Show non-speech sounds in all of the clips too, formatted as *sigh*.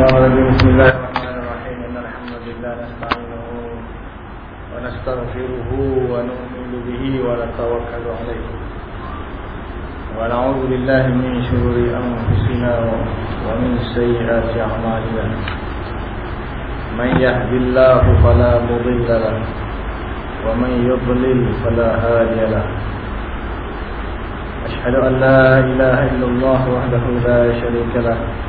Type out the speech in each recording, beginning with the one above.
بسم الله الرحمن الرحيم. إن الحمد لله نستعينه ونستغفره ونؤمن به ونتوكل عليه. ونعوذ بالله من شرور أنفسنا ومن سيئات أعمالنا. من يهد الله فلا مضل له ومن يضلل فلا هادي له. أشهد أن لا إله إلا الله وحده لا شريك له.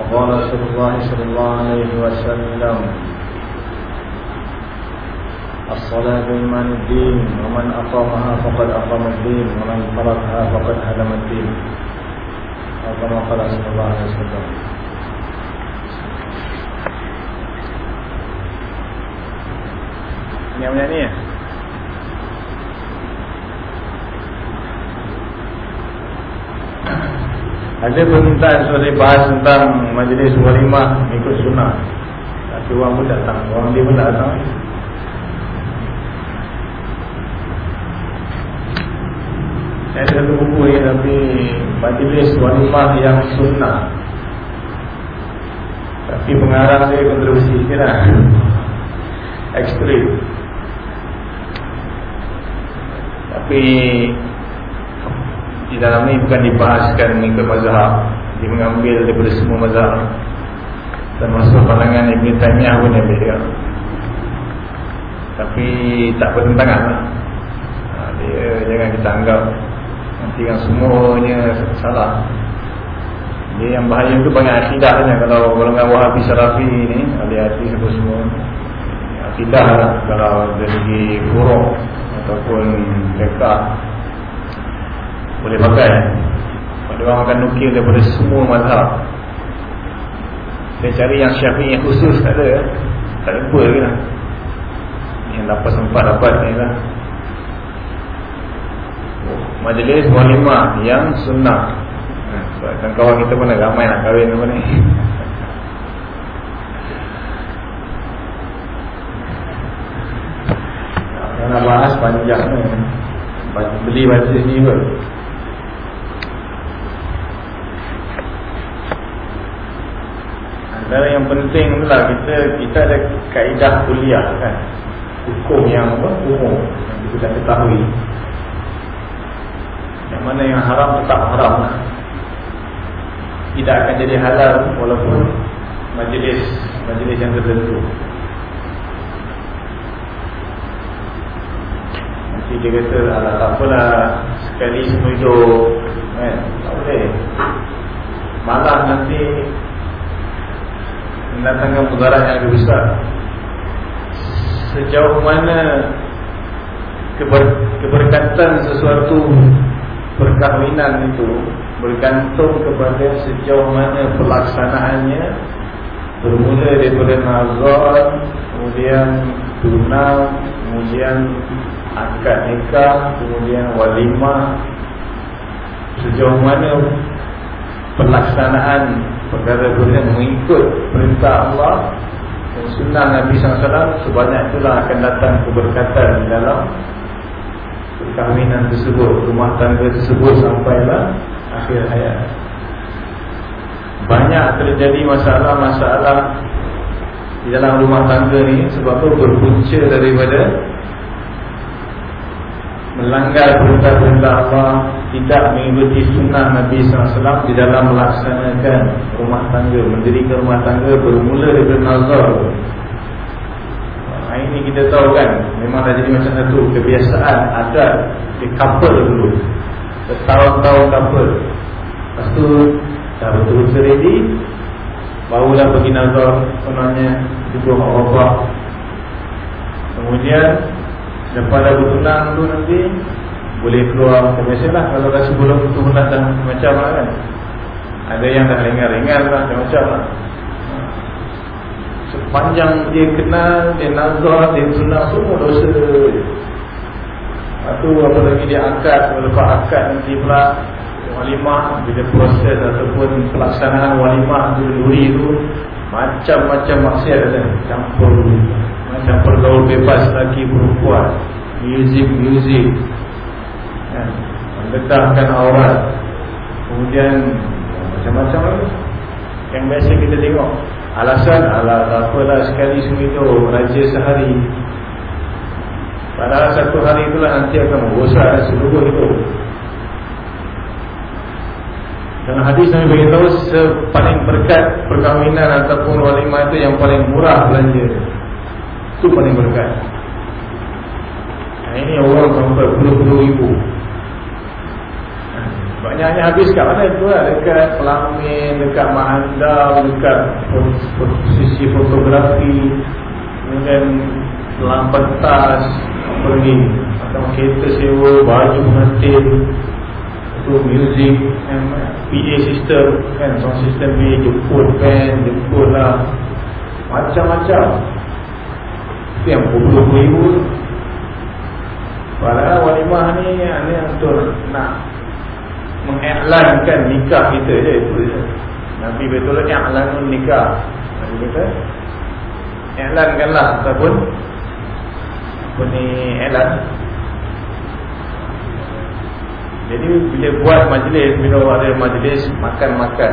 وقال رسول الله صلى الله عليه وسلم الصلاة إيمان الدين ومن أقامها فقد أقام الدين ومن تركها فقد هدم الدين أو كما قال صلى الله عليه وسلم Yang mana ni? Ada permintaan saya bahas tentang majlis walimah ikut sunnah. Tapi orang pun datang, orang dia pun tak datang. Saya ada satu buku ni tapi majlis walimah yang sunnah. Tapi pengarang saya kontroversi sikit lah. Ekstrim. Tapi di dalam ni bukan dibahaskan mengikut mazhab. Dia mengambil daripada semua mazhab. Termasuk pandangan Ibn Taymiyah pun dia ambil tapi tak bertentangan lah. ha, dia jangan kita anggap nanti yang semuanya salah. Dia yang bahaya itu banyak akidahnya kalau golongan wahabi sarafi ni hati-hati sebut semua akidah lah. Kalau dari furuk ataupun dekat boleh pakai Pada orang akan nukil daripada semua mazhab. Saya cari yang syafi'i yang khusus tak ada Tak ada apa lagi lah. Yang dapat sempat dapat ni lah. Majlis walimah yang sunnah. Sebab kan kawan kita pun ramai nak kahwin apa ni. *laughs* Nak bahas panjang ni. Beli majlis ni pun Antara yang penting adalah kita kita ada kaedah kuliah kan. Hukum yang apa? Umum yang kita ketahui. Yang mana yang haram tetap haram. Tidak akan jadi halal walaupun majlis majlis yang tertentu. Nanti dia kata alah tak apalah sekali semua hidup kan. Tak boleh. Malah nanti mendatangkan mudarat yang lebih besar. Sejauh mana keber, keberkatan sesuatu perkahwinan itu bergantung kepada sejauh mana pelaksanaannya bermula daripada nazar kemudian tunang kemudian akad nikah kemudian walimah. Sejauh mana pelaksanaan perkara boleh mengikut perintah Allah dan sunnah Nabi SAW sebanyak itulah akan datang keberkatan dalam perkahwinan tersebut rumah tangga tersebut sampailah akhir hayat. Banyak terjadi masalah-masalah di dalam rumah tangga ni sebab berpunca daripada melanggar perintah-perintah Allah tidak mengikuti sunnah Nabi SAW di dalam melaksanakan rumah tangga mendirikan rumah tangga bermula dari nazar. Nah, ini kita tahu kan memang dah jadi macam satu kebiasaan adat di couple dulu. Bertahun-tahun couple. Lepas tu dah betul-betul ready barulah pergi nazar sebenarnya jumpa mak bapak kemudian Lepas dah bertunang tu nanti Boleh keluar Biasalah kalau dah sebelum bertunang dah macam lah kan. Ada yang dah ringan-ringan lah Macam lah. Sepanjang dia kenal Dia nazar Dia tunang Semua dosa Lepas tu apa lagi dia angkat Lepas akad nanti pula Walimah Bila proses ataupun Pelaksanaan walimah tu Duri tu Macam-macam maksiat ada. Campur Macam pergaul bebas lagi perempuan. Music-music kan? Mendedahkan aurat. Kemudian Macam-macam Yang biasa kita tengok Alasan Alah apalah sekali semua itu Raja sehari. Padahal satu hari itulah nanti akan Merosak seluruh itu. Dan hadis Nabi beritahu Paling berkat perkahwinan Ataupun walimah itu yang paling murah belanja. Itu paling berkat. Nah, Ini orang sampai puluh-puluh ribu Banyaknya habis kat mana tu lah. Dekat pelamin, dekat mahandal Dekat posisi fotografi Kemudian lambat tas lagi. Atau kereta sewa, baju pengantin Itu music PA system kan. Sound system ni jemput band Jemput lah. Macam-macam. Itu yang puluh ribu. Padahal walimah ni Ini untuk nak mengiklankan nikah kita je itu je. Nabi betul i'lanun nikah. Nabi kata i'lankanlah ataupun apa ni i'lan. Jadi bila buat majlis, bila ada majlis makan-makan,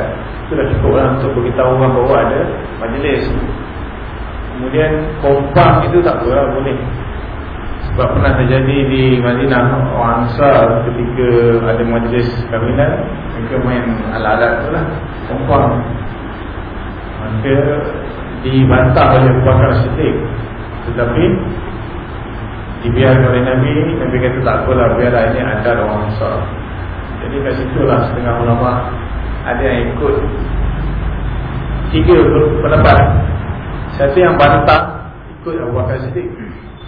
itu dah cukup lah untuk beritahu orang bahawa ada majlis. Kemudian kompang itu tak apa lah, boleh sebab pernah terjadi di Madinah Orang Ansar ketika ada majlis kahwinan Mereka main alat-alat tu lah Kompang Maka dibantah oleh Bakar Siddiq. Tetapi Dibiarkan oleh Nabi Nabi kata tak apalah biarlah ini ada orang Ansar. Jadi kat situ lah setengah ulama Ada yang ikut Tiga pendapat. Satu yang bantah Ikut Abu Bakar Siddiq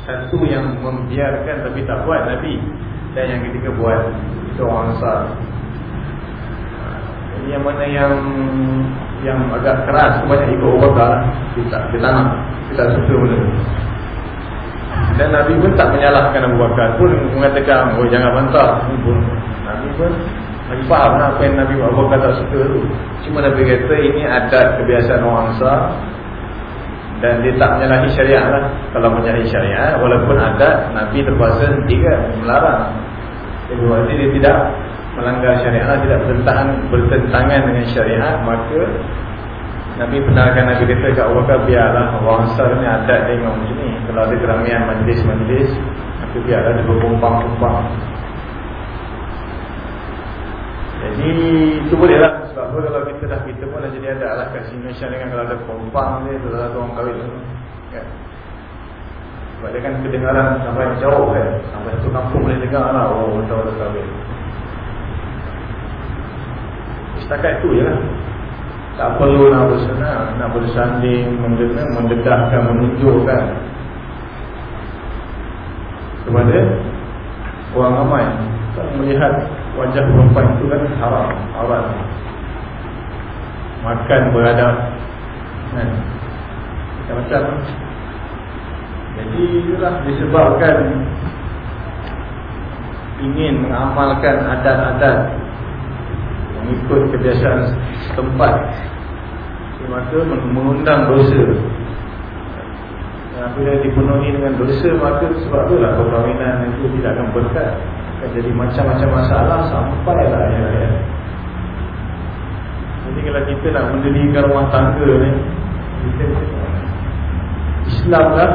satu yang membiarkan tapi tak buat Nabi Dan yang ketiga buat Itu orang Ansar Ini yang mana yang Yang agak keras. Banyak ikut Ubaqah Kita, kita nak Kita suka benda Dan Nabi pun tak menyalahkan Abu Bakar. Pun mengatakan Oh jangan bantah. Nabi pun Nabi faham lah apa yang Nabi Abu Bakar tak suka tu. Cuma Nabi kata ini adat kebiasaan orang Ansar dan dia tak menyalahi syariat lah. Kalau menyalahi syariat walaupun ada Nabi terpaksa tiga melarang. Jadi berarti dia tidak melanggar syariat tidak bertentangan, bertentangan dengan syariat maka Nabi benarkan Nabi kata kat Bakar biarlah orang asal ni adat dia macam ni. Kalau ada keramian majlis-majlis maka biarlah dia berkumpang-kumpang jadi itu boleh lah. Sebab kalau kita dah kita pun dah jadi ada lah kat Indonesia ni kan Kalau ada kompang ni tu lah orang kahwin kan? Sebab dia kan kedengaran sampai jauh kan? Sampai satu kampung boleh dengar lah Oh betul ada kahwin. Setakat itu je lah. Tak perlu nak bersenang Nak bersanding Mendedahkan, menunjukkan Kepada Orang ramai. Melihat wajah perempuan itu kan haram awal makan beradab kan? Macam-macam. Jadi itulah disebabkan ingin mengamalkan adat-adat mengikut kebiasaan setempat. Maka mengundang dosa. Dan bila dipenuhi dengan dosa maka sebab itulah perkahwinan itu tidak akan berkat jadi macam-macam masalah sampailah ya, ya. Jadi kalau kita nak mendirikan rumah tangga ni kita Islam lah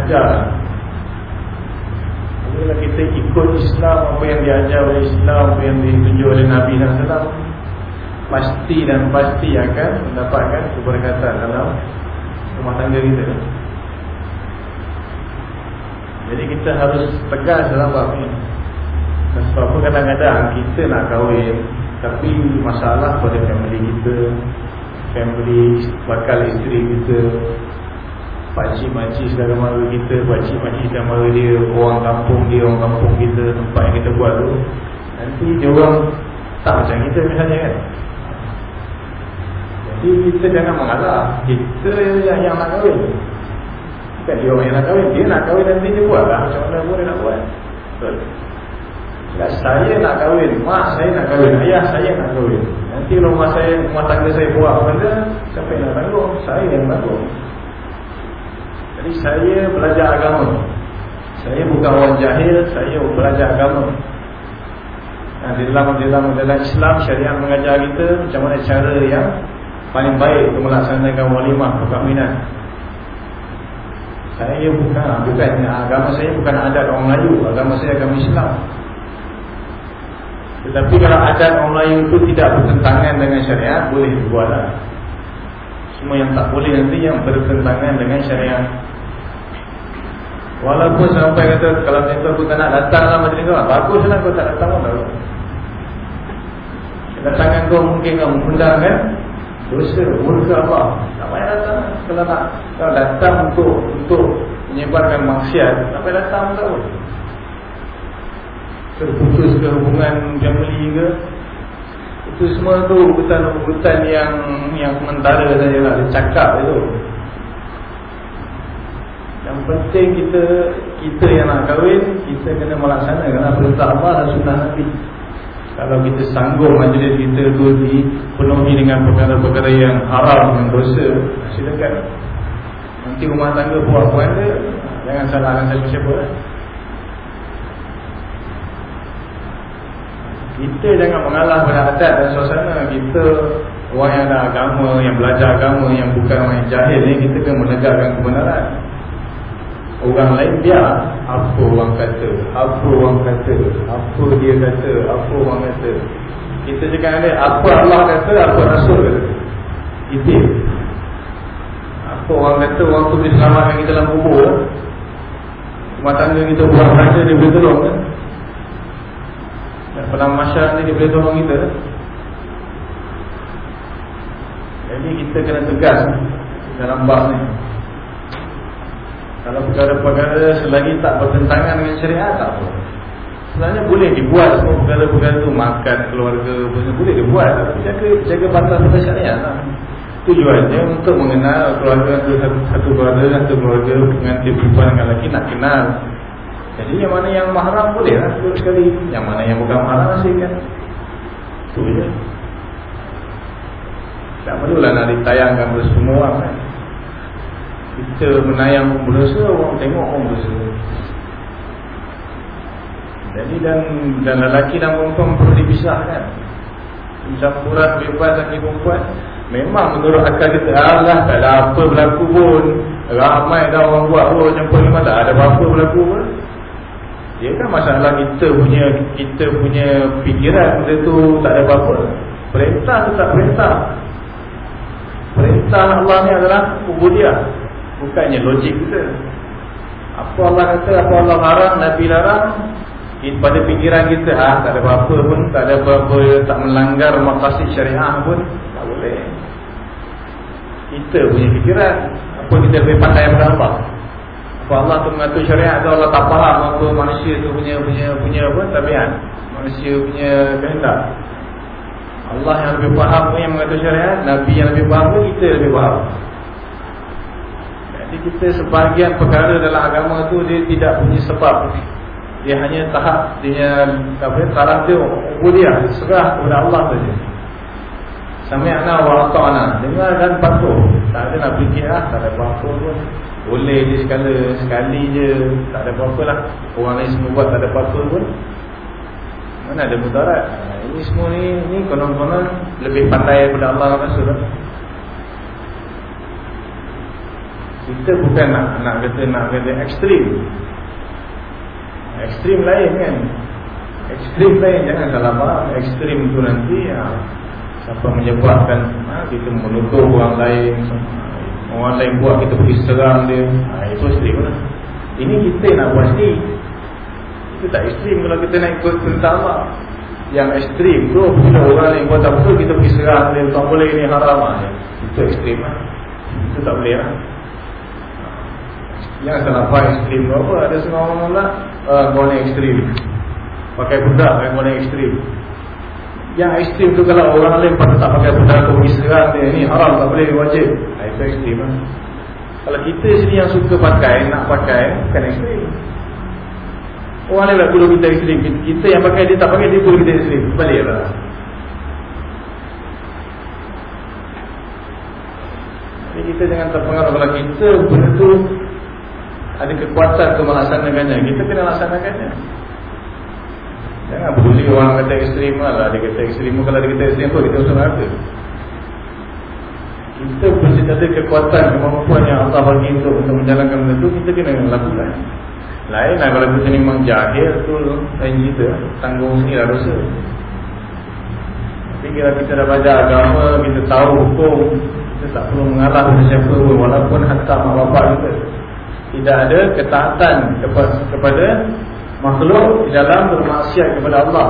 ajar. Jadi kalau kita ikut Islam apa yang diajar oleh Islam apa yang ditunjuk oleh Nabi SAW pasti dan pasti akan mendapatkan keberkatan dalam rumah tangga kita. Jadi kita harus tegas dalam bab ini. Sebab apa kadang-kadang kita nak kahwin tapi masalah pada family kita, family bakal isteri kita, pakcik-makcik saudara mara kita, pakcik-makcik saudara mara dia, orang kampung dia, orang kampung kita, tempat yang kita buat tu. Nanti dia orang tak macam kita misalnya kan. Jadi kita jangan mengalah Kita yang, yang nak kahwin Dia orang yang nak kahwin Dia nak kahwin nanti dia buat lah Macam mana dia nak buat Betul Ya, saya nak kahwin, mak saya nak kahwin, ayah saya nak kahwin. Nanti rumah saya, rumah tangga saya buat benda, siapa yang nak tanggung? Saya yang tanggung. Jadi saya belajar agama. Saya bukan orang jahil, saya belajar agama. Nah, di dalam dalam dalam Islam syariat mengajar kita macam mana cara yang paling baik untuk melaksanakan walimah perkahwinan. Saya bukan bukan agama saya bukan adat orang Melayu, agama saya agama Islam. Tetapi kalau adat orang Melayu itu tidak bertentangan dengan syariat boleh dibuatlah. Semua yang tak boleh nanti yang bertentangan dengan syariat. Walaupun sampai kata kalau tuan aku tak nak datang lah majlis kau, baguslah kau tak datang pun tahu. Kedatangan kau mungkin kau mengundang kan? Dosa, murka Allah. Tak payah datang. Kalau nak kalau datang untuk untuk menyebarkan maksiat, tak payah datang tahu. Terputus ke hubungan family ke? Itu semua tu urutan-urutan yang yang sementara saja lah. Cakap itu. Yang penting kita kita yang nak kahwin, kita kena melaksanakan perintah Allah dan sunnah Nabi. Kalau kita sanggup majlis kita tu dipenuhi dengan perkara-perkara yang haram dan dosa, silakan. Nanti rumah tangga buat apa ada, jangan salahkan siapa-siapa. Kita jangan mengalah pada adat dan suasana Kita orang yang ada agama Yang belajar agama Yang bukan orang yang jahil ni Kita kena menegakkan kebenaran Orang lain biar Apa orang kata? Apa orang kata? Apa dia kata? Apa orang kata? Kita cakap ada Apa Allah kata Apa Rasul kata. Itu. Apa orang kata Orang tu diselamatkan kita dalam kubur. Rumah tangga kita buat saja Dia boleh tolong kan? Padang masyarakat ni dia boleh tolong kita. Jadi kita kena tegas Dalam bab ni Kalau perkara-perkara selagi tak bertentangan dengan syariat tak apa. Sebenarnya boleh dibuat semua perkara-perkara tu Makan keluarga boleh dibuat. Tapi jaga, jaga batas-batas syariat lah. Tujuannya untuk mengenal keluarga tu satu, satu keluarga satu keluarga dengan dia perempuan dengan lelaki nak kenal. Jadi yang mana yang mahram boleh lah sekali. Yang mana yang bukan mahram kan? Itu je. Tak perlulah nak ditayangkan semua kan Kita menayang berdosa Orang tengok orang berdosa Jadi dan dan lelaki dan perempuan perlu dipisahkan Campuran bebas lelaki perempuan Memang menurut akal kita Allah tak ada apa berlaku pun Ramai dah orang buat pun Campur lima tak ada apa-apa berlaku pun dia kan masalah kita punya kita punya fikiran benda tu tak ada apa-apa. Perintah tu tak perintah. Perintah Allah ni adalah ubudiyah. Bukannya logik kita. Apa Allah kata, apa Allah larang, Nabi larang. Pada fikiran kita, ah tak ada apa-apa pun, tak ada apa-apa, tak melanggar makasih syariah pun, tak boleh. Kita punya fikiran. Apa kita lebih pandai pada Allah? Kalau Allah tu mengatur syariat atau Allah tak faham apa manusia tu punya punya punya apa tabiat. Manusia punya kehendak. Allah yang lebih faham pun yang mengatur syariat, Nabi yang lebih faham pun kita lebih faham. Jadi kita sebahagian perkara dalam agama tu dia tidak punya sebab. Dia hanya tahap dia apa taraf dia ubudiyah, serah kepada Allah saja. Sami'na wa ata'na. Dengar dan patuh. Tak ada nak fikir ah, tak ada apa-apa pun. Boleh je sekala sekali je Tak ada apa-apa lah Orang lain semua buat tak ada apa-apa pun Mana ada mudarat Ini semua ni ni konon-konon Lebih pandai daripada Allah dan Rasul lah. Kita bukan nak nak kata nak kata ekstrim. Ekstrim lain kan? Ekstrim lain jangan salah faham. Ekstrim tu nanti ya, Siapa menyebabkan ha, Kita menutup orang lain Orang lain buat kita pergi serang dia. Ha, Itu ekstrim lah. Ini kita nak buat sendiri Itu tak ekstrim kalau kita nak ikut tentang Allah Yang ekstrim tu Bila orang lain buat betul kita pergi serang dia. Tak boleh ini haram lah. Itu ekstrim lah. Itu tak boleh lah Jangan salah faham ekstrim apa Ada semua orang lah uh, Kau ni ekstrim Pakai budak kan kau ni ekstrim Yang ekstrim tu kalau orang lain pada tak pakai benda tu pergi dia ni haram tak boleh wajib. Ha, itu ekstrim lah. Kalau kita sini yang suka pakai, nak pakai, bukan ekstrim. Orang lain lah perlu kita ekstrim. Kita yang pakai dia tak pakai dia perlu kita ekstrim. Balik lah. Kita jangan terpengaruh kalau kita tu ada kekuatan untuk melaksanakannya. Kita kena laksanakannya. Jangan peduli orang kata ekstrim lah. Dia kata ekstrim. Kalau dia kata ekstrim pun Kita usah rata Kita mesti ada kekuatan Kemampuan yang Allah bagi untuk Untuk menjalankan benda tu Kita kena lakukan. Lain lah kalau kita ni memang jahil tu Lain kita Tanggung sini lah dosa. Tapi kalau kita dah belajar agama Kita tahu hukum Kita tak perlu mengalah dengan siapa pun Walaupun hantar mak bapak kita Tidak ada ketaatan kepada, makhluk di dalam bermaksiat kepada Allah.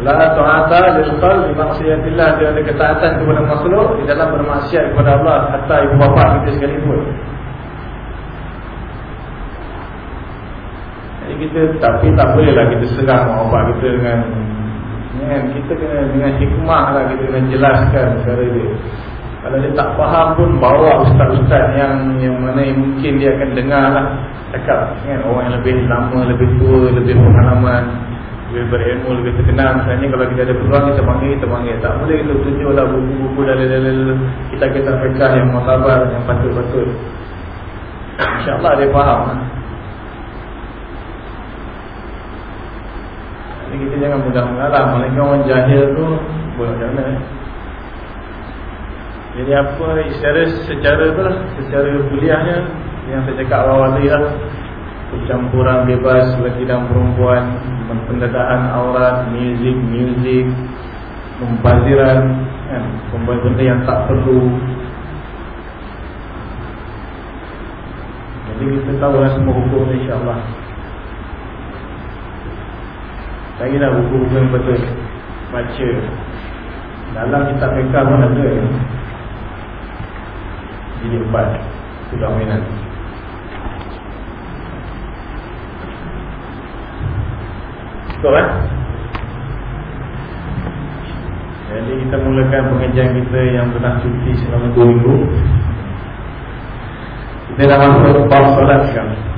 La ta'ata lil qalbi maksiatillah dia ada ketaatan kepada makhluk di dalam bermaksiat kepada Allah hatta ibu bapa kita sekalipun. Jadi kita tapi tak bolehlah kita serang mak bapak kita dengan dengan kita kena dengan hikmah lah kita kena jelaskan cara dia. Kalau dia tak faham pun bawa ustaz-ustaz yang yang mana yang mungkin dia akan dengar lah cakap kan orang yang lebih lama, lebih tua, lebih pengalaman, lebih berilmu, lebih terkenal. Misalnya kalau kita ada peluang kita panggil, kita panggil. Tak boleh kita tunjuklah buku-buku dalil-dalil kita kita mereka yang mutabar, yang patut-patut. InsyaAllah dia faham. Jadi kita jangan mudah mengalah. Malaikat orang jahil tu boleh macam mana. Jadi apa secara secara tu lah, secara kuliahnya yang saya cakap awal tadi lah. Percampuran bebas lelaki dan perempuan Pendadaan aurat, muzik, muzik Pembaziran kan? Benda-benda yang tak perlu. Jadi kita tahu lah semua hukum insyaAllah. Lagi dah buku-buku yang betul. Baca. Dalam kitab mereka pun ada Jadi empat. Sudah minat Cukup kan? Jadi kita mulakan pengajian kita yang pernah cuti selama 2 minggu. Kita dah masuk bab solat sekarang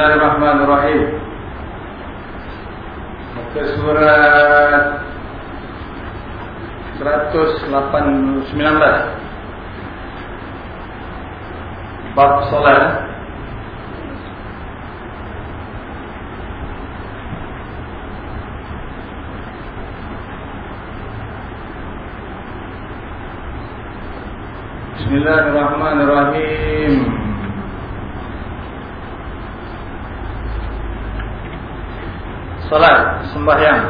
Bismillahirrahmanirrahim Muka surat 119 Bab solat Bismillahirrahmanirrahim Solat, sembahyang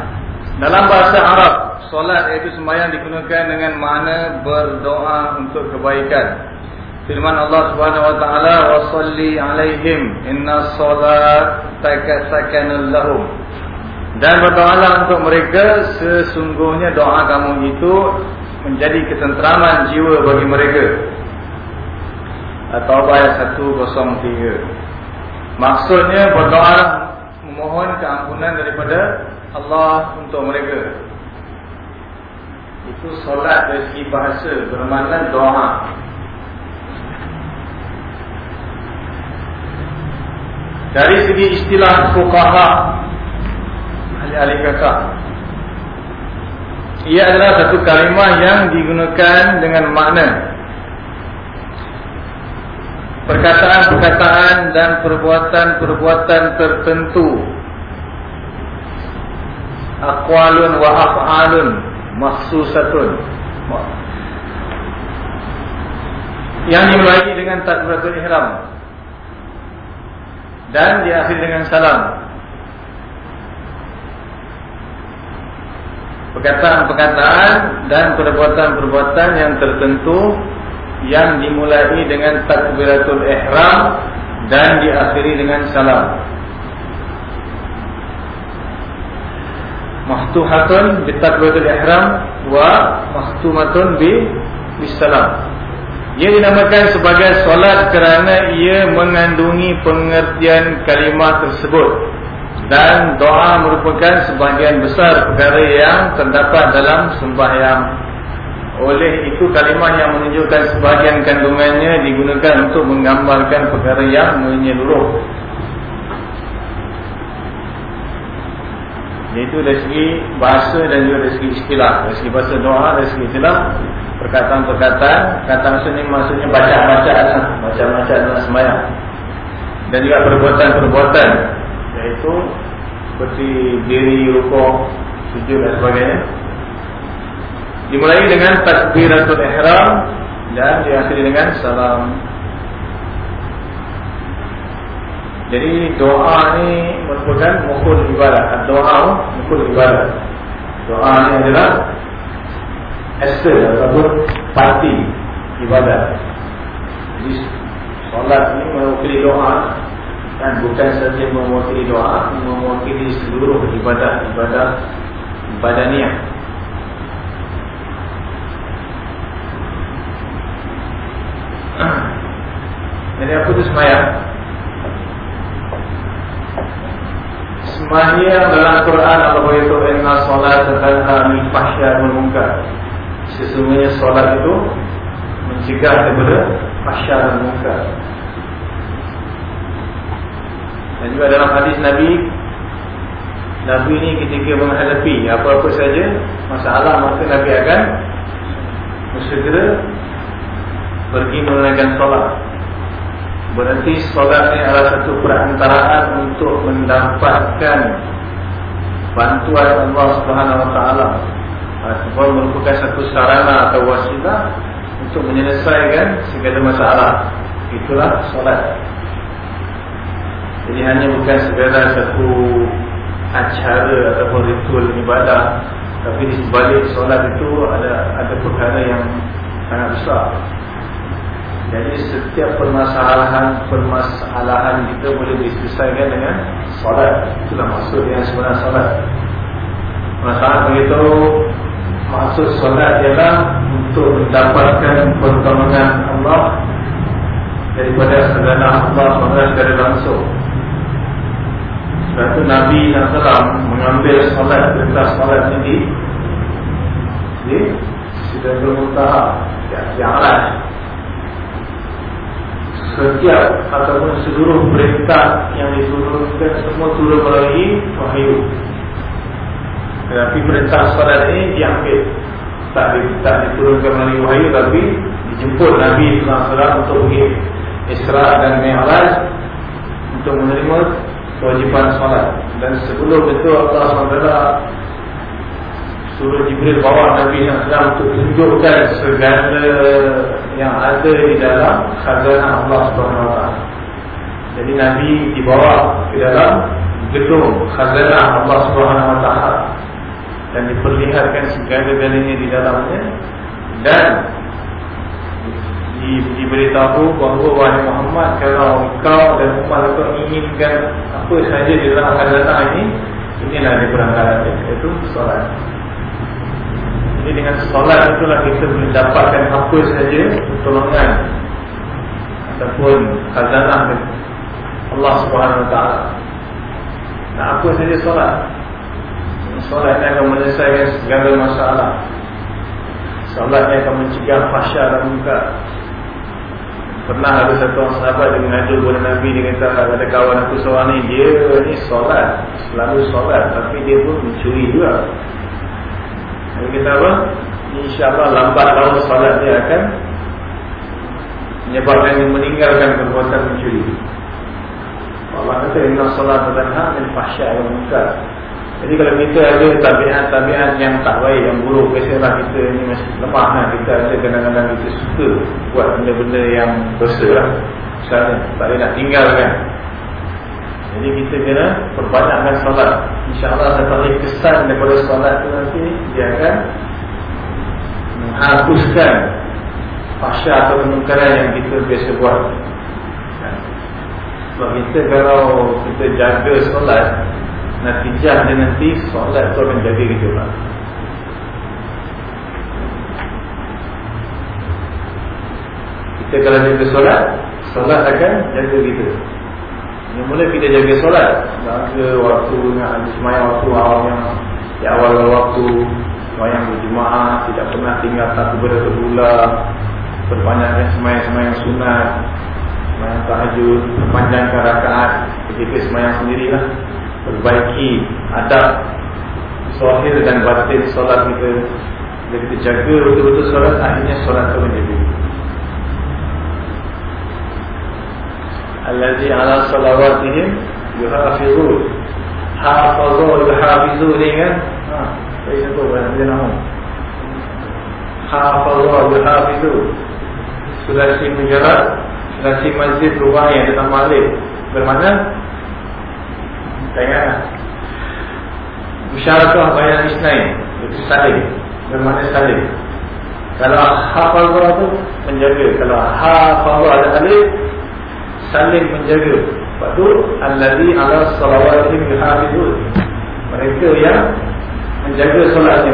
Dalam bahasa Arab Solat iaitu sembahyang digunakan dengan makna berdoa untuk kebaikan Firman Allah subhanahu wa ta'ala Wa salli alaihim Inna solat takasakanul lahum Dan berdoalah untuk mereka Sesungguhnya doa kamu itu Menjadi ketenteraman jiwa bagi mereka Atau ayat 103 Maksudnya berdoa memohon keampunan daripada Allah untuk mereka. Itu solat dari segi bahasa bermakna doa. Dari segi istilah fuqaha ahli-ahli kata ia adalah satu kalimah yang digunakan dengan makna. Perkataan-perkataan dan perbuatan-perbuatan tertentu. Aqwalun wa af'alun makhsusatun yang dimulai dengan takbiratul ihram dan diakhiri dengan salam perkataan-perkataan dan perbuatan-perbuatan yang tertentu yang dimulai dengan takbiratul ihram dan diakhiri dengan salam. Mahtuhatun bi takbiratul ihram wa mahtumatun bi bisalam. Ia dinamakan sebagai solat kerana ia mengandungi pengertian kalimah tersebut dan doa merupakan sebahagian besar perkara yang terdapat dalam sembahyang oleh itu kalimah yang menunjukkan sebahagian kandungannya digunakan untuk menggambarkan perkara yang menyeluruh. Itu dari segi bahasa dan juga dari segi istilah. Dari segi bahasa doa, dari segi istilah. Perkataan-perkataan. Kata maksudnya maksudnya baca-bacaan. Baca-bacaan dalam semayang. Dan juga perbuatan-perbuatan. Iaitu seperti diri, rukuk, sujud dan sebagainya dimulai dengan takbiratul ihram dan diakhiri dengan salam. Jadi doa ni merupakan mukul ibadah. Doa mukul ibadah. Doa ni adalah ester ataupun parti ibadah. Jadi solat ni mewakili doa dan bukan saja mewakili doa, mewakili seluruh ibadah ibadah niat. *clears throat* Jadi apa itu semayang? Semayang dalam Quran Allah beritahu Inna solat tanha min fahsya wal munkar. Sesungguhnya solat itu Mencegah daripada fahsya dan munkar. Dan juga dalam hadis Nabi Nabi ini ketika menghadapi apa-apa saja Masalah maka Nabi akan Segera pergi menunaikan solat Berarti solat ini adalah satu perantaraan untuk mendapatkan bantuan Allah Subhanahu Wa Taala ataupun merupakan satu sarana atau wasilah untuk menyelesaikan segala masalah. Itulah solat. Jadi hanya bukan segala satu acara ataupun ritual ibadah, tapi di sebalik solat itu ada ada perkara yang sangat besar. Jadi setiap permasalahan permasalahan kita boleh diselesaikan dengan solat. Itulah maksud yang sebenar solat. Masalah begitu maksud solat ialah untuk mendapatkan pertolongan Allah daripada segala Allah SWT secara langsung. Satu Nabi SAW mengambil solat perintah solat ini di di sudah bermuntaha ya, yang alas setiap ataupun seluruh perintah yang diturunkan semua turun melalui wahyu. Tetapi perintah solat ini diambil. Tak, di, tak diturunkan melalui wahyu tapi dijemput Nabi SAW untuk pergi Isra dan Mi'raj untuk menerima kewajipan solat. Dan sebelum itu Allah SWT suruh Jibril bawa Nabi SAW untuk tunjukkan segala yang ada di dalam khazanah Allah SWT jadi Nabi dibawa ke dalam gedung khazanah Allah SWT dan diperlihatkan segala-galanya di dalamnya dan diberitahu bahawa wahai Muhammad kalau kau dan umat kau inginkan apa saja di dalam khazanah ini inilah di perangkat itu solat jadi dengan solat itulah kita mendapatkan apa saja pertolongan ataupun khazanah Allah Subhanahu Wa Taala. Nah, apa saja solat? Solat ini akan menyelesaikan segala masalah. Solat ini akan mencegah fahsyat dan muka. Pernah ada satu orang sahabat yang mengadu kepada Nabi Dia kata ada kawan aku seorang ni Dia ni solat Selalu solat Tapi dia pun mencuri juga Dia kata apa InsyaAllah lambat laun solat dia akan Menyebabkan dia meninggalkan perbuatan mencuri Allah kata Inna solat dan hak Min fahsyat dan muka jadi kalau kita ada tabiat-tabiat yang tak baik, yang buruk, biasalah kita ni masih lemah lah. Kita ada kadang-kadang kita suka buat benda-benda yang dosa lah. Misalnya, tak boleh nak tinggalkan. Jadi kita kena perbanyakkan solat. InsyaAllah boleh kesan daripada solat tu nanti, dia akan menghapuskan fasya atau kemungkaran yang kita biasa buat. Sebab kita kalau kita jaga solat, Natijah dia nanti solat tu akan jaga kita lah. Kita kalau jaga solat Solat akan jaga kita Yang mula kita jaga solat. Jaga waktu Semayang waktu awal yang Di awal waktu Semayang berjemaah Tidak pernah tinggal satu berapa bulan. Perpanjangkan semayang-semayang sunat. Semayang tahajud Perpanjangkan rakaat. Ketika semayang sendirilah. Perbaiki adab zahir dan batin solat kita. Bila kita jaga betul-betul solat akhirnya solat itu menjadi Allazi ala salawatihim yuhafizun hafazu yuhafizun ni kan ha saya sebut bahasa nama hafazu yuhafizun sudah si mujarad sudah si masjid rumah yang datang malik. Bermakna? Tengah Musyarakah bayan isnain Itu saling Bermakna saling Kalau hafal tu Menjaga. Kalau hafal ada alif Saling menjaga. Sebab tu Alladhi ala salawatihim yuhabidun Mereka yang Menjaga solat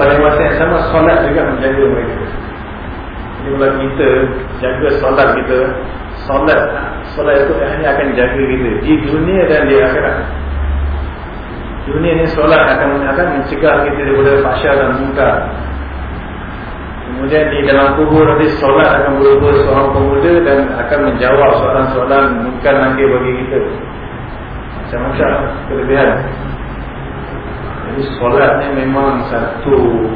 Pada masa yang sama Solat juga menjaga mereka. Jadi kalau kita Jaga solat kita Solat Solat itu hanya akan jaga kita. Di dunia dan di akhirat. Dunia ni solat akan akan mencegah kita daripada fahsyat dan muka Kemudian di dalam kubur nanti solat akan berubah seorang pemuda Dan akan menjawab soalan-soalan Bukan nanti bagi kita Macam-macam kelebihan Jadi solat ni memang satu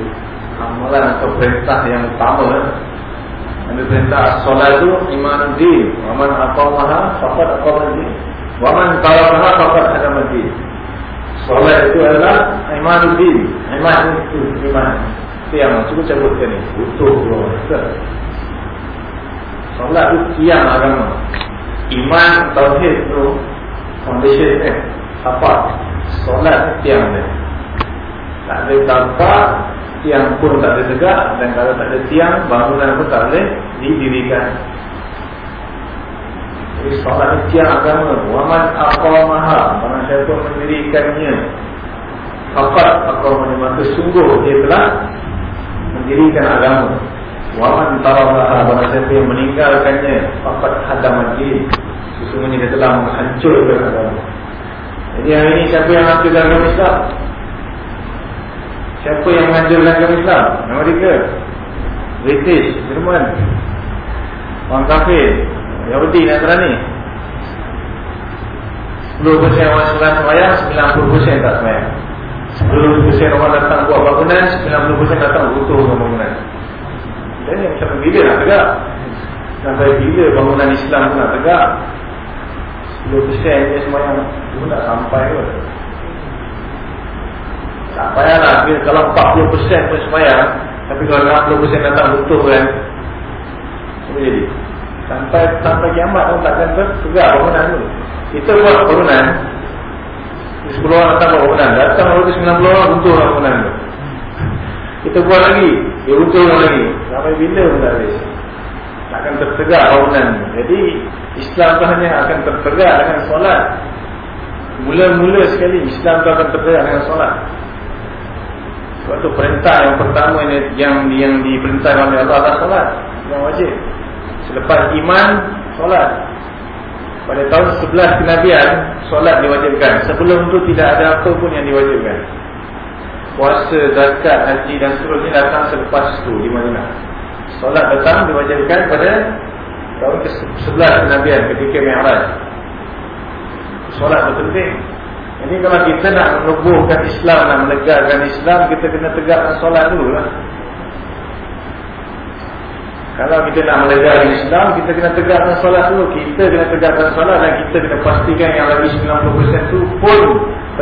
Amalan atau perintah yang utama Nabi perintah solat itu iman din. Waman aqamaha faqad aqama din. Waman tarakaha faqad hadama din. Solat itu adalah iman din. Iman itu iman. Yang cukup cabutkan ni. Butuh dua Solat itu tiang agama. Iman tauhid itu foundation eh. Apa? Solat tiang dia. Tak ada tanpa tiang pun tak ada tegak dan kalau tak ada tiang bangunan pun tak boleh didirikan jadi solat ni tiang agama waman aqamaha mana siapa mendirikannya faqat aqamah maka sungguh dia telah mendirikan agama. Waman tarafaha mana siapa yang meninggalkannya faqat hadamad din sesungguhnya dia telah menghancurkan agama. Jadi hari ini siapa yang mengaturkan agama Islam? Siapa yang mengajarkan agama Islam? Amerika British, Jerman Orang kafir Yahudi, Nasrani. 10% orang sebelah semayang 90% tak semayang 10% orang datang buat bangunan 90% datang butuh bangunan. Dan yang macam bila nak tegak. Sampai bila bangunan Islam tu nak tegak. 10% je semayang Itu tak sampai pun. Tak payahlah Kalau 40% pun semayang Tapi kalau 60% datang butuh kan. Jadi Sampai sampai kiamat pun takkan tegak bangunan tu. Kita buat bangunan 10 orang datang bangunan Datang lagi 90 orang butuh bangunan tu Kita buat lagi. Dia butuh lagi. Sampai bila pun tak habis akan tertegak bangunan jadi Islam tu hanya akan tertegak dengan solat. Mula-mula sekali Islam tu akan tertegak dengan solat. Sebab tu perintah yang pertama yang yang diperintahkan oleh Allah adalah solat. Yang wajib. Selepas iman solat pada tahun 11 kenabian solat diwajibkan sebelum tu tidak ada apa pun yang diwajibkan puasa, zakat, haji dan seterusnya datang selepas itu di Madinah Solat datang diwajibkan pada tahun ke-11 Nabian ketika Mi'raj. Solat itu penting. Jadi kalau kita nak menubuhkan Islam, nak menegakkan Islam, kita kena tegakkan solat dulu lah. Kalau kita nak menegakkan Islam, kita kena tegakkan solat dulu. Kita kena tegakkan solat dan kita kena pastikan yang lagi 90% itu pun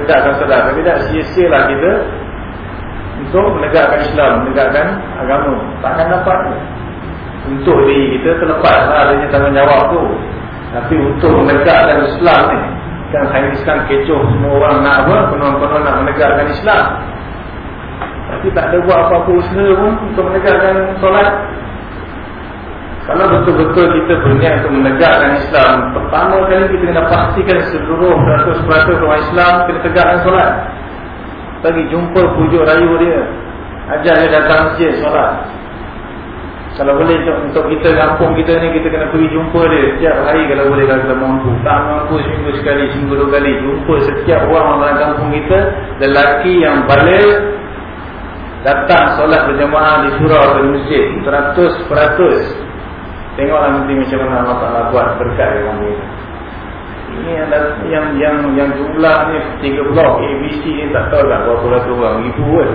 tegakkan solat. Tapi tak sia-sia lah kita untuk menegakkan Islam, menegakkan agama. Takkan dapat. Untuk diri kita terlepas lah adanya tanggungjawab tu. Tapi untuk menegakkan Islam ni, kan Islam kecoh semua orang nak apa, penuh-penuh nak menegakkan Islam. Tapi tak ada buat apa-apa usaha pun untuk menegakkan solat. Kalau betul-betul kita berniat untuk menegakkan Islam, pertama kali kita kena pastikan seluruh 100% orang Islam kena tegakkan solat. Bagi jumpa pujuk rayu dia Ajar dia datang masjid solat. Kalau boleh untuk kita kampung kita ni Kita kena pergi jumpa dia Setiap hari kalau boleh kalau kita mampu. Tak mampu seminggu sekali, seminggu dua kali. Jumpa setiap orang dalam kampung kita Lelaki yang balik Datang solat berjamaah di surau atau di masjid. Teratus peratus Tengoklah nanti macam mana Allah Ta'ala buat berkat dengan dia ini yang yang yang, yang jumlah ni tiga blok ABC ni tak tahu lah berapa ratus orang ribu kan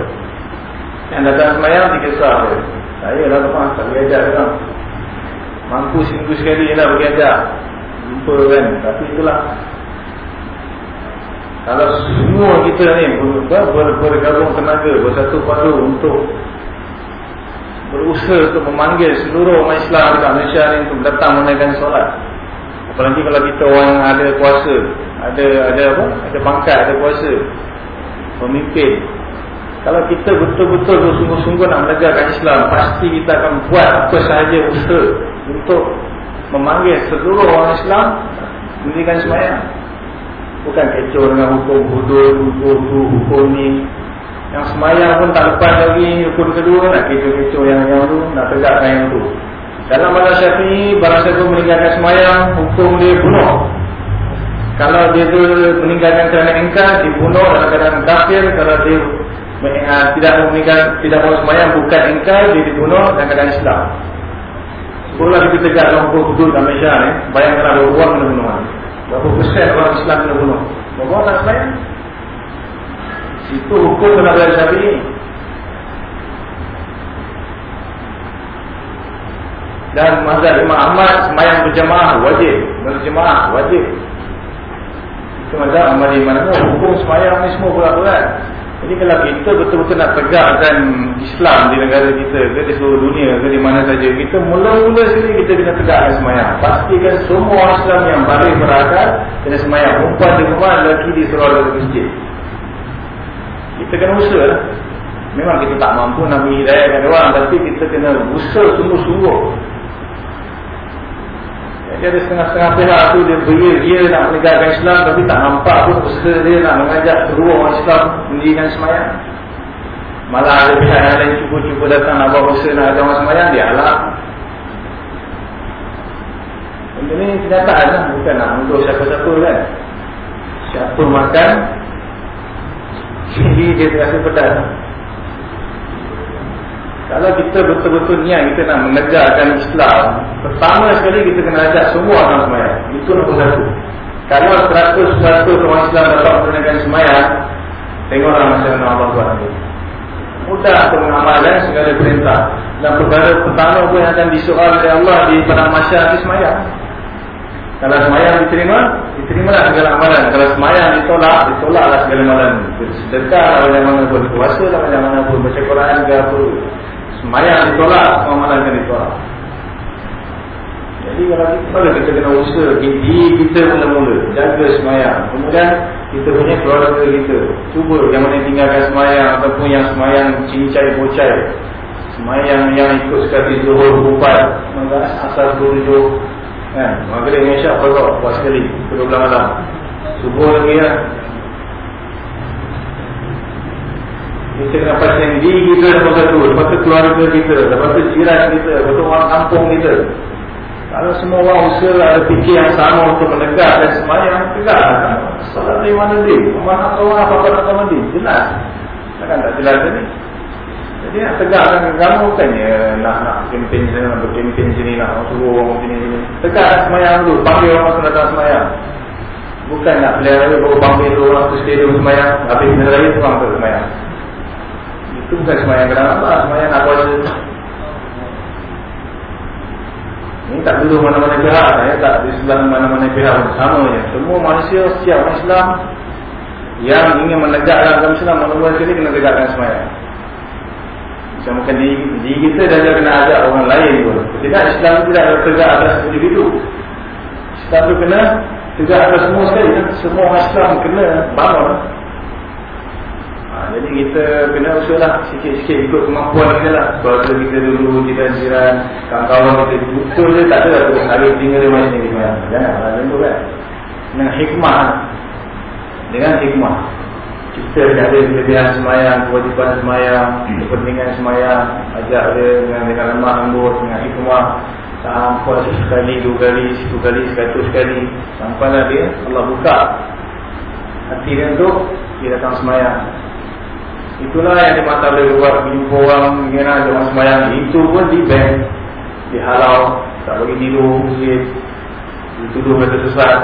yang datang semayang tiga sah je. Saya lah teman tak boleh ajar kan mampu seminggu sekali je lah boleh ajar jumpa kan tapi itulah. Kalau semua kita ni ber, ber, bergabung tenaga bersatu padu untuk berusaha untuk memanggil seluruh umat Islam di Malaysia ni untuk datang menaikkan solat. Apalagi kalau kita orang yang ada kuasa Ada ada apa? Ada pangkat, ada kuasa Pemimpin. Kalau kita betul-betul bersungguh-sungguh nak menegakkan Islam Pasti kita akan buat apa sahaja usaha Untuk memanggil seluruh orang Islam Mendirikan semayang. Bukan kecoh dengan hukum hudud, hukum tu, hukum ni Yang semayang pun tak lepas lagi hukum kedua Nak kecoh-kecoh yang yang tu, nak tegakkan yang tu dalam mazhab Syafi'i barang siapa meninggalkan semayang hukum dia bunuh. Kalau dia tu meninggalkan kerana engkar dibunuh dalam keadaan kafir kalau dia uh, tidak meninggal tidak mau semayang bukan engkar dia dibunuh dalam keadaan Islam. Sebulan kita tegak dalam hukum hudud dalam Malaysia ni bayangkan ada orang kena bunuh. Berapa persen orang Islam kena bunuh? Orang tak semayang? Itu hukum mazhab Syafi'i. dan mazhab Imam Ahmad semayang berjemaah wajib. Berjemaah wajib. Itu mazhab Ahmad Imam hukum semayang ni semua berat-berat. Jadi kalau kita betul-betul nak tegakkan Islam di negara kita ke di seluruh dunia ke di mana saja kita mula-mula sekali kita kena tegakkan semayang. Pastikan semua Islam yang balik berakal kena semayang. Perempuan di rumah lelaki di seluruh masjid kita kena usaha lah. memang kita tak mampu nak menghidayahkan orang tapi kita kena usaha sungguh-sungguh dia ada setengah-setengah pihak tu dia beria dia nak menegakkan Islam tapi tak nampak pun usaha dia nak mengajak orang Islam mendirikan semayang. Malah ada pihak yang lain cuba-cuba datang nak buat usaha nak orang semayang dia alam. Benda ni kenyataan lah bukan nak untuk siapa-siapa kan. Siapa makan Jadi dia terasa pedas. Kalau kita betul-betul niat Kita nak menegakkan Islam Pertama sekali kita kena ajak semua orang semayang. Itu nombor satu. Kalau seratus-seratus orang Islam dapat menegakkan semayang Tengoklah macam mana Allah buat Mudah untuk mengamalkan segala perintah. Dan perkara pertama pun akan disoal oleh Allah Di pada masyarakat semayang kalau semayang diterima, diterimalah segala amalan. Kalau semayang ditolak, ditolaklah segala amalan. Sedekah lah macam mana pun, puasa lah macam mana pun, baca Quran ke apa. Semayang ditolak, amalan akan ditolak. Jadi kalau kita, kalau kita kena usaha, diri kita mula-mula, jaga semayang. Kemudian, kita punya keluarga kita. Cuba yang mana tinggalkan semayang, ataupun yang semayang cincai bocai. Semayang yang ikut sekali zuhur, bupat, asal tujuh, Kan? Maghrib dengan Isyak apa buat sekali kedua belah malam. Subuh lagi kan. Kita kena pasang diri kita lepas satu, lepas tu keluarga kita, lepas tu jiran kita, lepas tu orang kampung kita. Kalau semua orang usaha ada fikir yang sama untuk menegakkan semayang, tegak. Salah dari mana dia? Mana orang apa-apa nak dia? Jelas. Takkan tak jelas tadi? Jadi nak tegakkan agama bukannya nak nak kempen sini, nak berkempen sini, nak suruh orang sini sini. Tegakkan semayang dulu, panggil orang tu datang semayang. Bukan nak pelihara raya baru panggil tu orang tu stadium semayang, habis pilihan raya tu orang tu semayang. Itu bukan semayang kerana apa, semayang nak kuasa. Ini tak dulu mana-mana pihak, ya, tak di sebelah mana-mana pihak sama je. Semua manusia setiap Islam yang ingin menegakkan agama Islam, mana-mana sekali kena tegakkan semayang. Samakan diri, diri kita dia kena ajak orang lain pun. Tidak, Islam tidak tegak atas individu Islam tu kena tegak atas semua sekali? Semua Islam kena bangun. Ha, Jadi kita kena usahalah sikit-sikit ikut kemampuan kita lah. Keluarga kita dulu, kita jiran, kawan-kawan kita Betul dia tak ada tu, hari tinggal dia macam ni Jangan, macam tu kan. Dengan hikmah. Dengan hikmah kita ada kelebihan semayang, kewajipan semayang, kepentingan semayang, ajak dia dengan dengan lemah lembut, dengan hikmah, sampai sekali, dua kali, satu kali, seratus kali, sampailah dia Allah buka hati dia untuk dia datang semayang. Itulah yang dimata boleh buat jumpa orang mengira orang semayang. Itu pun di bank, dihalau, tak bagi tidur, dituduh kata sesat,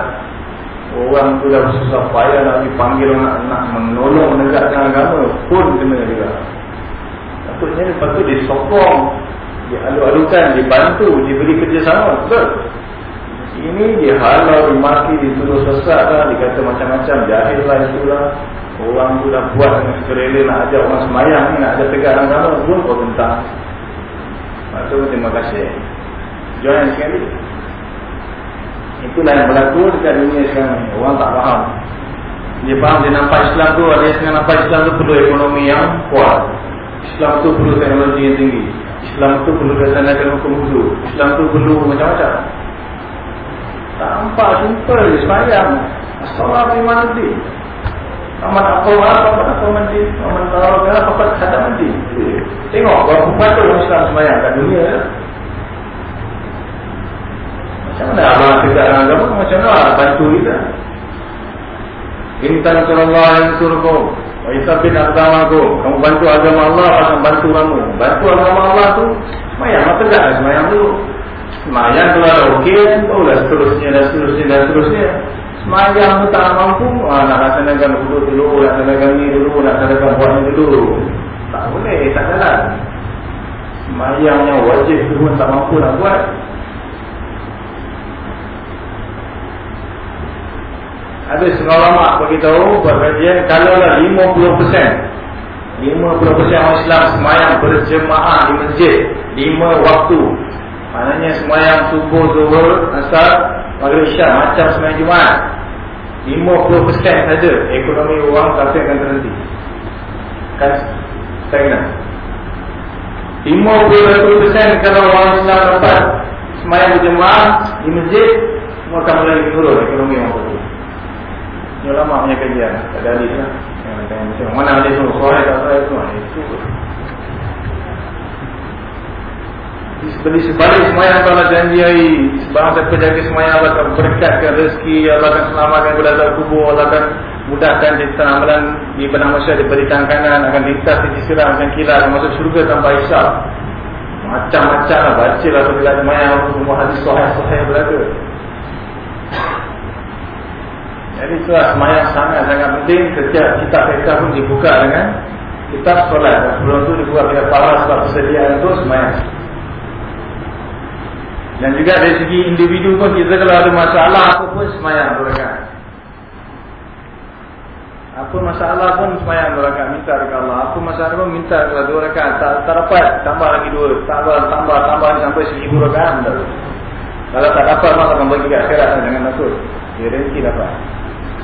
Orang tu dah susah payah nak dipanggil nak, nak menolong menegakkan agama pun kena juga. Patutnya lepas tu disokong, dialu-alukan, dibantu, diberi kerjasama. Betul? Ini dihalau, dimaki, dituduh sesat lah, dikata macam-macam, jahil lah itulah. Orang tu dah buat dengan sekerela nak ajak orang semayang ni, nak ajak tegak agama pun kau tentang. Maksudnya terima kasih. Join sekali. Itulah yang berlaku dekat dunia sekarang ni. Orang tak faham. Dia faham dia nampak Islam tu, dia sekarang nampak Islam tu perlu ekonomi yang kuat. Islam tu perlu teknologi yang tinggi. Islam tu perlu kesanakan hukum hudu. Islam tu perlu macam-macam. Tampak simple je semayang. Assalamualaikum warahmatullahi wabarakatuh. Amat apa apa apa apa mandi, amat tahu apa apa kata mandi. Tengok berapa banyak Islam semayang kat dunia. Macam mana abang tegak dengan agama Macam mana bantu kita? Intan surallah yang surku Isa bin agamaku Kamu bantu agama Allah Akan bantu kamu. Bantu agama Allah tu Semayang lah tegak Semayang tu Semayang tu ada okey. Oh lah seterusnya Dan seterusnya Dan seterusnya. Semayang tu tak mampu. Ah, Nak laksanakan dulu dulu Nak laksanakan ni dulu Nak laksanakan buat ni dulu. Tak boleh Tak jalan. Semayang yang wajib tu pun tak mampu nak buat Ada setengah ulama beritahu buat kajian kalau lah 50% 50% orang Islam semayang berjemaah di masjid 5 waktu. Maknanya semayang subuh, zuhur, asar maghrib isyak macam semayang Jumaat. 50% saja ekonomi orang tapi akan terhenti. Kan? Stagnan 50% kalau orang Islam dapat semayang berjemaah di masjid semua akan mulai turun ekonomi orang itu ini ulama punya kajian. Tak ada hadis lah. Yang Mana hadis tu. Soal tak soal tu. Itu Seperti sebalik semayang Allah janji hari Sebab siapa jaga semayang Allah akan berkatkan rezeki Allah akan selamatkan beladar kubur Allah akan mudahkan cerita amalan Di benang masyarakat diberi kanan Akan lintas di sisi siram akan kilat Akan masuk syurga tanpa isyak Macam-macam lah Baca lah bila semayang hadis sohaya-sohaya berada Jadi itulah semayang sangat-sangat penting Setiap kitab-kitab pun dibuka dengan Kitab solat Sebelum tu dibuka dengan para sebab persediaan itu semayang dan juga dari segi individu pun kita kalau ada masalah apa pun semayang berangkat. Apa masalah pun semayang dua rakaat minta dekat Allah. Apa masalah pun minta dekat dua rakaat. Tak, tak dapat tambah lagi dua. Tambah tambah tambah sampai seribu rakaat. Kalau tak dapat maka akan bagi ke akhirat dengan takut. Dia rezeki dapat.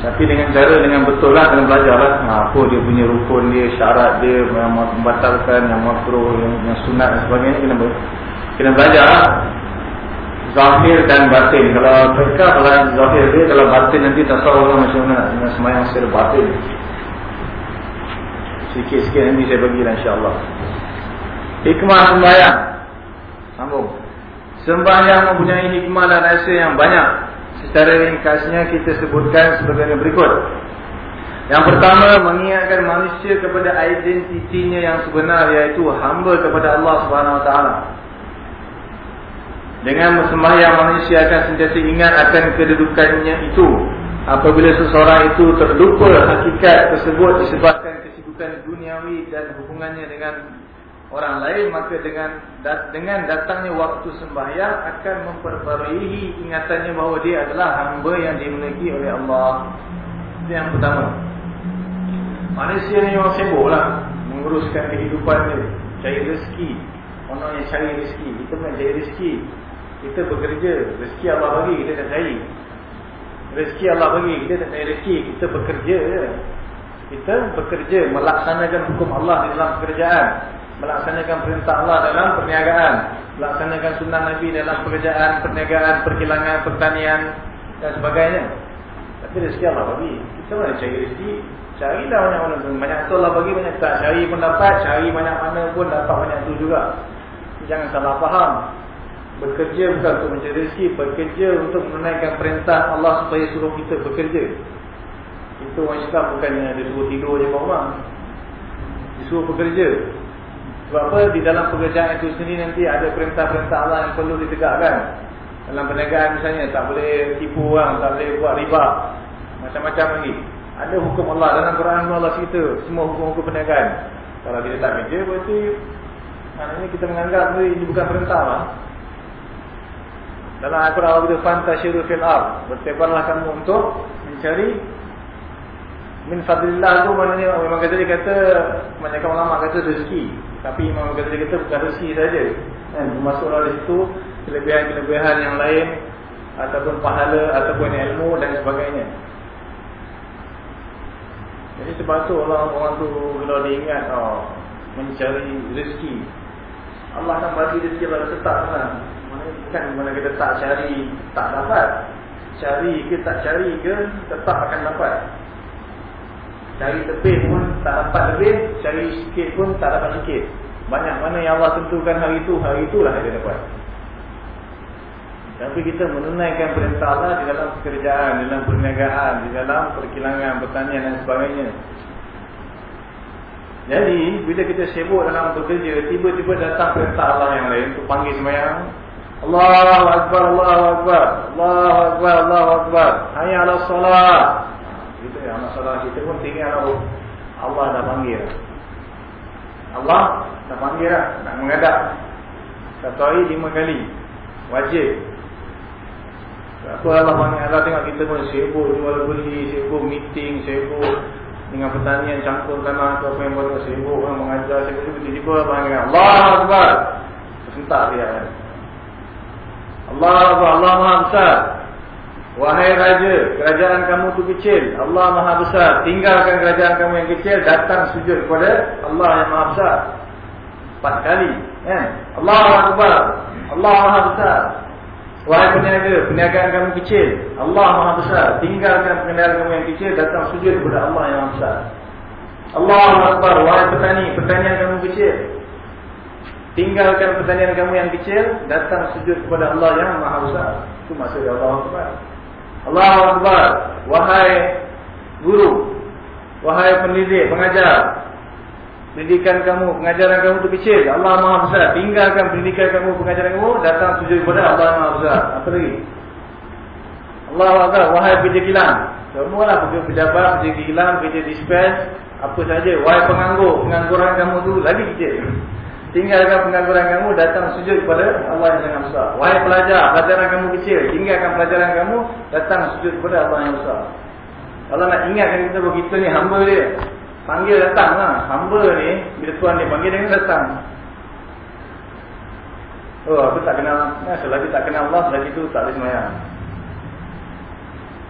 Tapi dengan cara dengan betul lah kena belajar lah. Ha, apa dia punya rukun dia, syarat dia, yang membatalkan, yang makruh, yang, yang sunat dan sebagainya kena, kena belajar lah zahir dan batin. Kalau mereka kalau zahir dia, kalau batin nanti tak tahu lah macam mana dengan semayang secara batin. Sikit-sikit nanti saya bagi lah insyaAllah. Hikmah sembahyang. Sambung. Sembahyang mempunyai hikmah dan rasa yang banyak. Secara ringkasnya kita sebutkan sebagai berikut. Yang pertama, mengingatkan manusia kepada identitinya yang sebenar iaitu hamba kepada Allah Subhanahu Wa Taala. Dengan sembahyang manusia akan sentiasa ingat akan kedudukannya itu. Apabila seseorang itu terlupa hakikat tersebut disebabkan kesibukan duniawi dan hubungannya dengan orang lain, maka dengan dengan datangnya waktu sembahyang akan memperbarui ingatannya bahawa dia adalah hamba yang dimiliki oleh Allah. Itu yang pertama. Manusia ni memang sibuklah menguruskan kehidupan dia, cari rezeki. Orang yang cari rezeki, kita pun cari rezeki. Kita bekerja, rezeki Allah bagi, kita tak cari. Rezeki Allah bagi, kita tak cari rezeki, kita bekerja. Kita bekerja, melaksanakan hukum Allah di dalam pekerjaan. Melaksanakan perintah Allah dalam perniagaan. Melaksanakan sunnah Nabi dalam pekerjaan, perniagaan, perkilangan, pertanian dan sebagainya. Tapi rezeki Allah bagi. Kita mana cari rezeki? Carilah banyak-banyak pun. Banyak tu Allah bagi, banyak tak. Cari pun dapat, cari banyak mana pun dapat banyak tu juga. Jangan salah faham. Bekerja bukan untuk mencari rezeki Bekerja untuk menunaikan perintah Allah Supaya suruh kita bekerja Itu orang Islam bukannya dia suruh tidur je kat rumah Disuruh bekerja Sebab apa? Di dalam pekerjaan itu sendiri nanti ada perintah-perintah Allah yang perlu ditegakkan Dalam perniagaan misalnya Tak boleh tipu orang, tak boleh buat riba Macam-macam lagi Ada hukum Allah dalam Quran Allah cerita Semua hukum-hukum perniagaan Kalau kita tak kerja berarti Maknanya kita menganggap ini bukan perintah lah dalam Al-Quran Allah berkata fantashiru fil ard. Bertebarlah kamu untuk mencari min fadlillah tu maknanya memang kata dia kata banyak ulama kata rezeki. Tapi Imam Ghazali kata bukan rezeki saja. Kan? Masuklah di situ kelebihan-kelebihan yang lain ataupun pahala ataupun ilmu dan sebagainya. Jadi tu orang orang tu bila dia ingat oh, mencari rezeki. Allah akan bagi rezeki kalau tetap kan? Mana kita tak cari tak dapat. Cari ke tak cari ke tetap akan dapat cari lebih pun tak dapat lebih cari sikit pun tak dapat sikit banyak mana yang Allah tentukan hari itu hari itulah dia dapat tapi kita menunaikan perintah Allah di dalam pekerjaan, di dalam perniagaan, di dalam perkilangan, pertanian dan sebagainya. Jadi, bila kita sibuk dalam bekerja, tiba-tiba datang perintah Allah yang lain untuk panggil semayang, Allahu Akbar, Allahu Akbar, Allahu Akbar, Allahu Akbar. Hanya ala salat. Ala salat kita pun tinggal Allah dah panggil. Allah dah panggil dah, nak mengadap. Satu hari lima kali. Wajib. Apa Allah panggil Allah tengok kita pun sibuk jual beli, sibuk meeting, sibuk dengan pertanian campur tanah atau apa yang buat sibuk orang mengajar, sibuk tiba-tiba panggil Allah Akbar. Sebentar dia kan. Allah Allah Maha Besar. Wahai Raja, kerajaan kamu tu kecil. Allah Maha Besar. Tinggalkan kerajaan kamu yang kecil. Datang sujud kepada Allah yang Maha Besar. Empat kali. Eh? Allah Akbar. Allah Maha Besar. Wahai peniaga, perniagaan kamu kecil. Allah Maha Besar. Tinggalkan perniagaan kamu yang kecil. Datang sujud kepada Allah yang Maha Besar. Allah Akbar. Wahai petani, pertanian kamu kecil. Tinggalkan pertanian kamu yang kecil, datang sujud kepada Allah yang Maha Besar. Itu maksud Allah Akbar. Allah Akbar. Wahai guru, wahai pendidik, pengajar, pendidikan kamu, pengajaran kamu itu kecil. Allah Maha Besar. Tinggalkan pendidikan kamu, pengajaran kamu, datang sujud kepada Allah Maha Besar. Apa lagi? Allah Akbar. Wahai kerja kilang. Semua lah kerja pejabat, kerja kilang, kerja dispatch, apa saja. Wahai penganggur, pengangguran kamu tu lagi kecil. Tinggalkan pengangguran kamu datang sujud kepada Allah yang sangat besar. Wahai pelajar, pelajaran kamu kecil. Tinggalkan pelajaran kamu datang sujud kepada Allah yang besar. Allah nak ingatkan kita bahawa kita ni hamba dia. Panggil datang lah. Hamba ni, bila Tuhan ni panggil dia datang. Oh, aku tak kenal. Ya, selagi tak kenal Allah, selagi itu tak boleh semayang.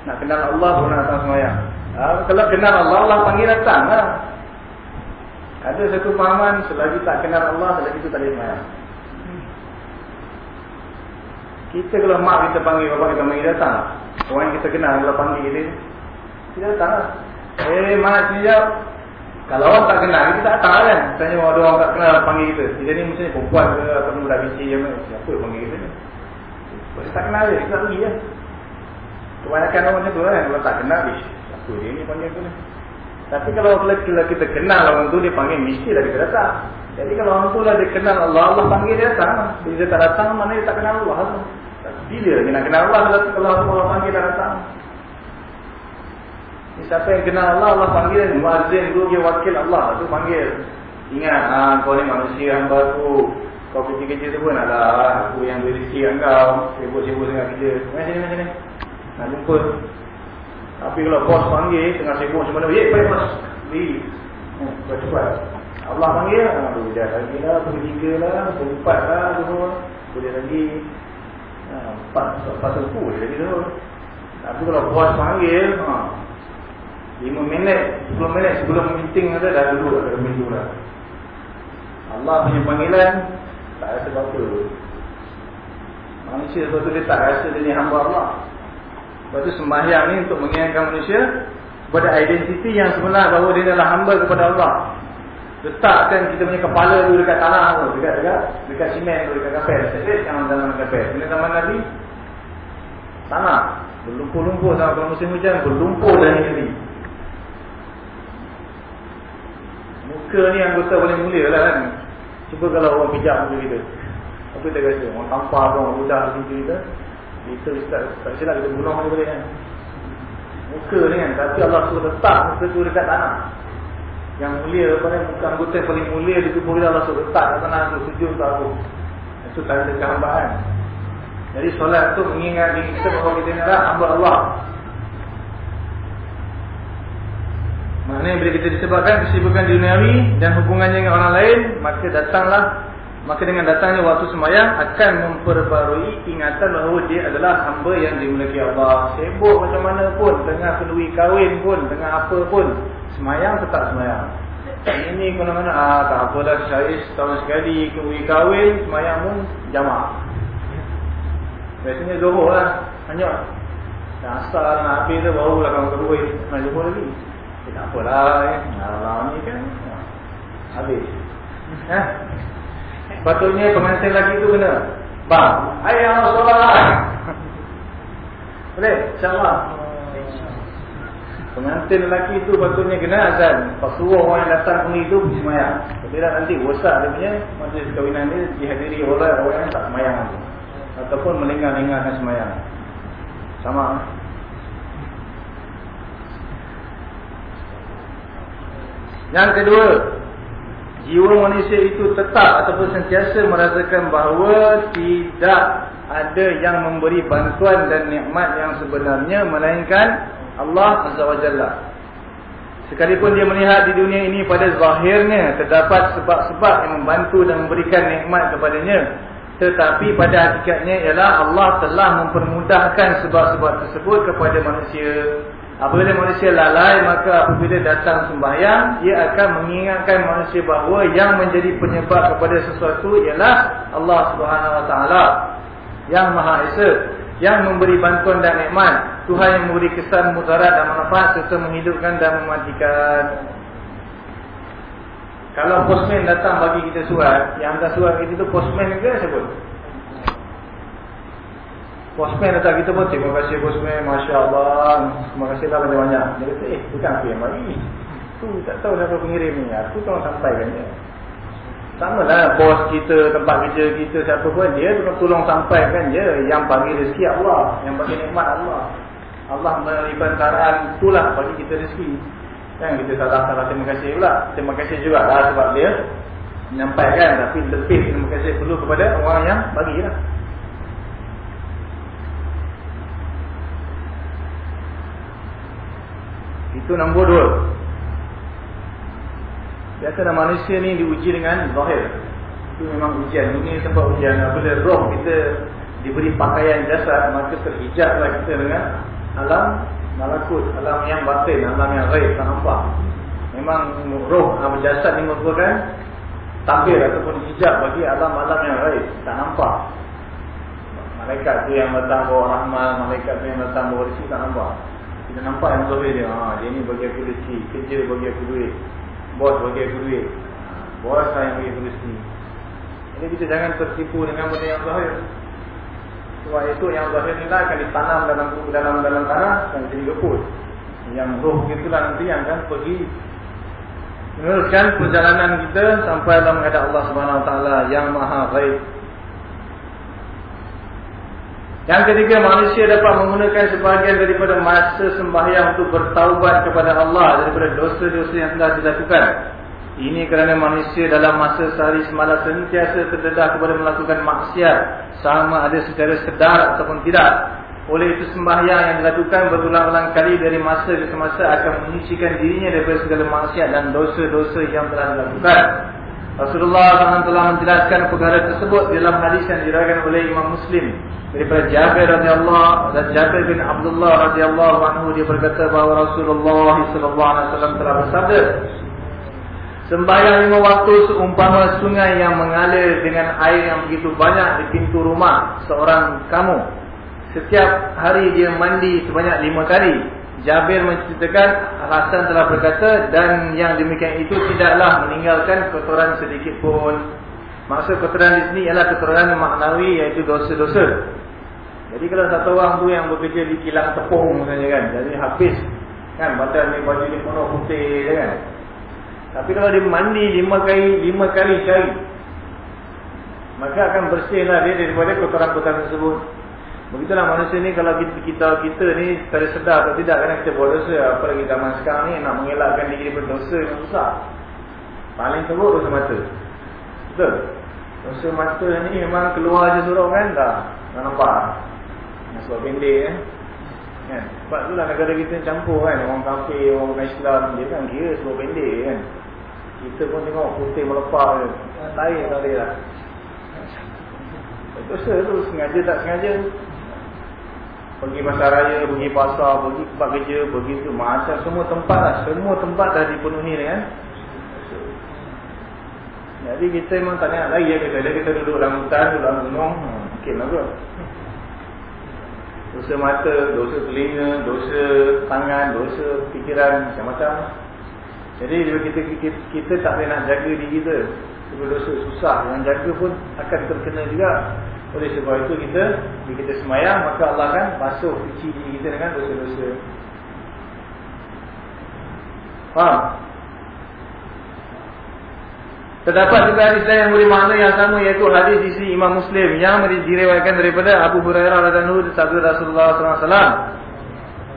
Nak kenal Allah pun nak datang semayang. Ha, kalau kenal Allah, Allah panggil datang lah. Ada satu pahaman selagi tak kenal Allah selagi itu tak semayang. Kita kalau mak kita panggil bapak kita panggil datang. Orang yang kita kenal kalau panggil dia, kita datang lah. Eh mak siap. Kalau orang tak kenal kita tak datang kan. Tanya ada orang tak kenal panggil kita. Kita ni mesti perempuan ke atau muda bici je. Siapa yang panggil kita ni? Kita tak kenal dia, kita tak pergi lah. Kebanyakan orang macam tu kan. Kalau tak kenal, siapa dia ni panggil tu ni? Tapi kalau kita, kita kenal orang tu dia panggil mesti dah kita datang. Jadi kalau orang tu lah dia kenal Allah, Allah panggil dia datang. Bila dia tak datang, mana dia tak kenal Allah. Bila dia nak kenal Allah kalau Allah panggil dia datang. Siapa yang kenal Allah, Allah panggil muazzin tu dia wakil Allah tu panggil. Ingat, ha, kau ni manusia yang baru. Kau kerja-kerja tu pun adalah aku yang beri rezeki kau. Sibuk-sibuk dengan kerja. Macam ni, macam ni. Nak jumpa tapi kalau bos panggil tengah sibuk macam mana, "Ye, baik bos." Di. Hmm, cepat. Allah panggil, aduh dah lagi lah, pergi tiga lah, empat lah semua. Boleh lagi. Empat, empat suku dia lagi tu. Tapi kalau bos panggil, ha, lima minit, sepuluh minit sebelum meeting ada, dah duduk dah pintu lah. Allah punya panggilan, tak rasa apa-apa. Manusia sebab tu dia tak rasa dia ni hamba Allah. Lepas tu sembahyang ni untuk mengingatkan manusia kepada identiti yang sebenar bahawa dia adalah hamba kepada Allah. Letakkan kita punya kepala tu dekat tanah tu, dekat dekat dekat simen tu, dekat kapel. Jangan dalam kapel. Ini zaman Nabi tanah berlumpur-lumpur sama kalau musim hujan berlumpur dan ini. Muka ni anggota boleh mulia lah kan. Cuba kalau orang pijak muka kita. Apa kita rasa? Orang tampar orang mudah macam kita. Kita tak, tak silap kita bunuh dia boleh kan? Muka ni kan? Tapi Allah suruh letak muka tu dekat tanah. Yang mulia pada muka anggota yang paling mulia di tubuh kita Allah suruh letak dekat tanah tu sujud untuk aku Itu tanda kehambaan Jadi solat tu mengingat diri kita bahawa kita ni adalah hamba Allah. Maknanya bila kita disebabkan kesibukan duniawi dan hubungannya dengan orang lain Maka datanglah Maka dengan datangnya waktu semayang akan memperbarui ingatan bahawa dia adalah hamba yang dimiliki Allah. Sibuk macam mana pun, tengah kenduri kahwin pun, tengah apa pun, semayang tetap semayang. Ini mana-mana, ah, tak apa dah syarif setahun sekali kenduri kahwin, semayang pun jamak. Biasanya zuhur lah, hanya. Dan asal nak habis tu baru lah kamu kenduri, nak zuhur lagi. Eh, tak apalah, eh. Alam ni kan, habis. Eh? Patutnya pengantin lagi tu kena. Bang Ayah solat Boleh? InsyaAllah. Pengantin lelaki tu patutnya kena azan. Pas suruh orang yang datang pun itu Semayang. Tapi nanti rosak dia punya Majlis kawinan dia dihadiri oleh orang yang tak semayang Ataupun melengah-lengahkan semayang. Sama. Yang kedua jiwa manusia itu tetap ataupun sentiasa merasakan bahawa tidak ada yang memberi bantuan dan nikmat yang sebenarnya melainkan Allah Azza wa Jalla. Sekalipun dia melihat di dunia ini pada zahirnya terdapat sebab-sebab yang membantu dan memberikan nikmat kepadanya. Tetapi pada hakikatnya ialah Allah telah mempermudahkan sebab-sebab tersebut kepada manusia. Apabila manusia lalai maka apabila datang sembahyang ia akan mengingatkan manusia bahawa yang menjadi penyebab kepada sesuatu ialah Allah Subhanahu Wa Taala yang Maha Esa yang memberi bantuan dan nikmat Tuhan yang memberi kesan mudarat dan manfaat serta menghidupkan dan mematikan Kalau postman datang bagi kita surat, yang hantar surat kita tu postman ke siapa? Postman datang kita pun, terima kasih postman, Masya Allah, terima kasih lah banyak-banyak. Dia kata, eh, bukan aku yang bagi. Tu tak tahu siapa pengirim ni, aku tolong sampaikan je. Sama lah bos kita, tempat kerja kita, siapa pun, dia tolong, tolong sampaikan je. Yang bagi rezeki Allah, yang bagi nikmat Allah. Allah melalui pentaraan itulah bagi kita rezeki. Kan kita salah-salah terima kasih pula. Terima kasih juga lah sebab dia menyampaikan. Tapi lebih terima kasih perlu kepada orang yang bagilah. Itu nombor dua. Biasa manusia ni diuji dengan zahir. Itu memang ujian. Ini tempat ujian. Apabila roh kita diberi pakaian jasad, maka terhijablah kita dengan alam malakut, alam yang batin, alam yang raib, tak nampak. Memang roh atau jasad ni merupakan tampil ataupun hijab bagi alam-alam yang raib, tak nampak. Malaikat tu yang datang bawa rahmat, malaikat tu yang datang bawa rezeki, tak nampak. Kita nampak yang zahir dia, ha, dia ni bagi aku rezeki, kerja bagi aku duit, bos bagi aku duit, ha, bos yang bagi aku rezeki. Jadi kita jangan tertipu dengan benda yang zahir. Sebab itu yang zahir ni lah akan ditanam dalam dalam dalam tanah dan jadi geput. Yang roh itulah nanti yang akan pergi meneruskan perjalanan kita sampai dalam menghadap Allah Taala yang Maha Ghaib. Yang ketiga manusia dapat menggunakan sebahagian daripada masa sembahyang untuk bertaubat kepada Allah daripada dosa-dosa yang telah dilakukan. Ini kerana manusia dalam masa sehari semalam sentiasa terdedah kepada melakukan maksiat sama ada secara sedar ataupun tidak. Oleh itu sembahyang yang dilakukan berulang-ulang kali dari masa ke semasa akan menyucikan dirinya daripada segala maksiat dan dosa-dosa yang telah dilakukan. Rasulullah SAW telah menjelaskan perkara tersebut dalam hadis yang diriwayatkan oleh Imam Muslim daripada Jabir radhiyallahu dan Jabir bin Abdullah radhiyallahu anhu dia berkata bahawa Rasulullah SAW telah bersabda Sembahyang lima waktu seumpama sungai yang mengalir dengan air yang begitu banyak di pintu rumah seorang kamu. Setiap hari dia mandi sebanyak lima kali. Jabir menceritakan Hasan telah berkata dan yang demikian itu tidaklah meninggalkan kotoran sedikit pun. Maksud kotoran di sini ialah kotoran maknawi iaitu dosa-dosa. Jadi kalau satu orang tu yang bekerja di kilang tepung misalnya kan. Jadi habis kan badan ni baju ni penuh putih kan. Tapi kalau dia mandi lima kali lima kali sehari Maka akan bersihlah dia daripada kotoran-kotoran tersebut Begitulah manusia ni kalau kita kita, kita ni secara sedar atau tidak Kerana kita buat dosa Apalagi zaman sekarang ni nak mengelakkan diri daripada dosa yang susah Paling teruk dosa mata Betul? Dosa mata ni memang keluar je suruh kan? Tak, tak nampak. Sebab pendek eh? Kan? Sebab itulah negara kita campur kan? Orang kafir, orang Islam. Dia kan kira sebab pendek kan? Kita pun tengok putih melepak je. Tak tak boleh lah. Dosa tu sengaja tak sengaja. Pergi pasar raya, pergi pasar, pergi tempat kerja Pergi tu. Macam semua tempat lah. Semua tempat dah dipenuhi dengan Jadi kita memang tak nak lagi ya, kita, kita duduk dalam hutan, duduk dalam gunung Mungkin lah kot dosa mata, dosa telinga, dosa tangan, dosa fikiran macam-macam. Jadi kita, kita kita tak boleh nak jaga diri kita. Sebab dosa susah, yang jaga pun akan terkena juga. Oleh sebab itu kita bila kita semayang maka Allah akan basuh suci diri kita dengan dosa-dosa. Faham? Terdapat juga hadis lain yang beri makna yang sama iaitu hadis di sisi Imam Muslim yang diriwayatkan daripada Abu Hurairah radhiyallahu anhu sabda Rasulullah SAW.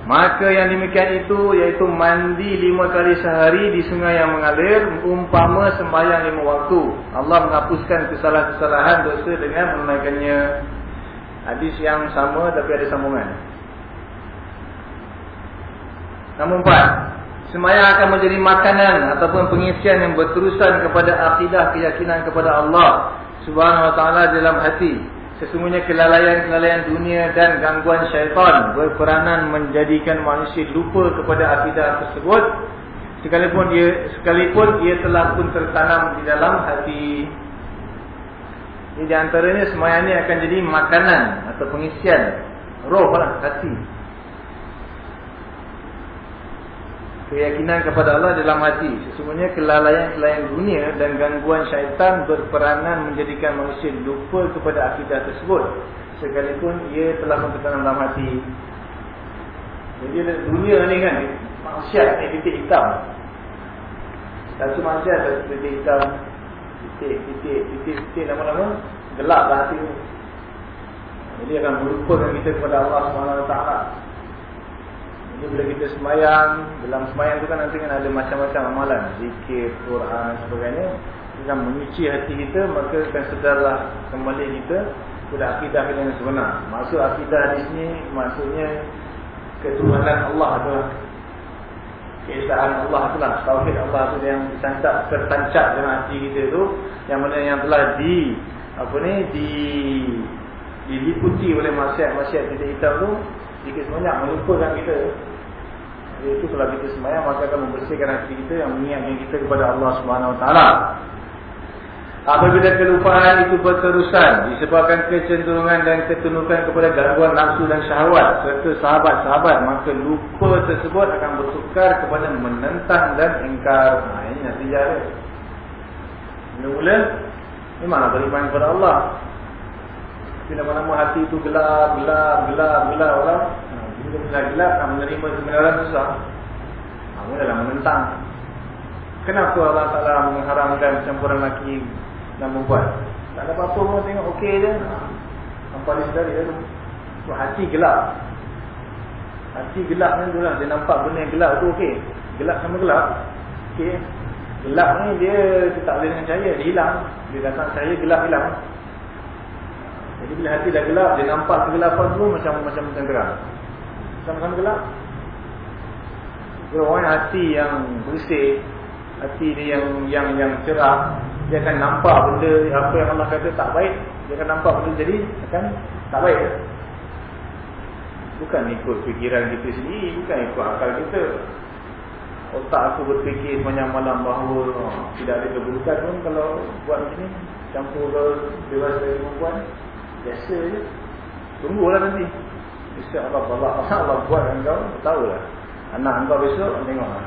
Maka yang demikian itu iaitu mandi lima kali sehari di sungai yang mengalir umpama sembahyang lima waktu. Allah menghapuskan kesalahan-kesalahan dosa dengan menunaikannya. Hadis yang sama tapi ada sambungan. Nombor empat. Semayang akan menjadi makanan ataupun pengisian yang berterusan kepada akidah keyakinan kepada Allah Subhanahu Wa Taala dalam hati. Sesungguhnya kelalaian-kelalaian dunia dan gangguan syaitan berperanan menjadikan manusia lupa kepada akidah tersebut. Sekalipun dia sekalipun ia telah pun tertanam di dalam hati. Jadi di antaranya semayang ini akan jadi makanan atau pengisian roh lah hati. Keyakinan kepada Allah dalam hati. Sesungguhnya kelalaian selain dunia dan gangguan syaitan berperanan menjadikan manusia lupa kepada akidah tersebut. Sekalipun ia telah berkenan dalam hati. Jadi dunia ni kan, manusia ni titik hitam. Satu manusia ada titik hitam. Titik, titik, titik, titik, lama-lama gelap lah hati tu. Jadi akan melupakan kita kepada Allah SWT. Jadi bila kita semayang, dalam semayang tu kan nanti kan ada macam-macam amalan. Zikir, Quran, sebagainya. Kita akan menyuci hati kita, maka akan sedarlah kembali kita kepada akidah kita yang sebenar. Maksud akidah di sini, maksudnya ketuhanan Allah tu Keesaan Allah tu lah. Tauhid Allah tu yang tertancap, tertancap dalam hati kita tu. Yang mana yang telah di, apa ni, di diliputi oleh masyarakat-masyarakat tidak hitam tu sedikit sebanyak melupakan kita itu kalau kita semayang maka akan membersihkan hati kita yang mengingatkan kita kepada Allah Subhanahu SWT apabila kelupaan itu berterusan disebabkan kecenderungan dan ketundukan kepada gangguan nafsu dan syahwat serta sahabat-sahabat maka lupa tersebut akan bertukar kepada menentang dan ini nanti jari mula-mula memanglah beriman kepada Allah. Tapi nama-nama hati itu gelap, gelap, gelap, gelap orang. Bila gelap, gelap nak menerima kebenaran susah. Kamu dalam menentang. Kenapa Allah Ta'ala mengharamkan campuran laki dan perempuan? Tak ada apa-apa pun tengok okey je. Nampak dia sedari tu. So, hati gelap. Hati gelap ni tu lah. Dia nampak benda yang gelap tu okey. Gelap sama gelap. Okey. Gelap ni dia, dia tak boleh dengan cahaya. Dia hilang. Dia datang cahaya gelap hilang. Jadi bila hati dah gelap, dia nampak kegelapan tu macam macam macam terang. Sama-sama gelap. Jadi orang hati yang bersih, hati dia yang yang yang cerah, dia akan nampak benda apa yang Allah kata tak baik, dia akan nampak benda jadi akan tak baik. Bukan ikut fikiran kita sendiri, bukan ikut akal kita. Otak aku berfikir sepanjang malam bahawa oh, tidak ada keburukan pun kalau buat macam ni. Campur ke bebas dari perempuan. Biasa je Tunggulah nanti Bisa Allah Allah Allah buat engkau Tahu lah Anak engkau besok Tengok. Lah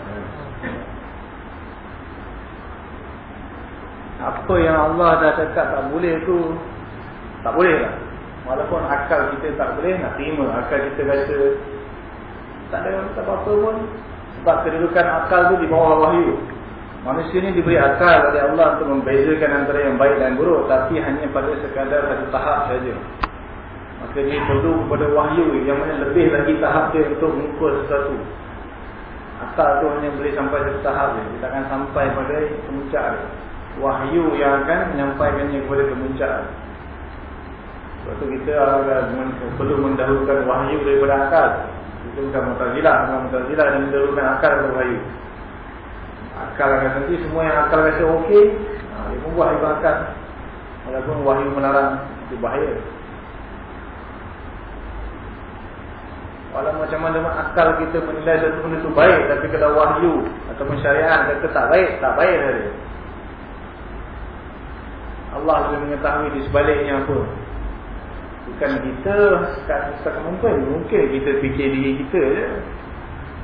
Apa yang Allah dah cakap tak boleh tu Tak boleh lah. Walaupun akal kita tak boleh Nak terima Akal kita rasa Tak ada apa-apa pun. Sebab kedudukan akal tu di bawah wahyu. Manusia ni diberi akal oleh Allah untuk membezakan antara yang baik dan buruk Tapi hanya pada sekadar satu tahap saja. Maka dia perlu kepada wahyu yang mana lebih lagi tahap dia untuk mengukur sesuatu. Akal tu hanya boleh sampai satu tahap dia Kita akan sampai pada kemuncak dia. Wahyu yang akan menyampaikannya kepada kemuncak Sebab tu kita perlu mendahulukan wahyu daripada akal. Itu bukan mutazilah Bukan mutazilah dan mendahulukan akal daripada wahyu. Akal akan nanti semua yang akal rasa okey ha, Dia pun buat ibadat. Walaupun wahyu melarang Itu bahaya Walau macam mana akal kita menilai satu benda itu baik Tapi kalau wahyu ataupun syariat kata tak baik Tak baik dari Allah lebih mengetahui di sebaliknya apa Bukan kita sekat mungkin Mungkin kita fikir diri kita je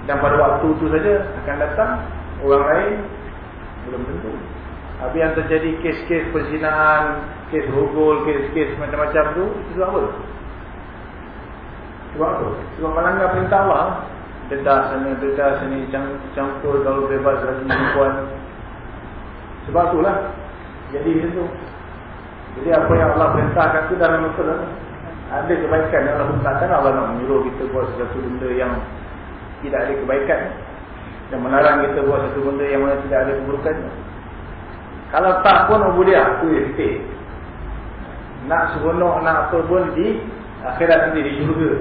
Dan pada waktu itu saja akan datang orang lain belum tentu. Tapi yang terjadi kes-kes perzinahan, kes rogol, kes-kes macam-macam tu, itu apa? Sebab apa? Sebab melanggar perintah Allah. Dedah sana, dedah sini, campur kalau bebas lagi perempuan. Sebab itulah. Jadi itu. Jadi apa yang Allah perintahkan tu dalam betul lah. Ada kebaikan yang Allah perintahkan, Allah nak menyuruh kita buat sesuatu benda yang tidak ada kebaikan dan melarang kita buat satu benda yang mana tidak ada keburukan. Kalau tak pun ubudiah, tu ya sikit. Nak seronok, nak apa pun di akhirat nanti di syurga.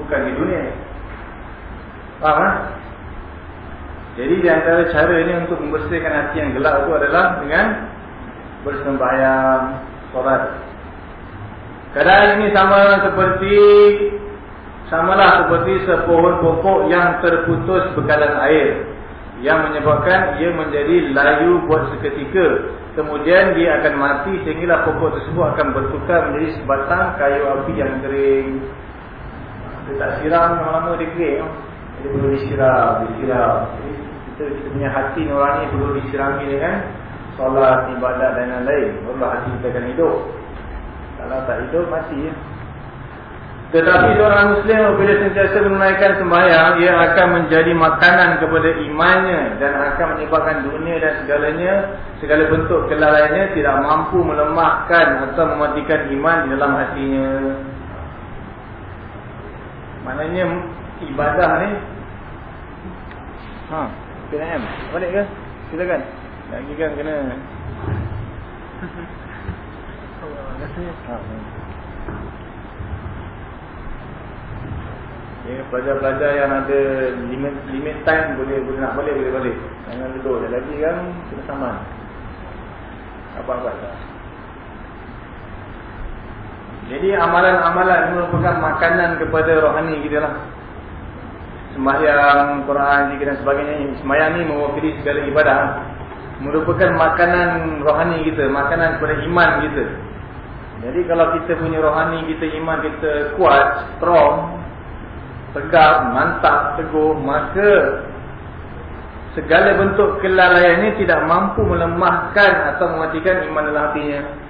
Bukan di dunia. Faham kan? Jadi di antara cara ini untuk membersihkan hati yang gelap itu adalah dengan bersembahyang, solat. Keadaan ini sama seperti Samalah seperti sepohon pokok yang terputus bekalan air yang menyebabkan ia menjadi layu buat seketika. Kemudian dia akan mati sehingga pokok tersebut akan bertukar menjadi sebatang kayu api yang kering. Dia tak siram lama-lama dia kering. Dia perlu disiram, disiram. kita, kita punya hati nurani perlu disirami dengan solat, ibadat dan lain-lain. Barulah hati kita akan hidup. Kalau tak hidup, mati ya. Tetapi seorang Muslim bila sentiasa menunaikan sembahyang, ia akan menjadi makanan kepada imannya dan akan menyebabkan dunia dan segalanya, segala bentuk kelalaiannya tidak mampu melemahkan atau mematikan iman di dalam hatinya. Maknanya ibadah ni Ha, kena M. Balik ke? Silakan. Lagi kan kena. Ha. Ya, pelajar-pelajar yang ada limit limit time boleh boleh nak balik boleh balik. Jangan duduk lagi kan kena saman. Apa-apa tak. Jadi amalan-amalan merupakan makanan kepada rohani kita lah. Sembahyang, Quran, zikir dan sebagainya. Sembahyang ni mewakili segala ibadah. Merupakan makanan rohani kita, makanan kepada iman kita. Jadi kalau kita punya rohani kita, iman kita kuat, strong, tegak, mantap, teguh, maka segala bentuk kelalaian ini tidak mampu melemahkan atau mematikan iman dalam hatinya.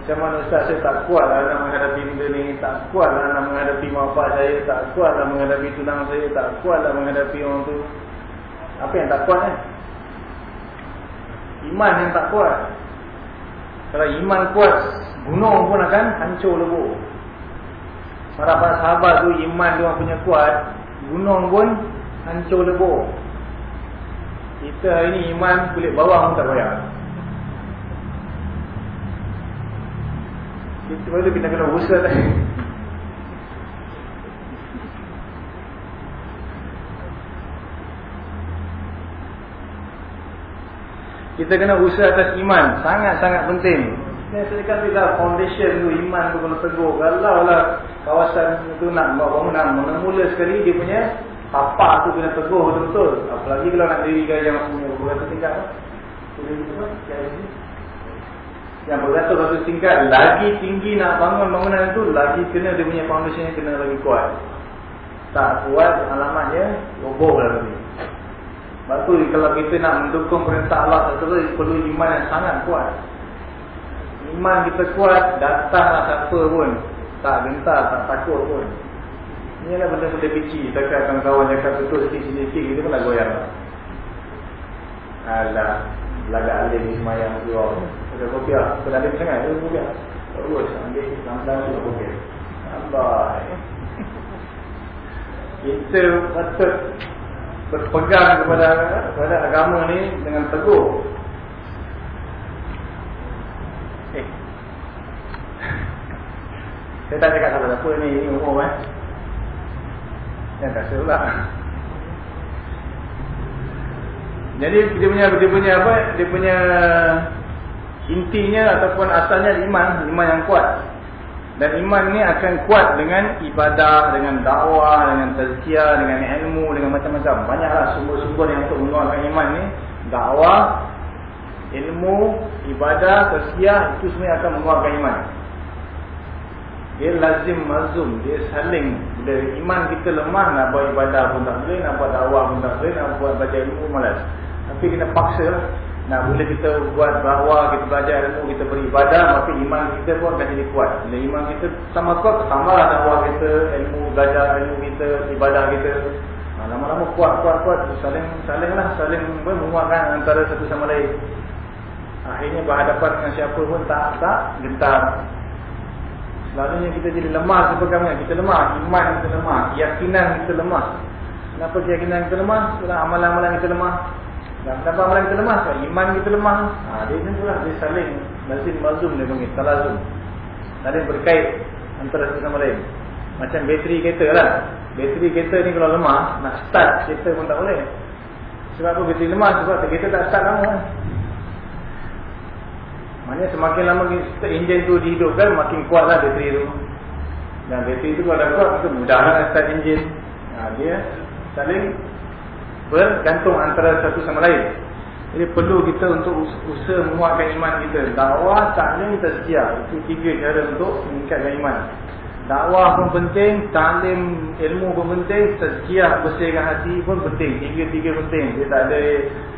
Macam mana Ustaz saya tak kuat lah nak menghadapi benda ni, tak kuat lah nak menghadapi maafat saya, tak kuat lah menghadapi tunang saya, tak kuat lah menghadapi orang tu. Apa yang tak kuat ni? Iman yang tak kuat. Kalau iman kuat, gunung pun akan hancur lebur. Para para sahabat tu iman dia punya kuat, gunung pun hancur lebur. Kita hari ni iman kulit bawah pun tak goyang. Kita baru kita kena usaha tadi. Kita kena usaha atas iman, sangat-sangat penting. Saya kata lah foundation tu iman tu kena teguh. Kalau lah kawasan tu nak buat bangunan, mula-mula sekali dia punya tapak tu kena teguh betul-betul. Apalagi kalau nak diri gaya yang punya berapa tingkat tu. Yang beratus satu tingkat lagi tinggi nak bangun bangunan tu lagi kena dia punya foundation yang kena lagi kuat. Tak kuat alamatnya roboh lah lagi. Sebab tu kalau kita nak mendukung perintah Allah terus perlu iman yang sangat kuat iman kita kuat, datanglah siapa pun. Tak gentar, tak takut pun. Ini adalah benda-benda kecil. Takkan kawan-kawan cakap betul sikit-sikit, kita pun dah goyang. Alah, belagak alim ni semayang keluar. Ada kopi lah. Kena alim sangat, ada kopi lah. Terus, ambil sampai tu kopi. Sampai. Kita patut berpegang kepada, kepada agama ni dengan teguh. Saya tak cakap salah apa ni, ini umum eh. Yang tak salah. Jadi dia punya dia punya apa? Dia punya intinya ataupun asalnya iman, iman yang kuat. Dan iman ni akan kuat dengan ibadah, dengan dakwah, dengan tazkiyah, dengan ilmu, dengan macam-macam. Banyaklah sumber-sumber yang untuk menguatkan iman ni. Dakwah, ilmu, ibadah, tazkiyah itu semua akan menguatkan iman dia lazim mazum dia saling bila iman kita lemah nak buat ibadah pun tak boleh nak buat dakwah pun tak boleh nak buat baca ilmu malas tapi kena paksa lah nak boleh kita buat dakwah kita belajar ilmu kita beribadah maka iman kita pun akan jadi kuat bila iman kita sama kuat tambahlah dakwah kita ilmu belajar ilmu kita ibadah kita lama-lama kuat kuat kuat saling saling lah saling menguatkan antara satu sama lain akhirnya berhadapan dengan siapa pun tak tak gentar Selalunya kita jadi lemah sebagainya. Kita lemah. Iman kita lemah. Keyakinan kita lemah. Kenapa keyakinan kita lemah? Sebab amalan-amalan kita lemah. Dan kenapa amalan kita lemah? Sebab iman kita lemah. Ha, dia ni lah. Dia saling. Lazim mazum dia panggil. Talazum. Saling berkait antara satu sama lain. Macam bateri kereta lah. Bateri kereta ni kalau lemah, nak start kereta pun tak boleh. Sebab apa bateri lemah? Sebab kereta tak start lama. Maknanya semakin lama kita enjin tu dihidupkan Makin kuatlah bateri tu Dan bateri tu kalau dah kuat Maka mudahlah start enjin ha, Dia saling Bergantung antara satu sama lain Jadi perlu kita untuk usaha menguatkan iman kita Dakwah, taklim, tazkiyah Itu tiga cara untuk meningkatkan iman dakwah pun penting, taklim ilmu pun penting, tazkiyah bersihkan hati pun penting. Tiga-tiga penting. Dia tak ada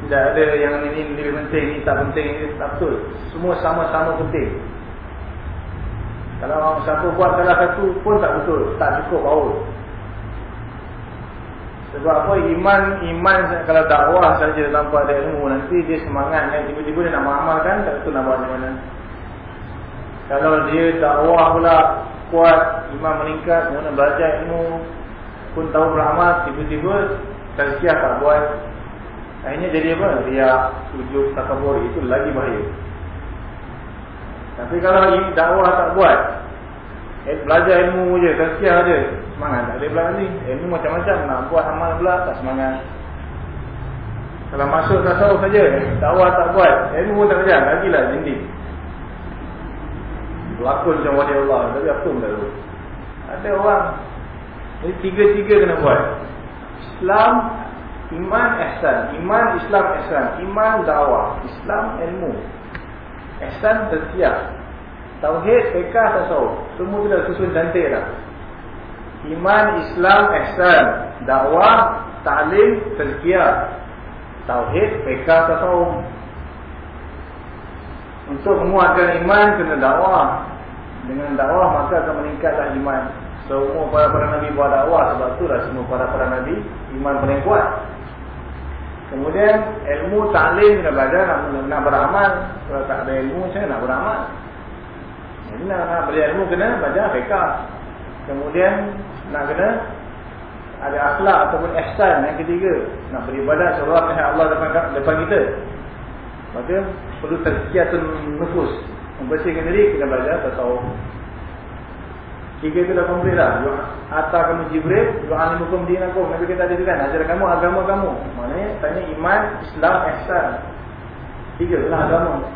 tidak ada yang ini lebih penting, ini tak penting, ini tak betul. Semua sama-sama penting. Kalau satu buat salah satu pun tak betul, tak cukup baul. Sebab apa iman iman kalau dakwah saja tanpa ada ilmu nanti dia semangat kan tiba-tiba dia nak mengamalkan tak betul nak buat mana. Kalau dia dakwah pula kuat, iman meningkat, kemudian belajar ilmu pun tahu beramal, tiba-tiba tazkiyah tak buat. Akhirnya jadi apa? Dia sujud takabur itu lagi bahaya. Tapi kalau dakwah tak buat, eh, belajar ilmu je, tazkiyah je, semangat. Tak boleh belajar ni. Ilmu macam-macam, nak buat amal pula, tak semangat. Kalau masuk tasawuf saja, dakwah tak buat, ilmu pun tak kerja, lagilah zindik. Berlakon macam wali Allah Tapi apa pun tak tahu Ada orang Jadi tiga-tiga kena buat Islam Iman ihsan Iman Islam ihsan Iman dakwah Islam ilmu Ihsan tersiap Tauhid, pekah, tasawuf Semua tu dah susun cantik dah Iman, Islam, ihsan Dakwah, ta'lim, tersiap Tauhid, pekah, tasawuf untuk menguatkan iman kena dakwah dengan dakwah maka akan meningkatlah iman. Semua para-para Nabi buat dakwah sebab itulah semua para-para Nabi iman paling kuat. Kemudian ilmu ta'lim kena belajar nak, nak beramal. Kalau tak ada ilmu saya nak beramal. Jadi nak, nak berilmu kena belajar fiqah. Kemudian nak kena ada akhlak ataupun ihsan yang ketiga. Nak beribadat seolah Allah depan, depan kita. Maka perlu tazkiyatun nufus. Membersihkan diri kita belajar tasawuf. Tiga itu dah komplit dah. Atas kamu Jibril doa ni hukum din aku Nabi kita ada kan ajar kamu agama kamu. Maknanya tanya iman Islam ihsan. Tiga lah agama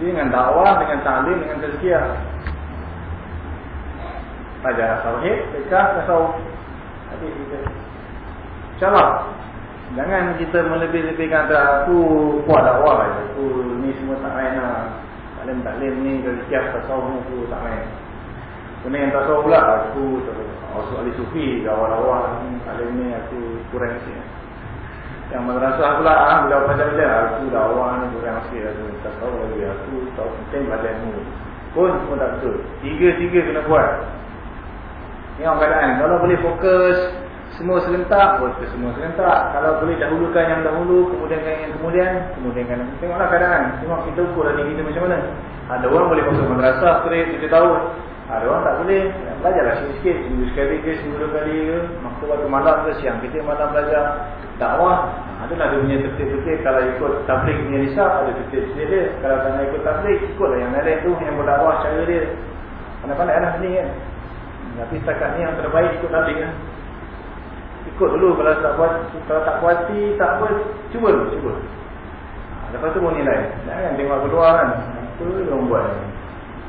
dengan dakwah dengan ta'lim dengan tazkiyah. Ajar tauhid fikah tasawuf. Tapi kita insyaallah Jangan kita melebih-lebihkan antara aku buat dakwah Aku ni semua tak main lah. Taklim-taklim ni dari siap tasawuf aku tak main Kena yang tasawuf pula aku Aku ahli sufi Awal-awal taklim ni aku kurang sikit Yang madrasah pula ah, Bila baca-baca aku dakwah ni kurang sikit Aku tak tahu lagi Aku tahu penting belajar ni. Pun semua tak betul. Tiga-tiga kena buat. Orang keadaan. Kalau boleh fokus semua serentak pun semua serentak. Kalau boleh dahulukan yang dahulu kemudian yang kemudian kemudian kan tengoklah keadaan. Tengok kita ukur diri kita macam mana. Ada orang boleh masuk madrasah straight kita tahu ada orang tak boleh. Belajarlah sikit-sikit seminggu sekali ke seminggu kali ke. Maka waktu malam ke siang kita malam belajar. Dakwah adalah dia punya tertib-tertib. Kalau ikut tablik punya risau ada tertib sendiri kalau tak nak ikut tablik ikutlah yang lain tu yang berdakwah cara dia. Pandai-pandai lah ni kan. Tapi setakat ni yang terbaik ikut tablik kan ikut dulu kalau tak puas kalau tak puasi tak apa cuba dulu cuba. Ha, lepas tu baru nilai. Jangan tengok kedua kan. Itu orang buat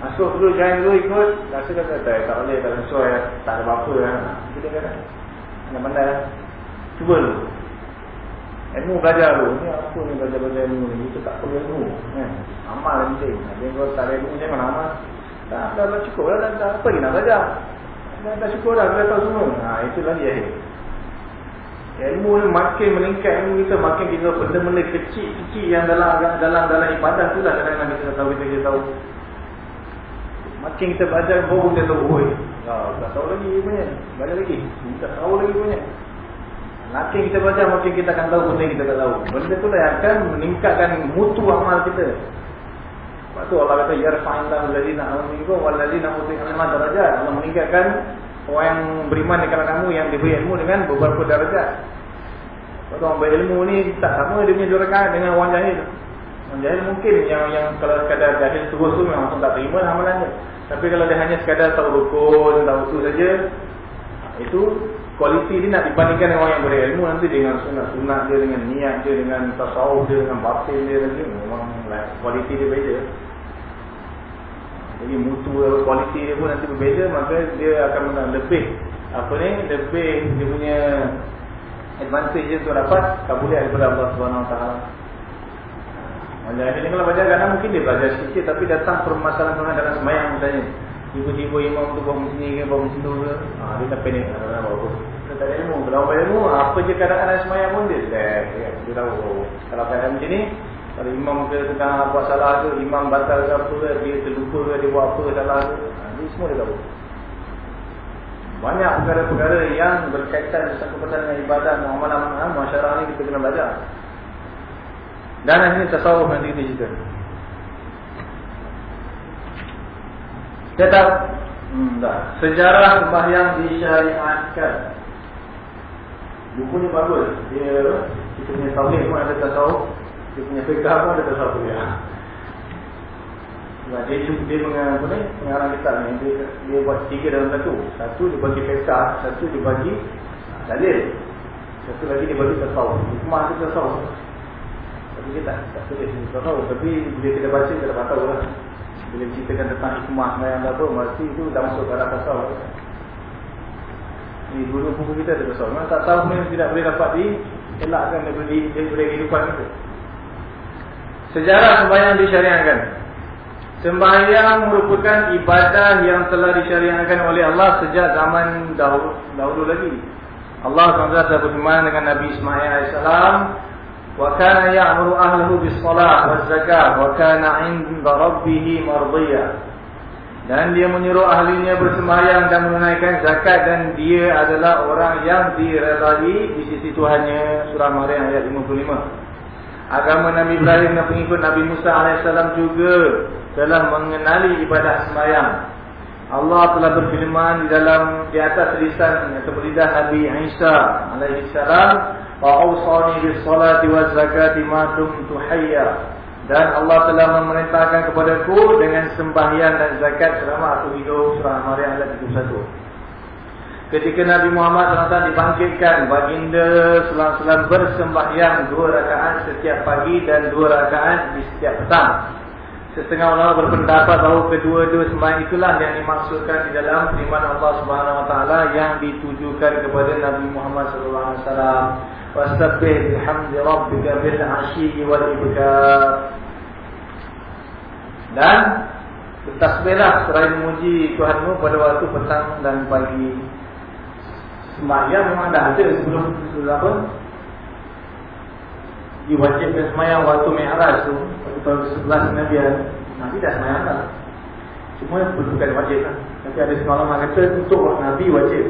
masuk dulu jangan dulu ikut. Rasa kata tak, tak boleh tak sesuai tak ada apa-apa kan kita kata mana-mana cuba dulu. Ilmu belajar dulu. Ni apa ni belajar-belajar ilmu ni? Kita tak perlu ilmu kan? Amal yang penting. Jadi kalau tak ada ilmu jangan amal. Tak, dah, dah cukup. Dah, dah, apa lagi nak belajar? Dah, dah cukup dah, kita tahu semua. Ha, itulah dia Ilmu ni makin meningkat ilmu kita makin kita benda-benda kecil-kecil yang dalam dalam dalam ibadah tu lah kadang-kadang kita tahu kita, kita tahu. Makin kita belajar baru kita tahu oi. Ah, tak tahu lagi punya. Belajar lagi. Kita tahu lagi punya. Makin kita belajar makin kita akan tahu benda kita tak tahu. Benda tu lah akan meningkatkan mutu amal kita. Sebab tu Allah kata yarfa'illahu alladhina amanu wal-ladzina utul ilma darajat. Allah meningkatkan orang yang beriman di kalangan kamu yang diberi ilmu dengan beberapa darjat. Kalau orang berilmu ni tak sama dia punya juragan dengan orang jahil. Jahil mungkin yang yang kalau sekadar jahil terus tu memang tak terima amalan dia. Tapi kalau dia hanya sekadar tahu rukun, tahu tu saja, itu kualiti dia nak dibandingkan dengan orang yang berilmu nanti dengan sunat-sunat dia, dengan niat dia, dengan tasawuf dia, dengan batin dia, memang kualiti dia beza. Jadi mutu kualiti dia pun nanti berbeza Maka dia akan lebih Apa ni Lebih dia punya Advantage dia untuk dapat Kabuliah daripada Allah SWT Macam ni kalau belajar kadang mungkin dia belajar sikit Tapi datang permasalahan-permasalahan dalam semayang misalnya Tiba-tiba imam tu bawa sini ke, bawa sini ke. Ha, dia tak apa. Dia tak ada ilmu. Kalau apa ilmu, apa je keadaan semayang pun dia. Dia, dia tahu. Oh, kalau keadaan macam ni, kalau imam ke tengah buat salah ke, imam batal ke apa ke, dia terlupa ke, dia buat apa ke salah ke. Ha, dia semua dia tahu. Banyak perkara-perkara yang berkaitan dengan ibadah muamalah masyarakat ni kita kena belajar. Dan ini tasawuf nanti kita cerita. Tetap hmm, sejarah sembahyang disyariatkan. Buku ni bagus. Dia kita punya tauhid pun ada tasawuf, dia punya fiqh pun ada tasawuf dia. Nah, dia dia mengarang ni, mengarang kitab ni dia, dia buat tiga dalam satu. Satu dia bagi fiqh, satu dia bagi dalil. Satu lagi dia bagi tasawuf. Hikmah tu tasawuf. Dia tak tak tulis tasawuf, tapi bila kita baca kita dapat tahu lah. Bila ceritakan tentang hikmah yang apa, mesti itu dah masuk ke dalam tasawuf. Ini guru buku kita ada tasawuf. Memang tak tahu ni tidak boleh dapat di elakkan daripada, daripada kehidupan kita. Sejarah sembahyang disyariahkan. Sembahyang merupakan ibadah yang telah disyariahkan oleh Allah sejak zaman dahulu, dahulu lagi. Allah SWT berfirman dengan Nabi Ismail AS وكان يأمر أهله بالصلاة والزكاة وكان عند ربه مرضيا dan dia menyuruh ahlinya bersembahyang dan menunaikan zakat dan dia adalah orang yang diredai di sisi Tuhannya surah Maryam ayat 55 agama Nabi Ibrahim dan pengikut Nabi Musa AS juga telah mengenali ibadah sembahyang Allah telah berfirman di dalam di atas lisan atau lidah Nabi Isa AS Fa'awsani bis salati wa zakati ma dumtu. Dan Allah telah memerintahkan kepadaku dengan sembahyang dan zakat selama aku hidup. Surah Maryam ayat 31. Ketika Nabi Muhammad SAW dibangkitkan, baginda selang-selang bersembahyang dua rakaat setiap pagi dan dua rakaat di setiap petang. Setengah ulama berpendapat bahawa kedua-dua sembahyang itulah yang dimaksudkan di dalam firman Allah Subhanahu Wa Taala yang ditujukan kepada Nabi Muhammad Sallallahu Alaihi Wasallam. Wasabih bihamdi Rabbika bil ashiyi wal ibkar. Dan bertasbihlah serai memuji Tuhanmu pada waktu petang dan pagi. Sembahyang memang dah ada sebelum sebelum apa? Diwajibkan sembahyang waktu Mi'raj tu waktu tahun 11 Nabi Nabi dah sembahyang dah semua bukan wajib lah. Tapi ada semalam yang kata untuk Nabi wajib.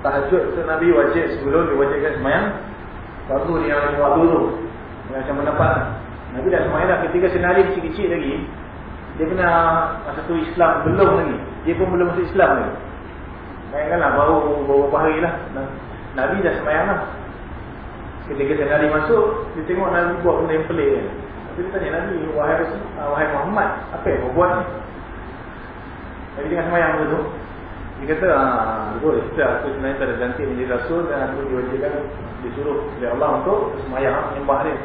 Tahajud tu Nabi wajib sebelum diwajibkan sembahyang Waktu dia yang waktu tu Macam mendapat. Nabi dah semayang ketika senari kecil-kecil lagi Dia kena Masa tu Islam belum lagi. Dia pun belum masuk Islam lagi. Bayangkanlah baru beberapa hari lah. Nabi dah semayang lah Ketika senari masuk Dia tengok Nabi buat benda yang pelik kan Tapi dia tanya Nabi Wahai, wahai Muhammad Apa yang kau buat ni Nabi tengah semayang tu dia kata, ah, betul, kita aku sebenarnya tak ada ganti menjadi rasul dan aku diwajibkan disuruh oleh Allah untuk semayang menyembah dia.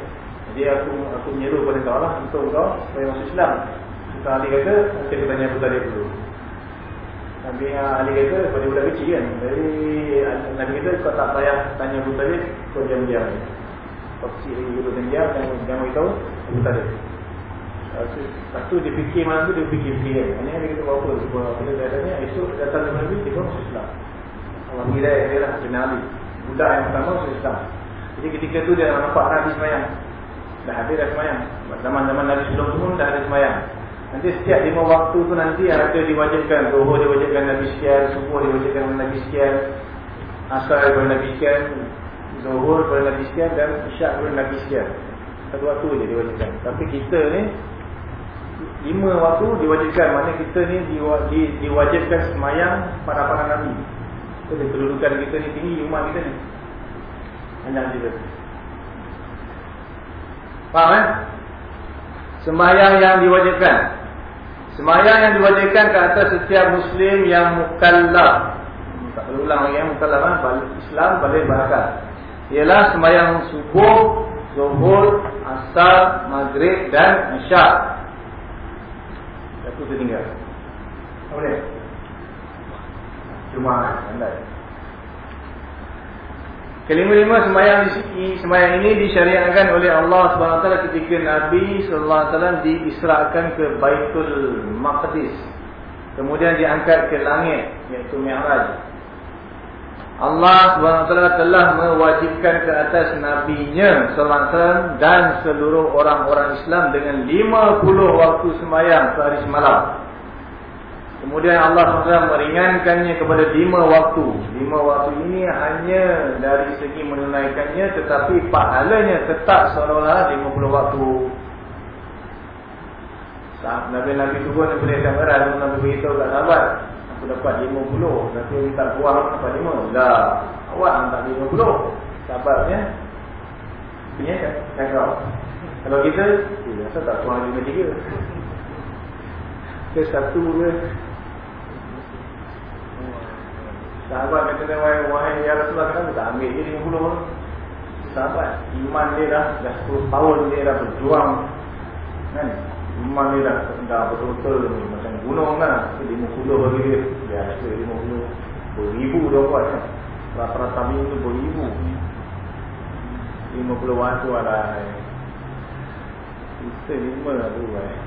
Jadi aku aku menyeru kepada kau lah untuk kau supaya masuk Islam. Kita ahli kata, kita tanya Abu Talib dulu. Nabi ahli kata, pada budak kecil kan. Jadi Nabi kata, kau tak payah tanya Abu Talib, kau diam-diam. Kau kecil lagi dulu dan diam, dan jangan beritahu Abu Talib. Satu dia fikir malam tu dia fikir fikir kan. Ini dia kata apa sebab bila dia tanya esok datang dengan Nabi dia pun Islam. Allah kira dia lah kenali. Budak yang pertama masuk Islam. Jadi ketika tu dia nampak Nabi semayang. Dah ada dah semayang. Zaman-zaman Nabi sebelum tu pun dah ada semayang. Nanti setiap lima waktu tu nanti ada diwajibkan. Zuhur diwajibkan Nabi sekian. Subuh diwajibkan Nabi sekian. Asar kepada Nabi sekian. Zuhur kepada Nabi sekian. Dan Isyak kepada Nabi sekian. Satu waktu je diwajibkan. Tapi kita ni lima waktu diwajibkan mana kita ni diwajibkan semayang pada para nabi jadi kedudukan kita ni tinggi umat kita ni hanya kita faham eh sembahyang yang diwajibkan sembahyang yang diwajibkan ke atas setiap muslim yang mukallaf tak perlu ulang lagi yang mukallaf kan Islam balik barakah ialah sembahyang subuh zuhur asar maghrib dan isyak itu tertinggal. Apa dia? Cuma anda. Kelima-lima sembahyang di sembahyang ini disyariatkan oleh Allah Taala ketika Nabi Wasallam diisrakan ke Baitul Maqdis. Kemudian diangkat ke langit iaitu Mi'raj. Allah SWT telah mewajibkan ke atas Nabi-Nya SAW dan seluruh orang-orang Islam dengan 50 waktu sembahyang sehari semalam. Kemudian Allah SWT meringankannya kepada 5 waktu. 5 waktu ini hanya dari segi menunaikannya tetapi pahalanya tetap seolah-olah 50 waktu. Nabi-Nabi tu pun boleh kamera Nabi beritahu kat sahabat Aku dapat 50 Tapi minta buang dapat 5 Dah Awak minta 50 Sahabatnya Punya kan? Kan Kalau kita rasa tak tuang 5-3 Ke satu ke Sahabat kata dia wahai, wahai ya Rasulullah kenapa tak ambil je 50 Sahabat iman dia dah dah 10 tahun dia dah berjuang kan Memang dia dah, dah betul-betul macam gunung kan. 50 bagi dia. Biasa 50. Beribu dia buat kan. Rata-rata minggu tu beribu. 50 waktu ada. Lima lah tu. Eh.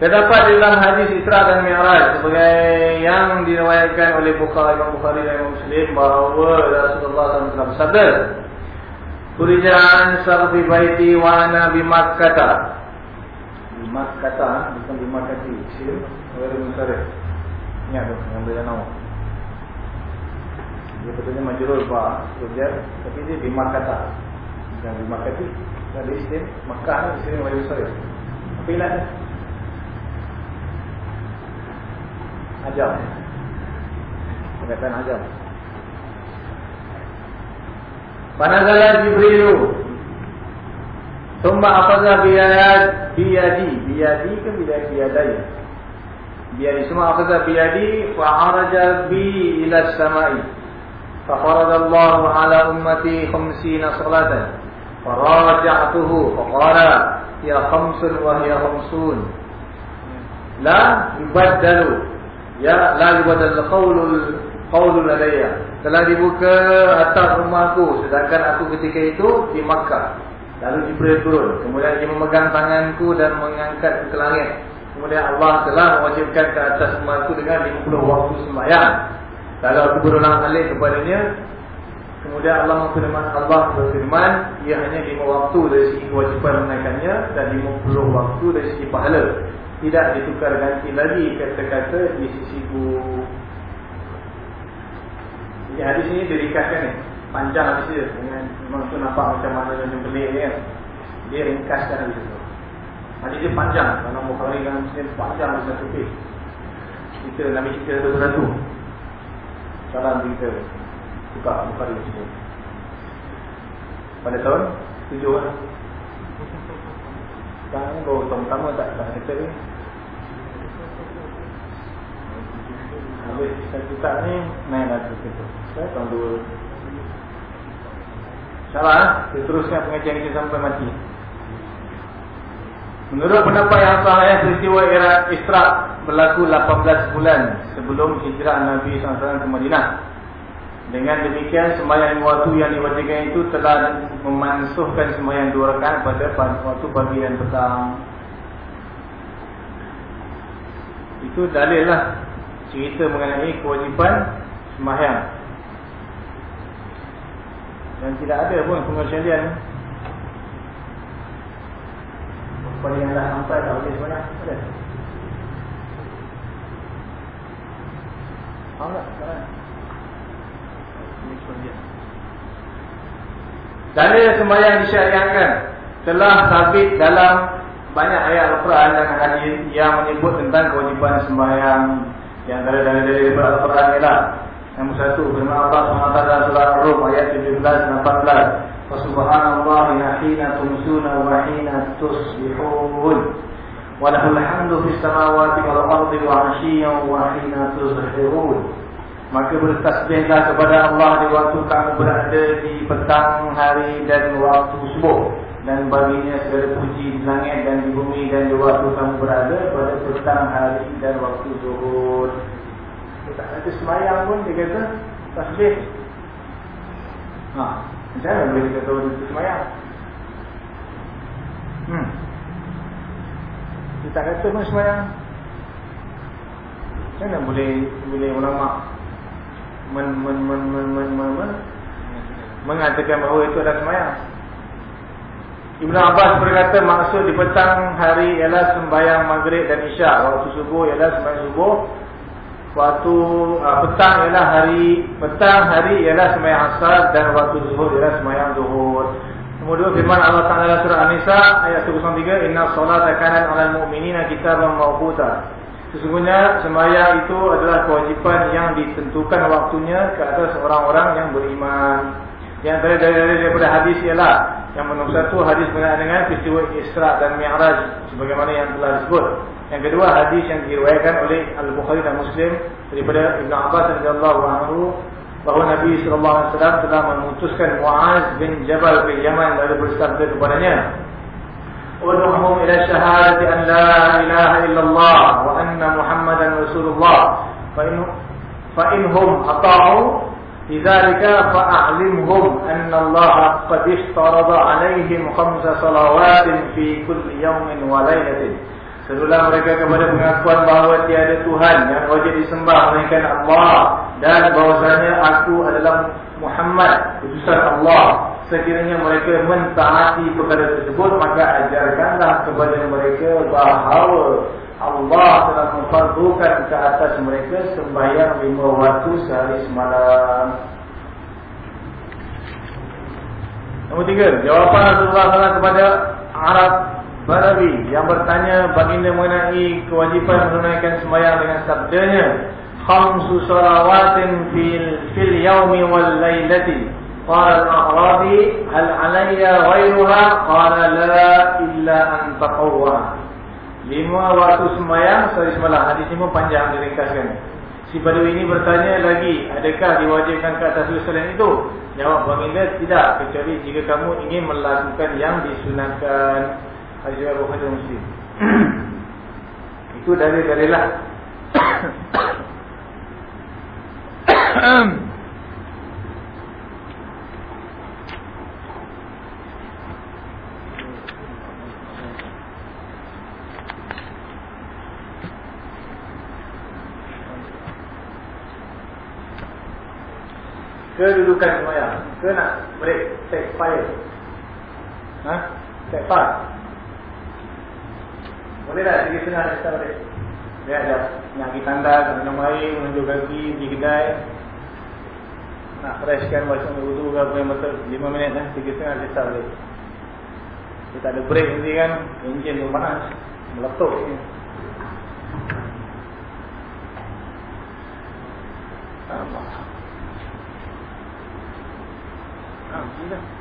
Terdapat dalam hadis Isra dan Mi'raj sebagai yang diriwayatkan oleh Bukhari, Imam Bukhari dan Imam Muslim bahawa Rasulullah SAW bersabda Tulijan sarfi baiti wa ana bimakkata lima kata bukan lima kaki sila orang musara ingat tu yang boleh nama dia betulnya majrul ba ujar tapi dia lima kata bukan lima kaki Makkah ni di sini orang musara apa ilah ajar perkataan ajar panazala jibrilu thumma afaza biyad biyadi. Biyadi ke biyadi? Biyadi biyadi. Thumma afaza biyadi fa araja bi ila samai fa farada allahu ala ummati khamsina salatan fa raja'tuhu. Fa qala ya khamsun wa ya khamsun. La ibaddalu Ya lalu badal qaulul qaulul alayya telah dibuka atap rumahku sedangkan aku ketika itu di Makkah. Lalu Jibril turun. Kemudian dia memegang tanganku dan mengangkat ke langit. Kemudian Allah telah mewajibkan ke atas rumahku dengan 50 waktu sembahyang. Lalu aku berulang alik kepadanya. Kemudian Allah berfirman Allah berfirman ia hanya 5 waktu dari segi kewajipan menaikannya dan 50 waktu dari segi pahala. Tidak ditukar ganti lagi kata-kata di sisiku. Jadi hadis ini dirikaskan ni. Panjang habis dia. Dengan memang tu nampak macam mana yang belik ni kan. Dia ringkaskan habis tu. Hadis dia panjang. Kalau Bukhari kan Muslim panjang habis satu page. Kita Nabi cerita satu-satu. Salam kita buka Bukhari Muslim. Pada tahun tujuh kan sekarang ni baru pertama tak tak kata ni. Habis kita ni main lah tu kita. Tahun dua. InsyaAllah Seterusnya pengajian kita sampai mati. Menurut pendapat yang sahaya Peristiwa era Isra Berlaku 18 bulan Sebelum hijrah Nabi SAW ke Madinah Dengan demikian Sembahyang waktu yang diwajibkan itu Telah memansuhkan sembahyang dua rekan Pada waktu pagi dan petang. Itu dalil lah Cerita mengenai kewajipan Sembahyang. Dan tidak ada pun pengecualian Pada yang dah sampai tak boleh sebenarnya? Ada? Faham tak sekarang Dalil sembahyang disyariahkan Telah sabit dalam Banyak ayat Al-Quran dan hadis Yang menyebut tentang kewajipan sembahyang Yang dalil-dalil daripada Al-Quran ialah Nombor satu firman Allah SWT dalam surah Ar-Rum ayat 17 dan 14. Subhanallah ya hina tumsuna wa hina tusbihun. Walahul hamdu fis samawati wal ardi wa 'ashiyyan wa hina tuzhirun. Maka bertasbihlah kepada Allah di waktu kamu berada di petang hari dan waktu subuh dan baginya segala puji di langit dan di bumi dan di waktu kamu berada pada petang hari dan waktu zuhur tak ada semayang pun dia kata tasbih. Ha, macam mana boleh kata dia semayang? Hmm. Dia tak kata pun semayang. Mana boleh boleh ulama men men men men men, men, men mengatakan bahawa itu adalah sembahyang. Ibn Abbas berkata maksud di petang hari ialah sembahyang maghrib dan isyak. Waktu subuh ialah sembahyang subuh. Waktu uh, petang ialah hari petang hari ialah sembahyang asar dan waktu zuhur ialah sembahyang zuhur. Kemudian firman Allah Taala surah An-Nisa ayat 23 Inna salata kanat 'alal mu'minina kitaban mawquta. Sesungguhnya sembahyang itu adalah kewajipan yang ditentukan waktunya ke atas orang-orang yang beriman. Yang dari, dari, dari daripada hadis ialah yang nombor satu hadis berkenaan dengan peristiwa Isra dan Mi'raj sebagaimana yang telah disebut. Yang kedua hadis yang diriwayatkan oleh Al-Bukhari dan Muslim daripada Ibn Abbas radhiyallahu anhu bahawa Nabi sallallahu alaihi wasallam telah memutuskan Muaz bin Jabal ke Yaman lalu bersabda kepadanya Ila syahadati an la ilaha illallah wa anna Muhammadan Rasulullah fa in fa inhum ata'u لذلك فأعلمهم أن الله قد اشترض عليهم خمس صلوات في كل يوم وليلة Serulah mereka kepada pengakuan bahawa tiada Tuhan yang wajib disembah melainkan Allah dan bahawasanya aku adalah Muhammad utusan Allah. Sekiranya mereka mentaati perkara tersebut maka ajarkanlah kepada mereka bahawa Allah telah memfardukan ke atas mereka sembahyang lima waktu sehari semalam. Nombor tiga, jawapan Rasulullah SAW kepada Arab Barabi yang bertanya baginda mengenai kewajipan menunaikan sembahyang dengan sabdanya khamsu salawatin fil fil yaumi wal lailati qala al-a'rabi hal alayya ghayruha qala la illa an taqawwa Lima waktu sembahyang Sorry semalam Hadis ini pun panjang diringkaskan Si Badui ini bertanya lagi Adakah diwajibkan ke atas selain itu? Jawab baginda Tidak. Kecuali jika kamu ingin melakukan yang disunatkan Hadis Abu Hajar Muslim. *clears throat* Itu dari-darilah *clears throat* *clears throat* kedudukan semayang ke nak break take fire? Ha? Take fire. Boleh tak sikit senang nak start balik dia ada nak pergi tanda minum air menunjuk kaki di kedai. Nak freshkan macam wudu ke apa yang betul? 5 minit lah sikit senang nak start balik dia tak ada break nanti kan enjin pun panas meletup. Allah Ah,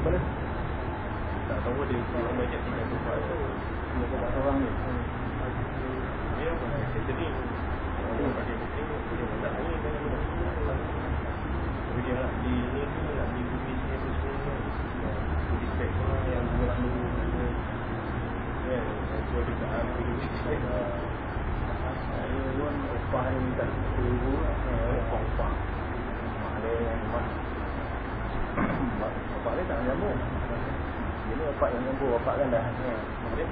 Oh betul Tak tahu dia Orang banyak tinggal tempat tu. Dia tak orang ni. Dia apa? Kita ni Orang pakai penting Dia tak ni kan Tapi dia nak di Ni tu nak di bumi sini apa semua. Budi spek orang yang Orang dulu Kan Itu ada kat Budi spek Saya pun Upah dia minta RM10,000 Upah-upah. Mak dia Mak Bapak dia tak Dia ni bapak yang jambung Bapak kan dah Mak dia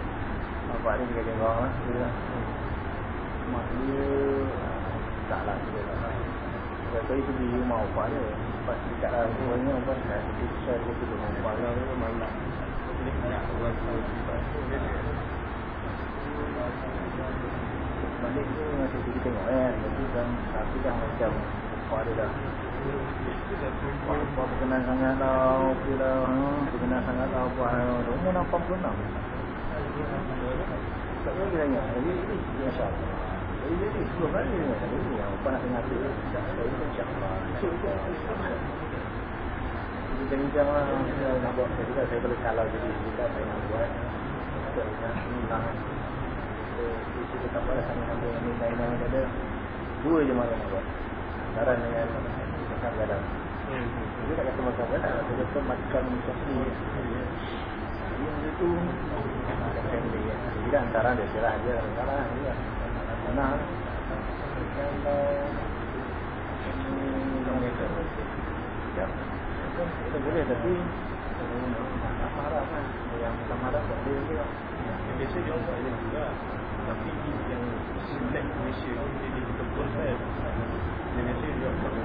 Bapak dia juga jengok lah Dia dah Mak dia Tak lah Dia tak Saya tadi pergi rumah bapak dia. Pas dekat lah Semuanya Pas dah Dia share dia tu dengan bapak dia Malam tu malam Ini nak orang tu Dia Balik tu masih pergi tengok kan. Kan Tapi dah macam Bapak dia dah Berkenan sangat tau hmm, Berkenan sangat tau Bapak dia Umur 86 Tak boleh tanya Jadi ini Allah Jadi jadi Sebelum kali ni Jadi ni yang Bapak nak tu Tak tu Jadi bincang lah nak buat Saya juga saya boleh kalau Jadi juga saya nak buat ingat Senang Isi tetap pada sana sambil dengan lain-lain yang ada Dua je malam nak buat Saran dengan makan gadang Dia tak kata makan gadang Dia kata makan kopi Yang itu Ada family Jadi kan antara dia silah je Antara Mana Kalau Kita boleh tapi Tak marah kan Yang tak marah tak boleh juga. Biasa dia orang buat macam lah Tapi yang select Malaysia Dia di kebun kan? Biasa dia Buat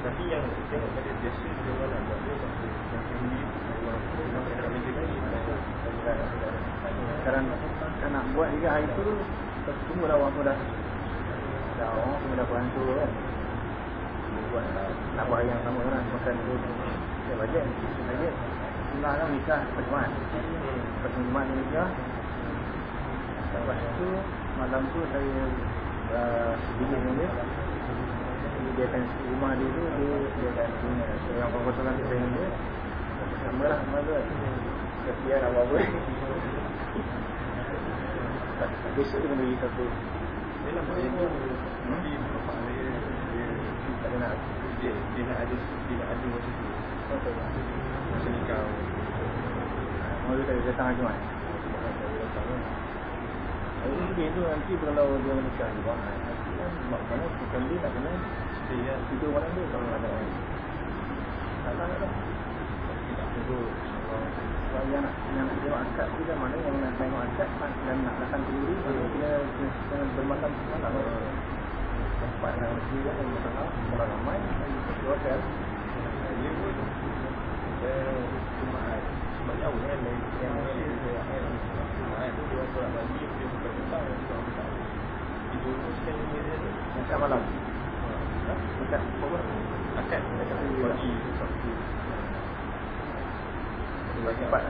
Tapi yang tengok pada biasa dia orang nak buat dia yang family orang orang kena kerja lagi. Sekarang kan nak buat juga hari tu Semua dah orang pun dah Dah orang semua dah bantu kan buat lah Nak buat yang sama kan Makan tu Dia bajet Bajet sunnah kan nikah. Lepas Jumat ni nikah. Lepas tu malam tu saya uh, sebini dengan dia. Dia akan rumah dia tu dia dia akan punya seorang perempuan nanti saya dia. Sama lah sama tu. Kesian apa-apa. Besok dia kena bagi satu. Dia nak bagi tu Tapi bapak dia Dia Tak ada nak Dia Dia nak ada Dia nak ada macam tu. Masa nikah Mau dia tak datang Jumat Hari ni tu nanti kalau dia menikah juga Nanti kan mak mana bukan dia nak kena. Kan Tidur malam dia kalau ada Tak nak tak Kita InsyaAllah Sebab yang nak, yang nak tengok akad tu mana yang nak tengok akad Dan nak datang ke diri Dia kena, kena bermalam semalam Tempat yang mesti yang masalah Kalau ramai Di hotel Dia pun Dia Cuma Sebab jauh kan Dari yang Malaysia Cuma tu dia orang lagi Dia bukan petang Dia orang petang Itu pun sekali ni dia Akad malam. Akad apa Akad. Pagi Sabtu Bagi empat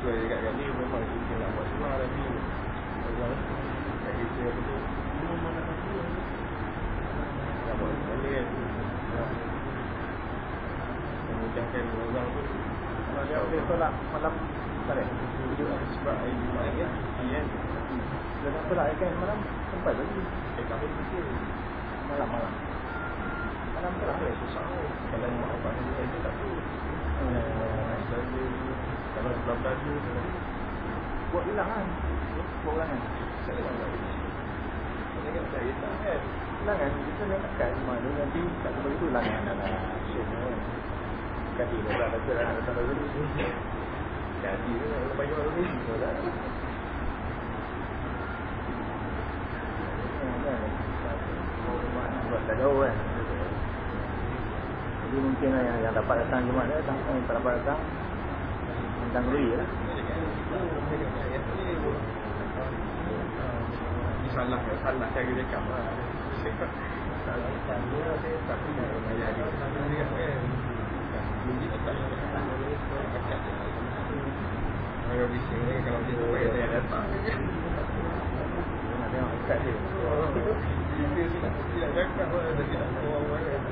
So dekat kat ni memang kita nak buat semua tapi Orang kat kita apa tu Belum mana satu Nak buat sekali kan Memudahkan orang tu Kalau dia boleh tolak malam Tak ada Sebab air Jumat kan kan Dia nak tolak ikan malam Sempat lagi Eh tak boleh fikir Malam-malam Malam tolak Tak boleh susah Kalau mak bapak dia dia tak tahu Saya Buat hilang kan Buat hilang kan Saya tak tahu Saya kan tak hilang kan Hilang kan Kita nak Nanti tak boleh tu hilang kan Dalam Syed kan Kati dia tak ada Nak datang dulu Jadi tu nak bagi orang ni Betul tak Buat tak jauh kan Jadi mungkin lah yang, yang dapat datang Jumat dia datang, Yang tak dapat datang Tentang diri lah salah salah cara dia kam lah salah salah dia tapi ayah dia salah dia kan jadi tak akak Orang bising ni kalau dia supaya saya datang Nak tengok ikat dia Dia cakap lah Dia silap orang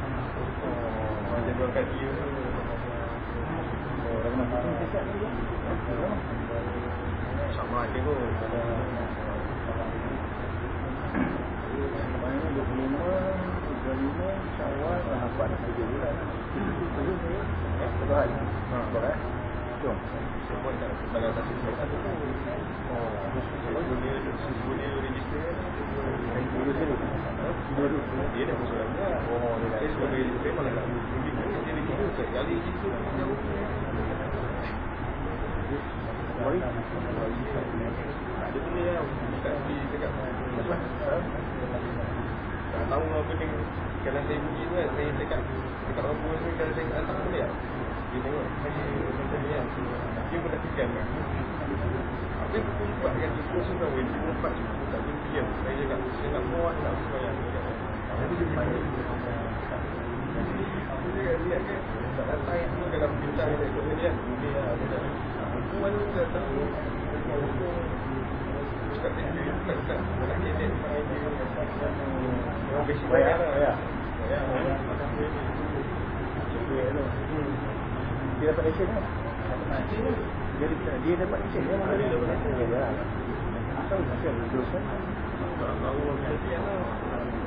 orang jadual kat dia tu dah kena faham Kisah ni sama ada kot Maknanya 25 25 Syawal Rahabat dah 7 bulan Tujuh saya betul hari. Betul Jom Semua tak itu satu tu Oh Sebab Sebab dia register boleh lah Saya tu kan pun kan dah tekan kan yang pukul 4 kan Pukul 9 weh Pukul 4 pukul tak berhenti kan Saya cakap Saya nak muat nak kan Tak datang dalam bintang Dia ikut dia kan Dia lah Dia datang Cakap dia kena Panggil dia Bayar lah Bayar Bayar dapat lesen kan dia, dapat lesen dia dapat lesen. Dia lah Asal lesen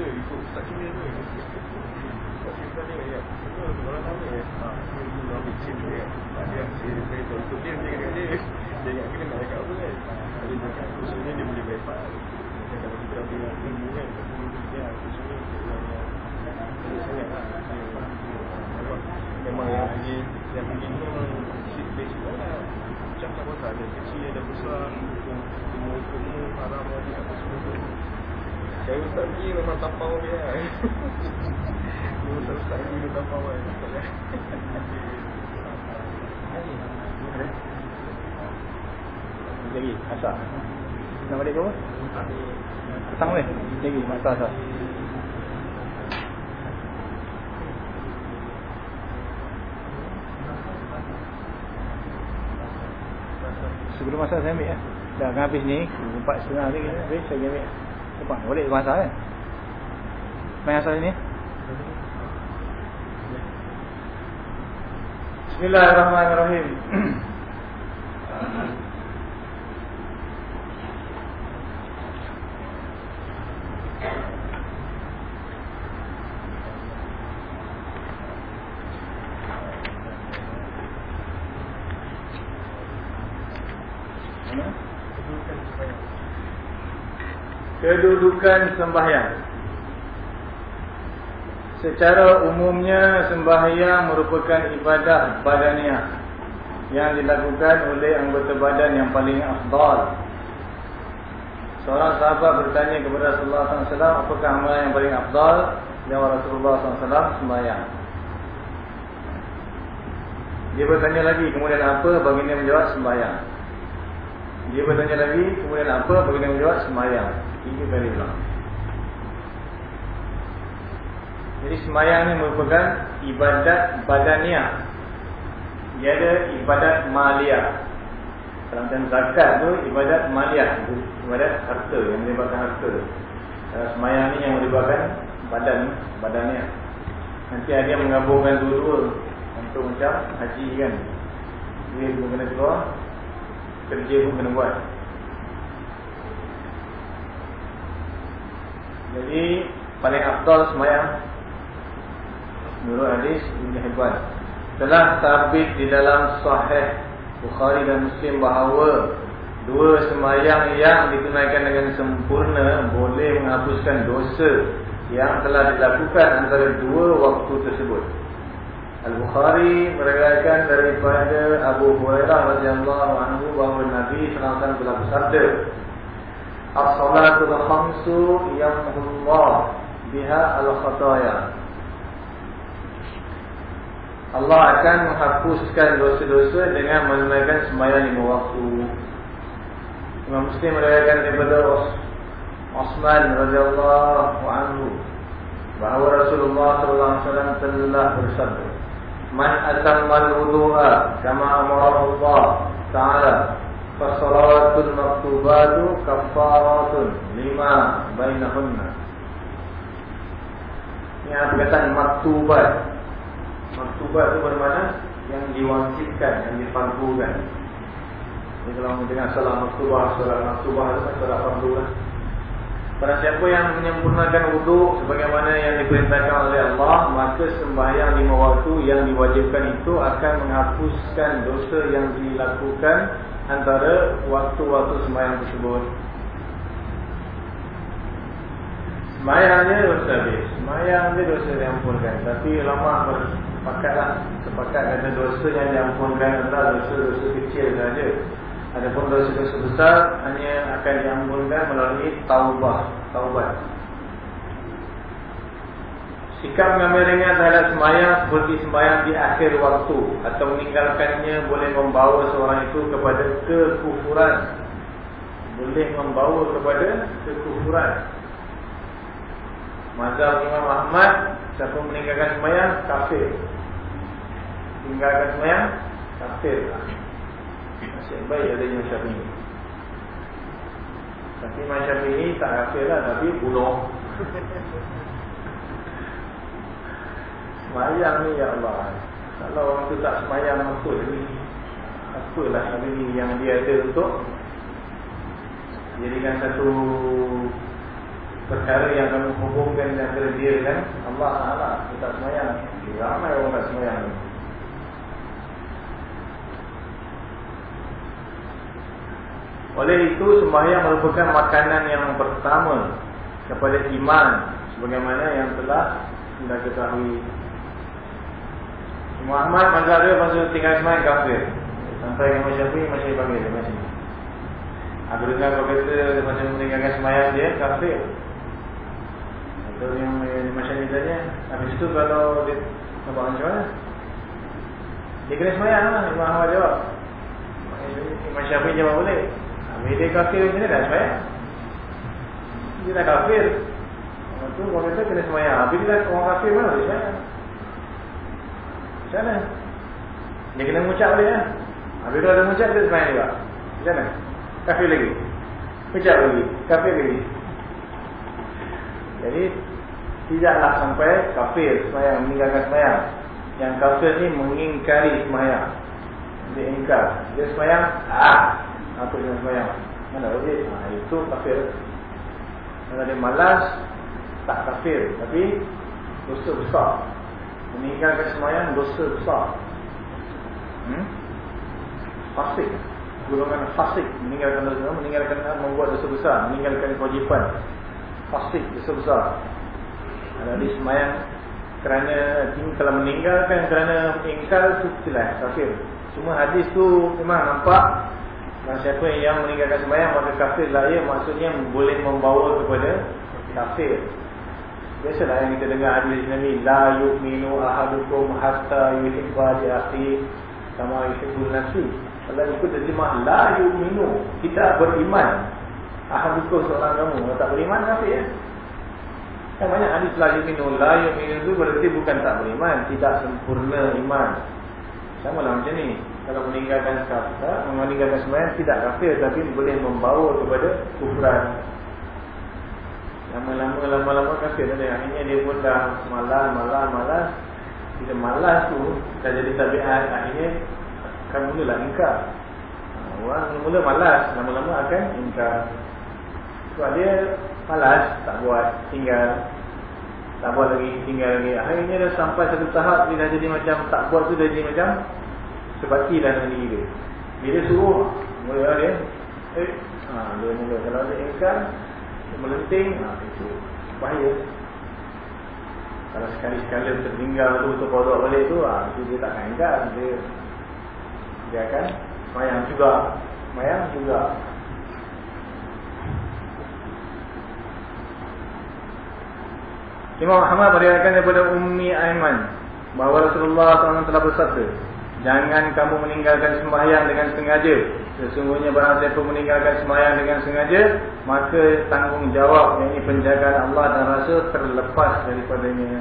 ikut Dia ikut Ustaz Cina tu Ustaz Cina ni ya Itu Maulana ni ya Ha Dia ambil Cina dia Dia saya saya tahu Ikut dia dia kata dia Dia ingat kena nak cakap apa kan Dia cakap Khususnya dia boleh bypass Macam kalau kita ambil ilmu kan Dia khususnya Sangat lah Memang yang pergi Yang pergi tu memang basic lah Macam tak pasal ada kecil ada besar Ilmu-ilmu haram lagi apa semua tu Saya ustaz pergi memang tapau dia lah Ilmu ustaz-ustaz pergi dia tapau lah Lagi, asal Nak balik ke apa? Petang boleh? Lagi, masa asal sebelum masa saya ambil ya. Dah akan habis ni, empat setengah lagi habis saya ambil. Lepas boleh masa kan? Main asal ni. Bismillahirrahmanirrahim. *clears throat* Kedudukan sembahyang Secara umumnya sembahyang merupakan ibadah badaniah yang dilakukan oleh anggota badan yang paling afdal. Seorang sahabat bertanya kepada Rasulullah SAW, apakah amalan yang paling afdal? Jawab Rasulullah SAW, sembahyang. Dia bertanya lagi, kemudian apa? Baginda menjawab, sembahyang. Dia bertanya lagi, kemudian apa? Baginda menjawab, sembahyang. Tiga kali ulang. Jadi sembahyang ni merupakan ibadat badaniah. Dia ada ibadat maliyah. Dalam macam zakat tu ibadat maliyah, ibadat harta yang melibatkan harta. Uh, sembahyang ni yang melibatkan badan badannya. Nanti ada yang menggabungkan dua-dua untuk macam haji kan. Dia pun kena keluar, kerja pun kena buat. Jadi paling afdal sembahyang menurut hadis Ibn Hibban telah sabit di dalam sahih Bukhari dan Muslim bahawa dua sembahyang yang ditunaikan dengan sempurna boleh menghapuskan dosa yang telah dilakukan antara dua waktu tersebut. Al-Bukhari meriwayatkan daripada Abu Hurairah radhiyallahu anhu bahawa Nabi wasallam telah bersabda As-salatul khamsu yamhullah biha al-khataya Allah akan menghapuskan dosa-dosa dengan menunaikan sembahyang lima waktu. Imam Muslim meriwayatkan daripada Osman radhiyallahu anhu bahawa Rasulullah sallallahu alaihi wasallam telah bersabda, "Man atamma al-wudu'a kama amara Allah Ta'ala, fa salawatul maktubatu kaffaratun lima bainahunna." Ini perkataan maktubat Maktubat itu bermakna yang diwajibkan, yang difardukan. Ini kalau dengan salah maktubah, salah maktubah itu kan salah fardukan. Pada siapa yang menyempurnakan wudhu sebagaimana yang diperintahkan oleh Allah, maka sembahyang lima waktu yang diwajibkan itu akan menghapuskan dosa yang dilakukan antara waktu-waktu sembahyang tersebut. Sembahyang dia dosa habis. Sembahyang dia dosa diampunkan. Tapi lama Sepakatlah Sepakat kata dosa yang diampunkan adalah dosa-dosa kecil saja Adapun dosa-dosa besar Hanya akan diampunkan melalui taubah Taubat Sikap mengambil ringan terhadap sembahyang Seperti sembahyang di akhir waktu Atau meninggalkannya boleh membawa seorang itu kepada kekufuran. Boleh membawa kepada kekufuran. Mazhab Imam Ahmad Siapa meninggalkan semayang Kafir. Tinggalkan semayang Kafir. Nasib baik ada Imam Syafi'i. Tapi Imam Syafi'i tak kafir lah Tapi bunuh *laughs* Semayang ni ya Allah. Kalau orang tu tak semayang apa lagi Apalah lagi yang dia ada untuk Jadikan satu Perkara yang akan menghubungkan antara dia kan Allah Ta'ala tak semayang. Ramai orang tak semayang. Oleh itu sembahyang merupakan makanan yang pertama kepada iman. Sebagaimana yang telah kita ketahui. Muhammad mazhab dia masa tinggal sembahyang kafir. Sampai ke Syafi'i masih panggil dia masih. Dengar kau kata masa meninggalkan sembahyang dia kafir. Itu yang macam ni saja. Habis itu kalau dia nampak macam mana? Dia kena sembahyang lah. Imam Ahmad jawab. Imam Syafi'i jawab boleh. Bila dia kafir macam mana dah semayang Dia dah kafir Orang tu orang kata kena semayang Habis dia dah orang kafir mana dia semayang Macam mana? Dia kena mengucap boleh kan Habis tu ada mengucap dia semayang juga. Macam mana? Kafir lagi. Mengucap lagi. Kafir lagi. Jadi Tidaklah sampai kafir semayang Meninggalkan semayang Yang kafir ni mengingkari semayang Dia ingkar. Dia semayang Ah! Apa yang sembahyang? Mana wajib ha, itu kafir. Kalau dia malas tak kafir. Tapi dosa besar meninggalkan sembahyang dosa besar. Hmm? fasik. Golongan fasik. Meninggalkan dosa meninggalkan membuat dosa besar. Meninggalkan kewajipan. Fasik dosa besar. Ada di sembahyang kerana kalau meninggalkan kerana ingkar itu tidak kafir. Cuma hadis tu memang nampak dan siapa yang meninggalkan sembahyang maka kafir lah. Ia maksudnya boleh membawa kepada kafir. Biasalah yang kita dengar hadis Nabi la yu'minu ahadukum hatta yuhibba li akhi kama yuhibbu nafsi. Kalau ikut terjemah la yu'minu tidak beriman. Ahadukum seorang kamu tak beriman kafir ya. Yang banyak hadis la yu'minu la yu'minu itu berarti bukan tak beriman, tidak sempurna iman. Sama lah macam ni kalau meninggalkan kafir, meninggalkan sembahyang tidak kafir tapi boleh membawa kepada kufran. Lama-lama lama-lama kafir tadi akhirnya dia pun dah malas malas malas. Bila malas tu dah jadi tabiat akhirnya akan mulalah ingkar. Orang mula malas lama-lama akan ingkar. Sebab dia malas tak buat tinggal tak buat lagi tinggal lagi akhirnya dah sampai satu tahap dia dah jadi macam tak buat tu dah jadi macam sebati dalam diri dia. Bila suruh, mula dia, eh, ha, dia mula. Kalau dia ingkar, melenting, ha, itu bahaya. Kalau sekali-sekali tertinggal tu, untuk kodok balik tu, ha, itu dia takkan ingkar. Dia, dia akan mayang juga. Mayang juga. Imam Muhammad meriwayatkan daripada Ummi Aiman bahawa Rasulullah SAW telah bersabda Jangan kamu meninggalkan sembahyang dengan sengaja. Sesungguhnya barang siapa meninggalkan sembahyang dengan sengaja, maka tanggungjawab yang ini penjagaan Allah dan Rasul terlepas daripadanya.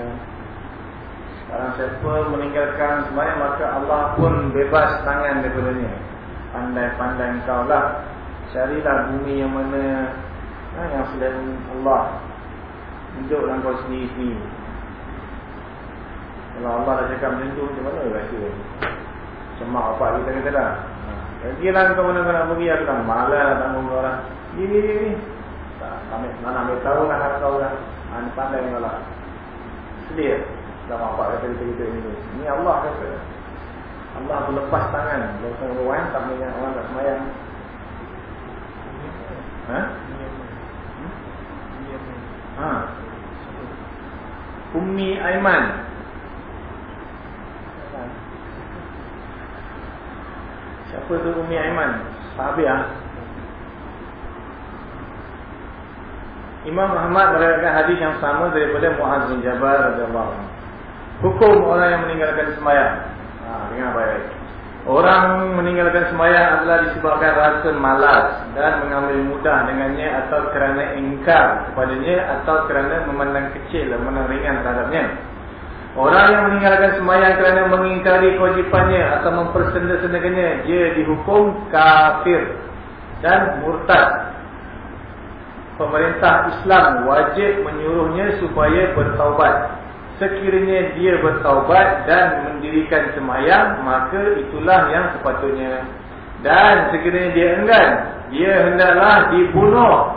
Barang siapa meninggalkan sembahyang, maka Allah pun bebas tangan daripadanya. Pandai-pandai engkau lah. Carilah bumi yang mana ha, yang selain Allah. Hiduplah kau sendiri-sendiri. Kalau Allah dah cakap macam tu, macam mana rasa? Semak apa kita kata dah. Lah kau mana kau nak pergi aku dah malas nak tanggung kau lah. Ni ni ni ni. Tak ambil mana ambil tahu lah hak kau lah. Ha, ni pandai kau lah. Sedih. Sama apa kata kita kita ni. Ni Allah kata. Allah tu lepas tangan. Kalau kau orang tak mengingat orang tak semayang. Ha? Ha? Ummi Aiman Siapa tu Umi Aiman? Sahabiah. Imam Muhammad meriwayatkan hadis yang sama daripada Muaz bin Jabal radhiyallahu. Hukum orang yang meninggalkan sembahyang. Ha, dengar baik. Orang meninggalkan sembahyang adalah disebabkan rasa malas dan mengambil mudah dengannya atau kerana ingkar kepadanya atau kerana memandang kecil dan ringan terhadapnya. Orang yang meninggalkan sembahyang kerana mengingkari kewajipannya atau mempersenda-sendakannya, dia dihukum kafir dan murtad. Pemerintah Islam wajib menyuruhnya supaya bertaubat. Sekiranya dia bertaubat dan mendirikan semayang maka itulah yang sepatutnya. Dan sekiranya dia enggan dia hendaklah dibunuh.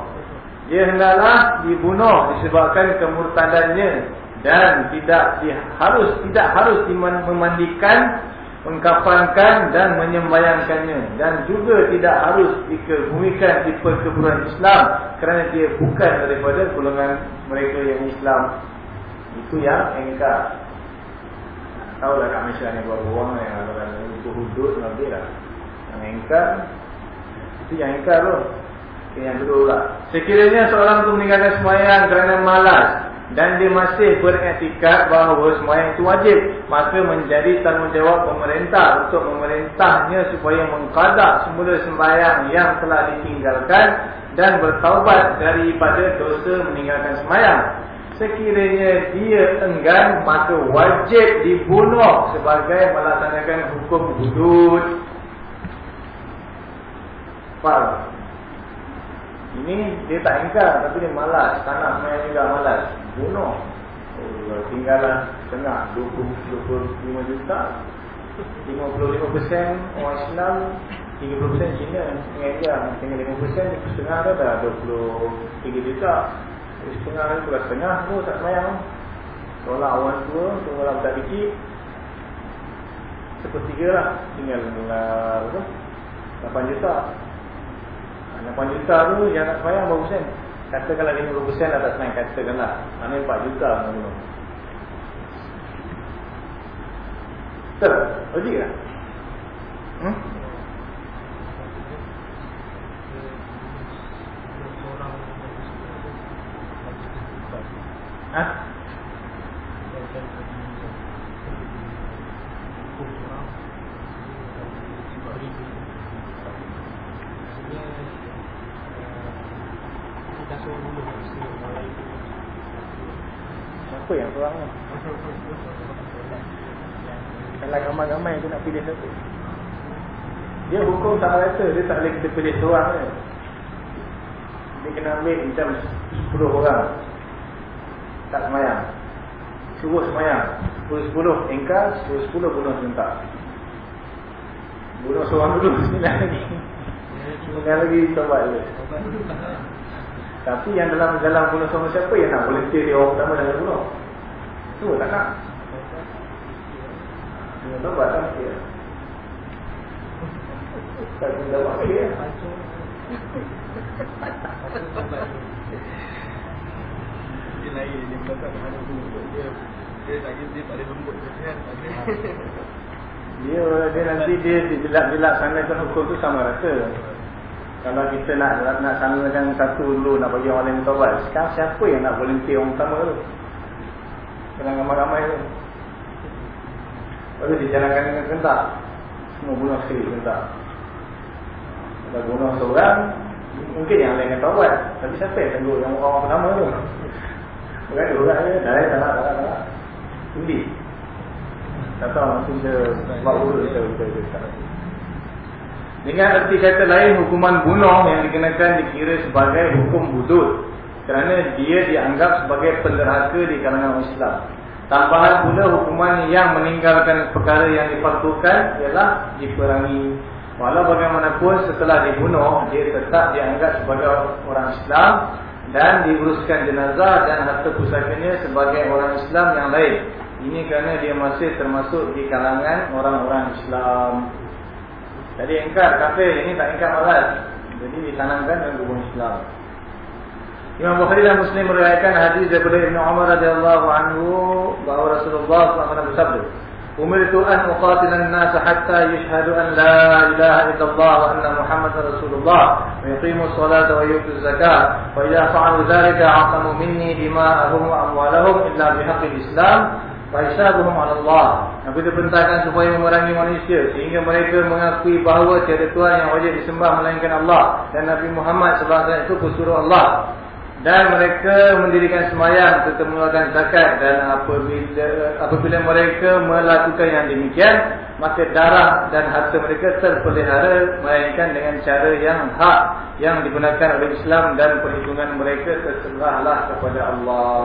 Dia hendaklah dibunuh disebabkan kemurtadannya dan tidak di, harus tidak harus memandikan mengkafankan dan menyembayangkannya dan juga tidak harus dikebumikan di perkebunan Islam kerana dia bukan daripada golongan mereka yang Islam itu yang engkar. Tahu lah kat Malaysia ni berapa orang yang ada itu hudud nanti lah. Yang engkar itu yang engkar tu. Yang kedua lah. Sekiranya seorang tu meninggalkan semayang kerana malas dan dia masih beretikat bahawa semayang itu wajib, maka menjadi tanggungjawab pemerintah untuk memerintahnya supaya mengkadak semula sembahyang yang telah ditinggalkan dan bertaubat daripada dosa meninggalkan semayang. Sekiranya dia enggan maka wajib dibunuh sebagai melaksanakan hukum hudud. Faham? Ini dia tak ingkar tapi dia malas. Tanah semayang juga malas. Bunuh. Oh, tinggalan setengah 20, 25 juta 55% orang Islam 30% Cina Dengan dia Tinggal 5% Setengah dia dah 23 juta Setengah ni pula setengah tu tak semayang Tolak awal tua Tolak tak dikit Sepertiga lah Tinggal apa 8 juta 8 juta tu yang nak semayang berapa sen Katakanlah 50% lah tak semayang Katakanlah Mana 4 juta Betul? Logik tak? Hmm? Ha? Siapa yang kurang ni? Kalau ramai-ramai tu nak pilih satu. Dia hukum tak rasa Dia tak boleh kita pilih seorang ni Dia kena ambil macam 10 orang. Tak semayang. Suruh semayang. 10-10 engkar 10-10 bunuh serentak Bunuh seorang dulu. Sembilan lagi Sembilan lagi tobat je Tapi yang dalam dalam bunuh seorang siapa yang nak volunteer dia? Orang pertama dalam bunuh Tu tak nak Dia tobat tak dia Tak guna apa dia lain dia kata mana lembut dia dia tak ada lembut dia kan? Dia dia nanti dia dilaksanakan hukum tu sama rasa. Kalau kita nak nak samakan satu dulu nak bagi orang lain taubat sekarang siapa yang nak volunteer orang pertama tu kena ramai-ramai tu. Lalu dijalankan dengan kentak Semua bunuh sekali kentak Kalau bunuh seorang Mungkin yang lain akan taubat Tapi siapa yang tengok yang orang pertama tu? Bukan ada orang ni, dah tak nak, tak nak, tak nak. Undi. Tak tahu maksud dia buat urut kita, kita, kita, Dengan erti kata lain, hukuman bunuh yang dikenakan dikira sebagai hukum hudud. Kerana dia dianggap sebagai penderhaka di kalangan Islam. Tambahan pula hukuman yang meninggalkan perkara yang difardukan ialah diperangi. Walau bagaimanapun setelah dibunuh, dia tetap dianggap sebagai orang Islam dan diuruskan jenazah dan harta pusakanya sebagai orang Islam yang lain. Ini kerana dia masih termasuk di kalangan orang-orang Islam. Jadi engkar kafir ini tak engkar malas. Jadi ditanamkan dalam hukum Islam. Imam Bukhari dan Muslim meriwayatkan hadis daripada Ibnu Umar radhiyallahu anhu bahawa Rasulullah SAW bersabda, أمرت أن أقاتل الناس حتى يشهدوا أن لا إله إلا الله وأن محمد رسول الله ويقيموا الصلاة ويؤتوا الزكاة وإذا فعلوا ذلك عصموا مني دماءهم وأموالهم إلا بحق الإسلام وحسابهم على الله Nabi diperintahkan supaya memerangi manusia sehingga mereka mengakui bahawa tiada Tuhan yang wajib disembah melainkan Allah dan Nabi Muhammad SAW itu pesuruh Allah dan mereka mendirikan semayang serta mengeluarkan zakat dan apabila apabila mereka melakukan yang demikian maka darah dan harta mereka terpelihara melainkan dengan cara yang hak yang digunakan oleh Islam dan perhitungan mereka terserahlah kepada Allah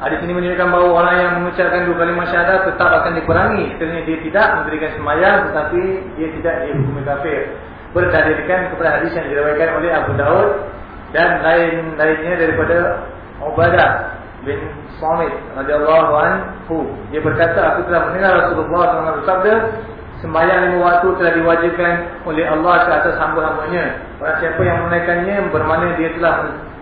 Hadis ini menunjukkan bahawa orang yang mengucapkan dua kalimat syahadat tetap akan diperangi kerana dia tidak memberikan semayang tetapi dia tidak dihukumi kafir. Berdalilkan kepada hadis yang diriwayatkan oleh Abu Daud dan lain-lainnya daripada Ubadah bin Samit radhiyallahu anhu. Dia berkata aku telah mendengar Rasulullah SAW bersabda sembahyang lima waktu telah diwajibkan oleh Allah ke atas hamba-hambanya. Barang siapa yang menunaikannya bermakna dia telah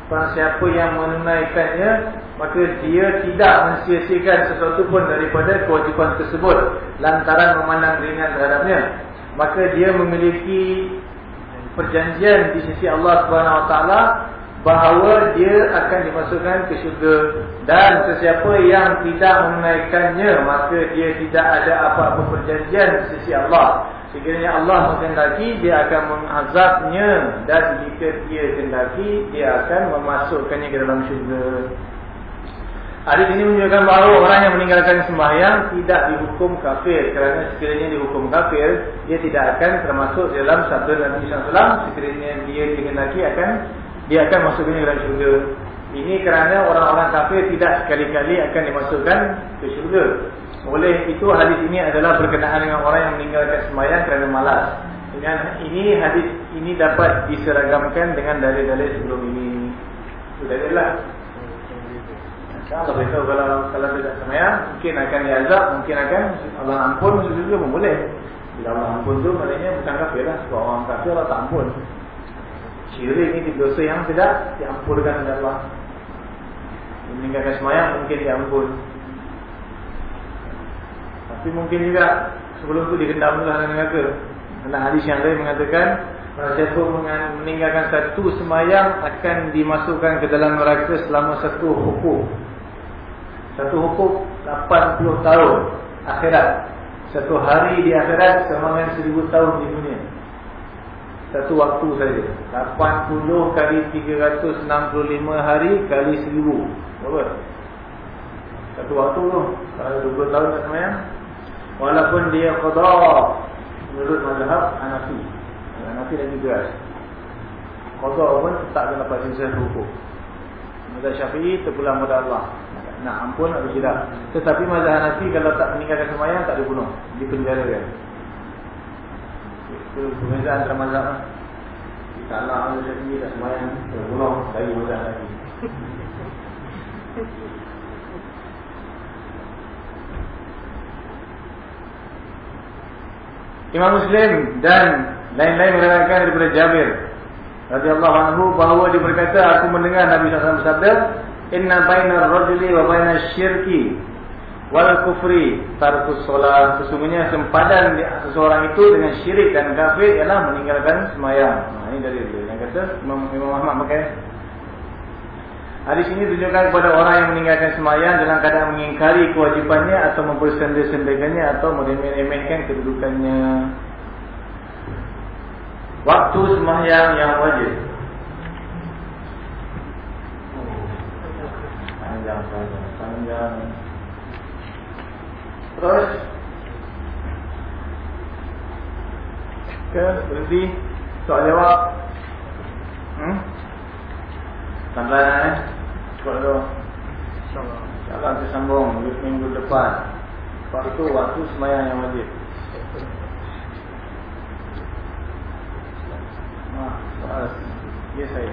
barang siapa yang menunaikannya maka dia tidak mensia-siakan sesuatu pun daripada kewajipan tersebut lantaran memandang ringan terhadapnya. Maka dia memiliki perjanjian di sisi Allah Subhanahu Wa Taala bahawa dia akan dimasukkan ke syurga. Dan sesiapa yang tidak menunaikannya maka dia tidak ada apa-apa perjanjian di sisi Allah. Sekiranya Allah menghendaki dia akan mengazabnya. Dan jika dia kendaki dia akan memasukkannya ke dalam syurga Hadis ini menunjukkan bahawa orang yang meninggalkan sembahyang tidak dihukum kafir kerana sekiranya dihukum kafir dia tidak akan termasuk dalam sabda Nabi SAW sekiranya dia dikehendaki akan dia akan masukkannya ke dalam syurga. Ini kerana orang-orang kafir tidak sekali-kali akan dimasukkan ke syurga. Oleh itu hadis ini adalah berkenaan dengan orang yang meninggalkan sembahyang kerana malas. Dengan ini hadis ini dapat diseragamkan dengan dalil-dalil sebelum ini. Sudah jelas. Kalau tahu kalau kalau tidak sembahyang mungkin akan diazab, mungkin akan Allah ampun juga pun boleh. Bila Allah ampun tu maknanya bukan kafir lah. Sebab orang kafir Allah tak ampun. Syirik ini dosa yang tidak diampunkan oleh Allah. Meninggalkan semayang mungkin diampun. Tapi mungkin juga sebelum itu dikendam dalam neraka. Karena hadis yang lain mengatakan siapa meninggalkan satu semayang akan dimasukkan ke dalam neraka selama satu hukum. Satu hukum 80 tahun akhirat. Satu hari di akhirat sama dengan seribu tahun di dunia. Satu waktu saja. 80 kali 365 hari kali 1000 Berapa? Satu waktu tu. Kalau 20 tahun tak semayang. Walaupun dia qadar Menurut mazhab Hanafi. Hanafi lagi jelas. Qadar pun tak dapat sisa hukum. Mazhab Syafi'i terpulang pada Allah Nak ampun atau tidak Tetapi mazhab Hanafi kalau tak meninggalkan semayang Tak dibunuh. Dipenjarakan itu perbezaan antara mazhab lah. Kalau Allah sendiri tak semayang Terbunuh. Dari mazhab lagi Imam Muslim dan lain-lain mengatakan daripada Jabir radhiyallahu anhu bahawa dia berkata aku mendengar Nabi SAW bersabda inna bainar rajuli wa bainas syirki wal kufri tarkus solat sesungguhnya sempadan seseorang itu dengan syirik dan kafir ialah meninggalkan sembahyang. Nah, ini dari dia yang kata Imam Muhammad pakai Hadis ini tunjukkan kepada orang yang meninggalkan sembahyang dalam keadaan mengingkari kewajipannya atau mempersenda-sendakannya atau meremeh-remehkan kedudukannya. Waktu sembahyang yang wajib. Panjang, panjang, panjang. Terus. Ke berhenti. Soal jawab. Hmm? Sampai eh? Cukup dulu. InsyaAllah. InsyaAllah kita sambung Minggu depan. Sebab itu waktu semayang yang wajib. Soal Ya saya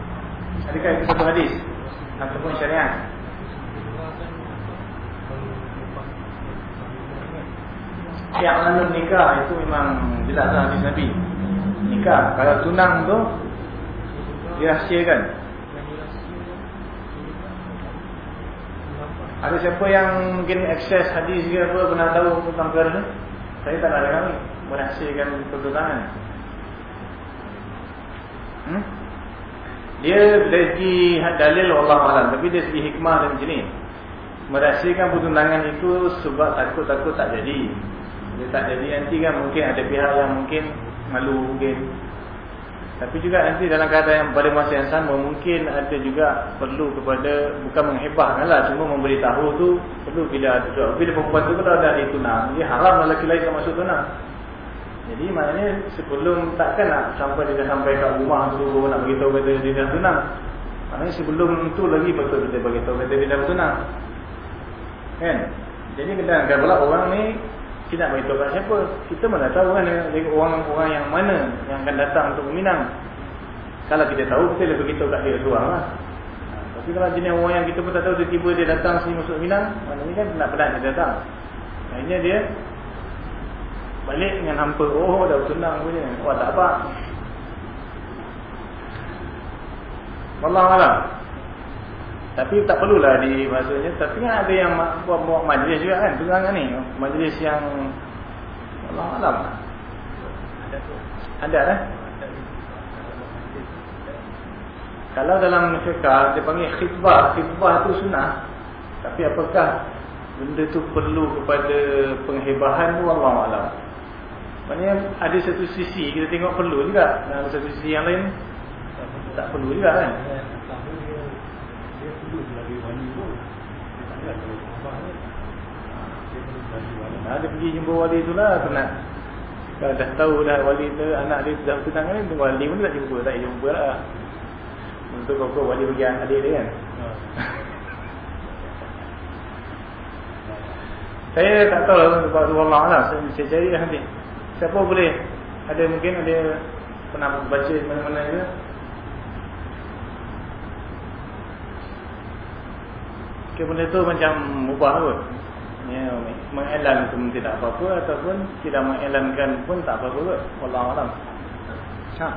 adakah itu satu hadis? Ataupun syariat yang lalu nikah itu memang jelas lah Nabi. Nikah, kalau tunang tu Dirahsiakan Ada siapa yang mungkin akses hadis ke apa Pernah tahu tentang perkara ni? Saya tak ada kami Merahsiakan pertunangan Dia dari dalil Allah Alam Tapi dari segi hikmah dan macam ni. Merahsiakan pertunangan itu Sebab takut-takut tak jadi. Dia tak jadi nanti kan mungkin ada pihak yang mungkin Malu mungkin. Tapi juga nanti dalam keadaan yang pada masa yang sama Mungkin ada juga perlu kepada Bukan menghebahkan lah Cuma memberitahu tu Perlu bila ada Bila perempuan tu kalau ada ditunang Dia haram lelaki lain tak masuk tunang jadi maknanya sebelum takkan nak sampai dia sampai kat rumah tu nak beritahu kata dia dah tunang. Maknanya sebelum tu lagi betul kita beritahu kata dia dah tunang. Kan? Jadi kadang-kadang pula orang ni kita nak beritahu kat siapa? Kita mana tahu kan orang-orang yang mana yang akan datang untuk meminang. Kalau kita tahu kita boleh beritahu kat dia seorang lah. Tapi kalau jenis orang yang kita pun tak tahu tiba-tiba dia datang sini masuk minang, maknanya kan nak penat dia datang. Akhirnya dia Balik dengan hampa Oh dah senang punya Wah tak apa. Allah Allah Tapi tak perlulah di maksudnya Tapi kan ada yang buat-buat majlis juga kan Tunangan ni. Majlis yang Allah Allah Ada eh Kalau dalam fiqah Dia panggil khidbah. Khidbah tu sunnah. Tapi apakah Benda tu perlu kepada penghebahan tu? Allah Maksudnya ada satu sisi kita tengok perlu juga. Dan satu sisi yang lain Tak perlu juga kan? Nah, dia pergi jumpa wali tu lah Penat. Kalau dah tahu dah wali tu Anak dia dah bertenang kan Wali pun tak jumpa Tak jumpa lah. Untuk kau wali bagi adik dia kan? Saya tak tahu lah Sebab tu Allah lah. Saya cari lah nanti Siapa boleh? Ada mungkin ada Pernah baca mana-mana ke Okay, benda tu macam mubah kot. Ya, Mengelan tu tidak apa-apa Ataupun tidak mengelankan pun tak apa-apa kot. Allah Allah Ha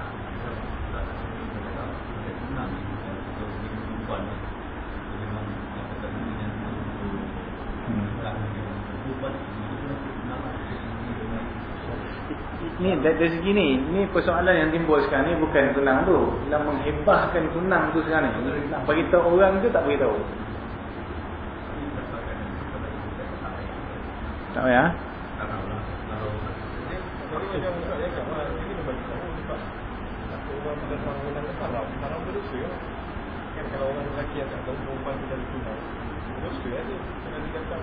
ni dari segi ni ni persoalan yang timbul sekarang ni bukan tunang tu. Nak menghebahkan tunang tu sekarang ni. Nak bagi tahu orang tu tak bagi tahu tak ya kalau orang lelaki yang tak tahu perempuan tu dari tunang kena dikatakan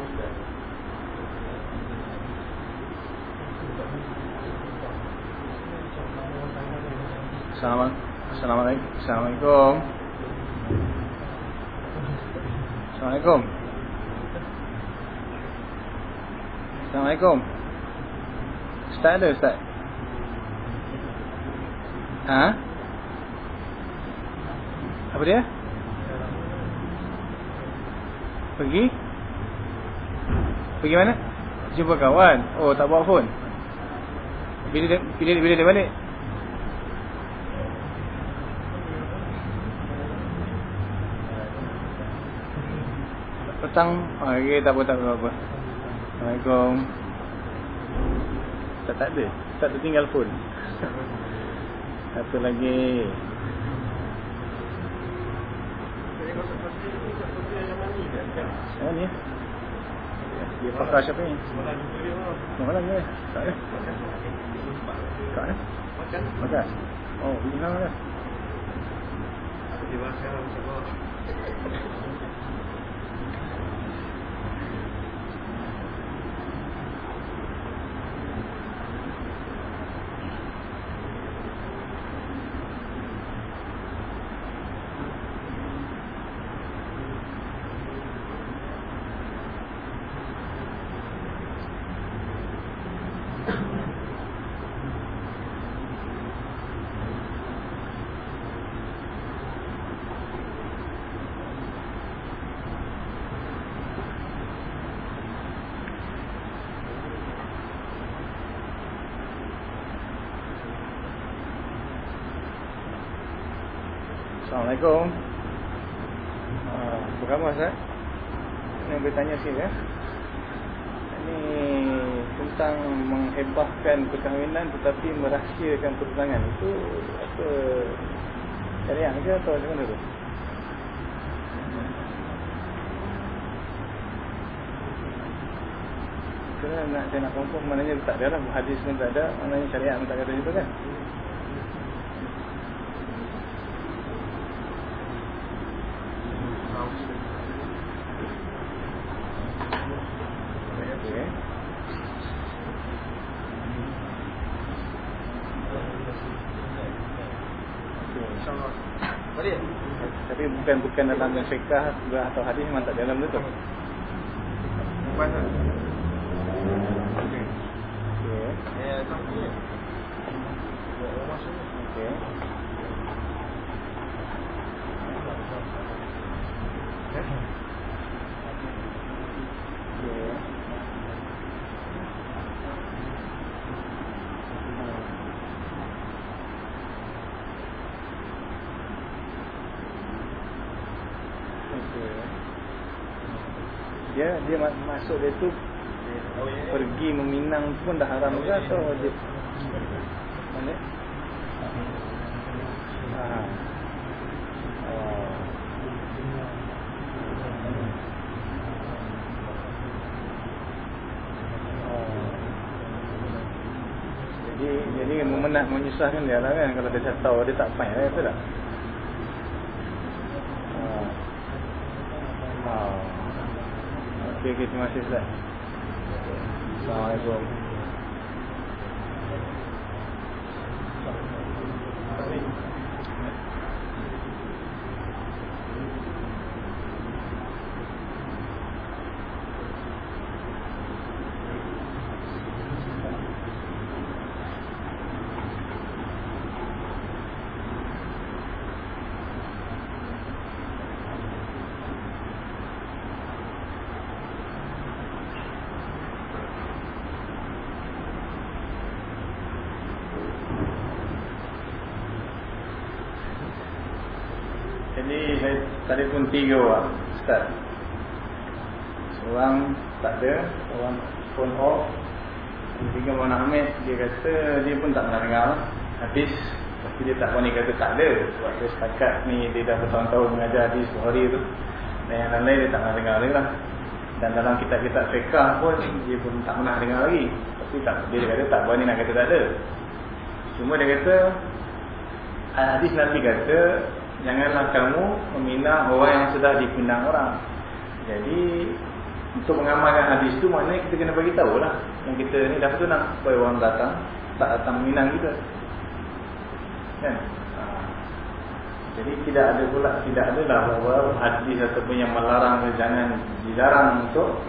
Assalamualaikum. Assalamualaikum. Assalamualaikum. Assalamualaikum. Ustaz ada Ustaz? Ha? Apa dia? Pergi? Pergi mana? Jumpa kawan. Oh, tak bawa phone. Bila dia, bila, bila dia balik? Petang oh, okay, tak apa tak apa Assalamualaikum tak, tak ada tak ada tinggal pun *laughs* satu lagi Mana ni? Dia pakai siapa ni? Mana ni? Tak ada. Tak ada. Makan. Makan. Oh, ini lah. Dia bahasa apa? Assalamualaikum. Ah, berapa Ustaz? Ini bertanya sikit ya. Ini tentang menghebahkan perkahwinan tetapi merahsiakan pertunangan. Itu apa syariah ke atau macam mana tu? Kerana nak saya nak confirm maknanya tak ada lah hadis pun tak ada maknanya syariat pun tak ada itu kan Okay. Boleh? Tapi dalam fiqah atau hadis memang tak dalam itu. Mana? Okey. Eh, tak boleh. Okey. Okey. Dia dia ma- masuk dia tu pergi meminang pun dah haram ke atau wajib? Mana? Oh. Jadi jadi memenat menyusahkan dia lah kan kalau dia dah tahu dia tak fine lah betul tak? Oh. Oh. Okey okey terima kasih Ustaz. Assalamualaikum. Tadi pun tiga orang Ustaz. Seorang tak ada Seorang phone off. Tiga Mana Ahmed Dia kata dia pun tak pernah dengar. Hadis Tapi dia tak berani kata tak ada. Sebab dia setakat ni Dia dah bertahun-tahun mengajar per hari tu. Dan yang lain-lain dia tak pernah dengar lagi lah. Dan dalam kitab-kitab fiqah pun Dia pun tak pernah dengar lagi. Tapi tak, dia kata tak berani nak kata tak ada. Cuma dia kata Hadis Nabi kata Janganlah kamu meminang orang yang sudah dipinang orang. Jadi Untuk mengamalkan hadis tu Maknanya kita kena bagi tahu lah Yang kita ni dah tunang Supaya orang datang Tak datang meminang kita. Kan? Ha. Jadi tidak ada pula Tidak adalah bahawa hadis Ataupun yang melarang Jangan dilarang untuk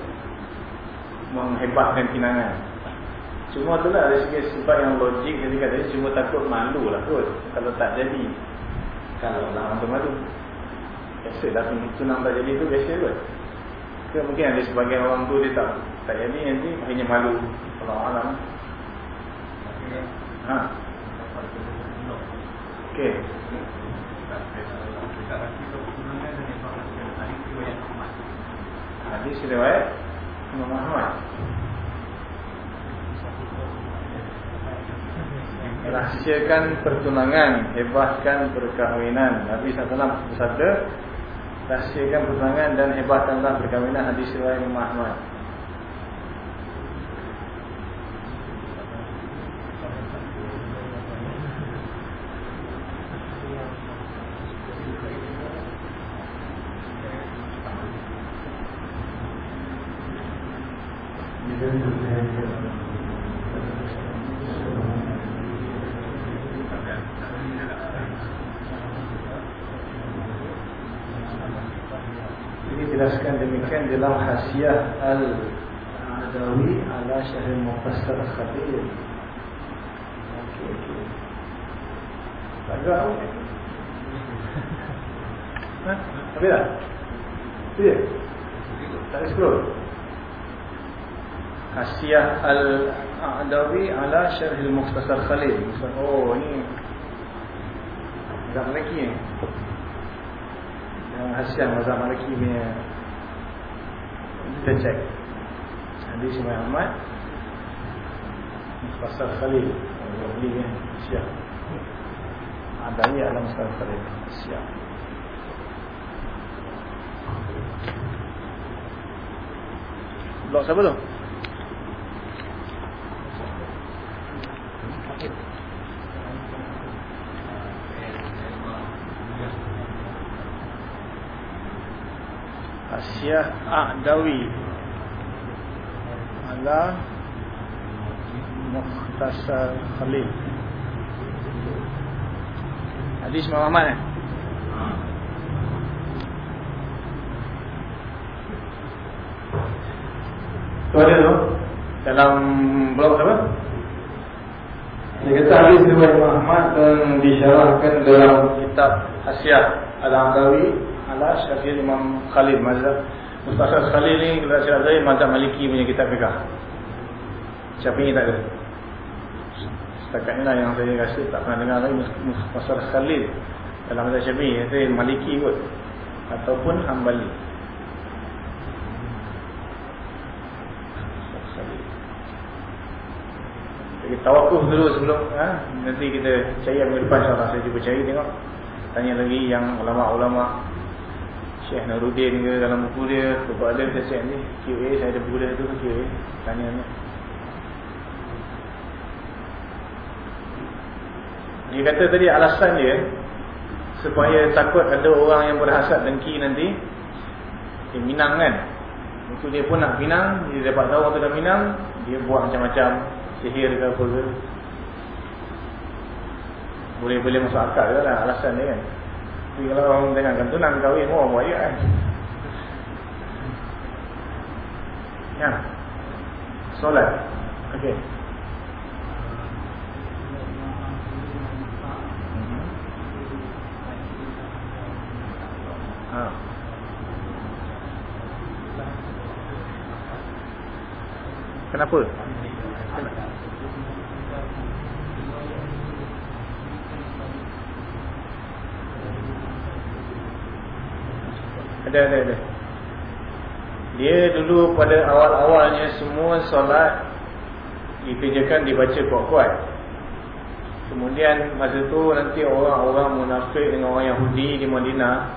Menghebatkan pinangan. Cuma tu lah ada segi sebab yang logik Jadi katanya cuma takut malu lah kot. Kalau tak jadi kalau orang malu Biasa dah tunang tak jadi tu biasa kot. Ke mungkin ada sebagian orang tu dia tak Tak jadi nanti akhirnya malu Kalau alam Ha. Okay Hadis riwayat Imam Ahmad Rahsiakan pertunangan Hebahkan perkahwinan. Nabi SAW bersabda Rahsiakan pertunangan dan hebahkanlah perkahwinan. Hadis riwayat Imam Ahmad Ini jelaskan demikian dalam hasiah Al-Adawi ala Syahir Mufassar Khadir Okey, okey Agak apa? Ha? Habis tak? Itu je? Tak ada scroll? Hasiah Al-Adawi ala Syarhil Mukhtasar Khalil Oh ni Agak lagi ni Hasan Mazhab Maliki punya Kita cek Hadis Imam Ahmad. Pasal Khalil. Beli kan Siap. Ada ni alam Pasal Khalil. Siap. Blok siapa tu? Asyah A'dawi Ala Mukhtasar Khalil Hadis Muhammad eh? Tu ada tu Dalam blog apa? Dia kata hadis riwayat Muhammad dan disyarahkan dalam kitab Asyah Al-A'dawi ala Syafi'i Imam Khalil mazhab Mustafa Khalil ni kalau saya tahu mazhab Maliki punya kitab fiqh. Syafi'i tak ada. Setakat inilah yang saya rasa tak pernah dengar lagi Mustafa Khalil dalam mazhab Syafi'i itu Maliki kot ataupun Hambali. Jadi tawakuf dulu sebelum ha? nanti kita cari yang depan insyaAllah saya cuba cari tengok tanya lagi yang ulama-ulama Syekh Nuruddin ke dalam buku dia Sebab ada saya cek ni QA saya ada buku dia tu QA Tanya ni. Dia kata tadi alasan dia Supaya takut ada orang yang berhasad dengki nanti Dia minang kan. Itu dia pun nak minang Dia dapat tahu waktu dah minang Dia buat macam-macam Sihir ke apa ke. Boleh-boleh masuk akal ke lah alasan dia kan tapi kalau orang dengarkan tunang kahwin oh buat kan. Ya. Solat. Okey. Ha. Kenapa? Kenapa? Ada, ada, ada. Dia dulu pada awal-awalnya semua solat dikerjakan dibaca kuat-kuat. Kemudian masa tu nanti orang-orang munafik dengan orang Yahudi di Madinah,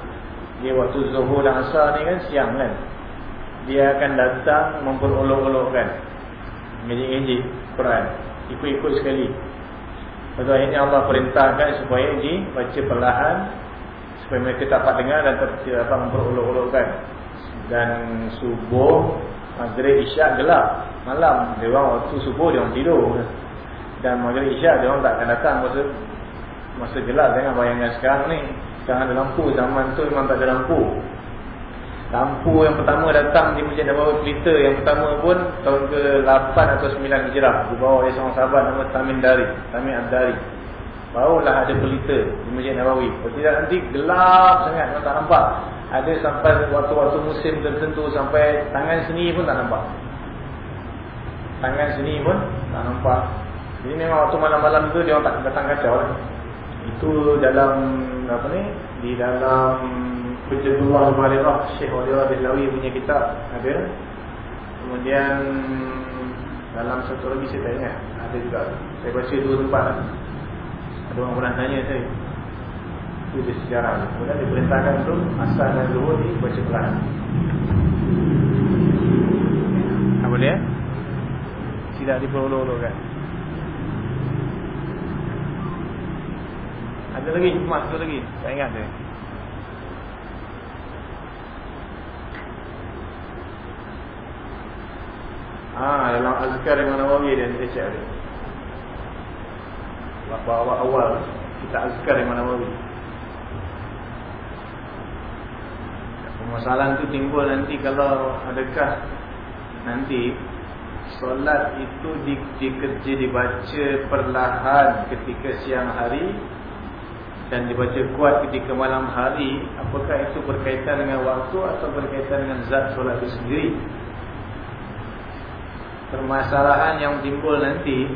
dia waktu Zuhur dan Asar ni kan siang kan. Dia akan datang memperolok-olokkan. Ngejik-ngejik Quran. Ikut-ikut sekali. Lepas akhirnya Allah perintahkan supaya dibaca perlahan supaya mereka dapat dengar dan tidak dapat memperolok-olokkan. Dan subuh maghrib isyak gelap. Malam dia orang waktu subuh dia orang tidur. Dan maghrib isyak dia orang tak akan datang masa masa gelap. Dengan bayangan sekarang ni. Sekarang ada lampu. Zaman tu memang tak ada lampu. Lampu yang pertama datang di Masjid Nabawi Pelita. Yang pertama pun tahun ke-8 atau 9 hijrah. Di bawah seorang sahabat nama Tamin Dari. Tamin Abdari Barulah ada pelita di Masjid Nabawi. Kalau tidak nanti gelap sangat, tak nampak. Ada sampai waktu-waktu musim tertentu sampai tangan seni pun tak nampak. Tangan seni pun tak nampak. Jadi memang waktu malam-malam tu dia orang tak datang kacau lah. Itu dalam apa ni? Di dalam Hujjatullah Al-Marirah Syekh Waliyah bin Lawi punya kitab ada. Kemudian dalam satu lagi saya tak ingat ada juga. Saya baca dua tempat lah. Ada orang pernah tanya saya Itu dia sejarah Kemudian diperintahkan untuk Asal dan zuhur ni baca pelan Apa dia? Tidak diperolok-olokkan Ada lagi? Jumat tu lagi. Tak ingat dia. Ah, dalam azkar yang mana dan dia cakap dia awal-awal kita azkar Imam Nawawi. Permasalahan tu timbul nanti kalau adakah nanti solat itu di, dikerja dibaca perlahan ketika siang hari dan dibaca kuat ketika malam hari. Apakah itu berkaitan dengan waktu atau berkaitan dengan zat solat itu sendiri? Permasalahan yang timbul nanti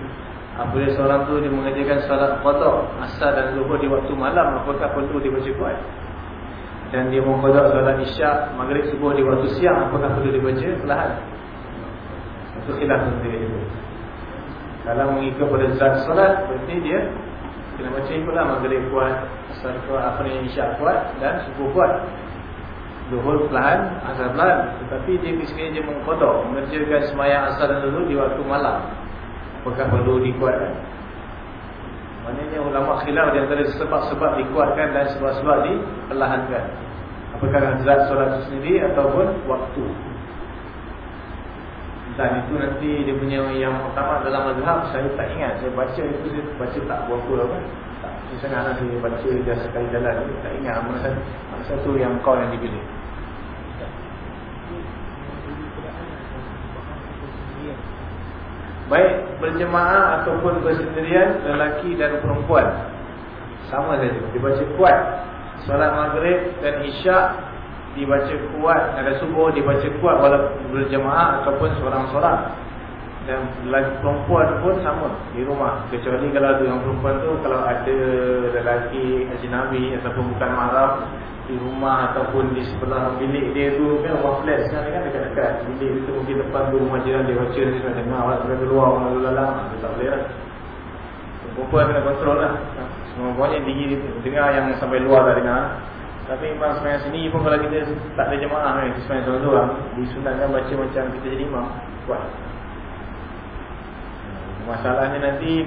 Apabila seorang tu dia mengerjakan salat qadar asar dan zuhur di waktu malam apakah perlu dibaca kuat? dan dia mengkodok solat isyak maghrib subuh di waktu siang apakah perlu dibaca perlahan? Itu khilaf sendiri itu kalau mengikut pada zat solat berarti dia kena baca ikutlah maghrib kuat asar kuat apa ni isyak kuat dan subuh kuat. Zuhur perlahan, asar perlahan. Tetapi dia sebenarnya dia mengkodok Mengerjakan semayang asar dulu di waktu malam Apakah perlu dikuatkan Maknanya ulama khilaf di antara sebab-sebab dikuatkan dan sebab-sebab diperlahankan. Apakah zat solat itu sendiri ataupun waktu. Dan itu nanti dia punya yang utama dalam mazhab saya tak ingat. Saya baca itu saya baca tak berapa apa. Tak sangat lah saya baca dia sekali jalan tak ingat mana satu yang kau yang dipilih. Baik berjemaah ataupun bersendirian Lelaki dan perempuan. Sama saja Dibaca kuat. Salat maghrib dan isyak Dibaca kuat. Ada subuh dibaca kuat Walaupun berjemaah ataupun seorang-seorang Dan lelaki perempuan pun sama Di rumah. Kecuali kalau ada yang perempuan tu Kalau ada lelaki Haji Nabi Ataupun bukan mahram di rumah ataupun di sebelah bilik dia tu kan rumah flat sekarang kan dekat-dekat. Bilik itu mungkin depan tu rumah jiran dia baca dia nak dengar awak sampai keluar orang lalu lalang dia tak boleh lah. Perempuan kena kontrol lah. Semua pokoknya tinggi dengar yang sampai luar tak dengar. Tapi memang sebenarnya sini pun kalau kita tak ada jemaah kan kita sebenarnya seorang-seorang disunatkan baca macam kita jadi imam kuat masalahnya nanti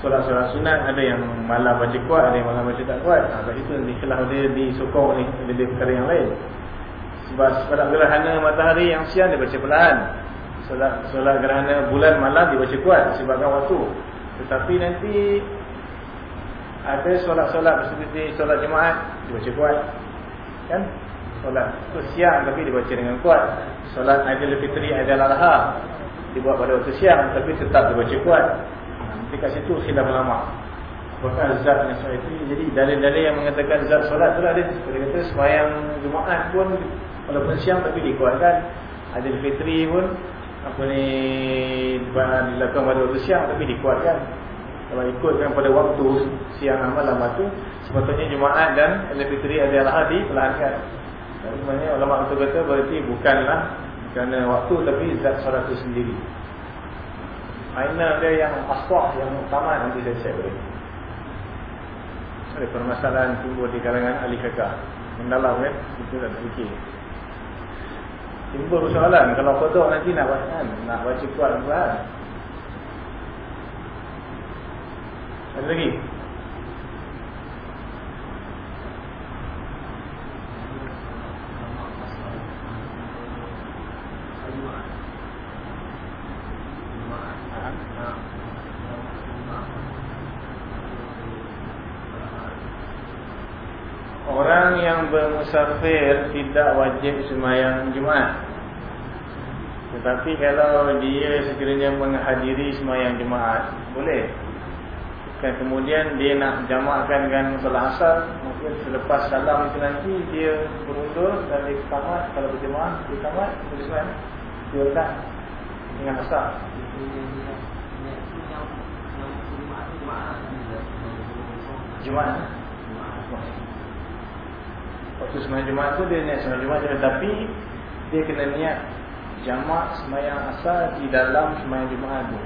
solat-solat sunat ada yang malam baca kuat, ada yang malam baca tak kuat. Ha, sebab itu dikhilah dia disokong oleh lebih perkara yang lain. Sebab solat gerhana matahari yang siang dia baca perlahan. Solat, solat gerhana bulan malam dia baca kuat sebabkan waktu. Tetapi nanti ada solat-solat seperti solat jemaat dia baca kuat. Kan? Solat itu siang tapi dia baca dengan kuat. Solat Aidil Fitri Aidil Adha dibuat pada waktu siang tapi tetap dibaca kuat. Dekat situ khilaf ulama. Apakah zat yang solat itu Jadi dalil-dalil yang mengatakan zat solat tu ada Dia kata semayang Jumaat pun Walaupun siang tapi dikuatkan Adil Fitri pun Apa ni Dilakukan pada waktu siang tapi dikuatkan Kalau ikutkan pada waktu Siang malam itu Sepatutnya Jumaat dan Adil Fitri Adil Al-Hadi Perlahankan Jadi maknanya ulama itu kata berarti bukanlah Kerana waktu tapi zat solat itu sendiri Aina dia yang aswah yang utama nanti saya share beri. Ada permasalahan timbul di kalangan ahli fikah. Mendalam kan, itu dah fikir. Timbul persoalan kalau kodok nanti nak baca kan, nak baca kuat kan. Ada lagi? Bermusafir tidak wajib semayang Jumaat. Tetapi kalau dia sekiranya menghadiri semayang Jumaat, boleh. Dan kemudian dia nak jamakkan dengan salat asar, mungkin selepas salam itu nanti dia berundur dan dia kamat, kalau berjemaah, dia kamat, dia semayang. Dia letak dengan asar. Jumaat. Waktu semayang Jumaat tu dia niat semayang Jumaat Tapi dia kena niat Jamak semayang asal di dalam semayang Jumaat tu.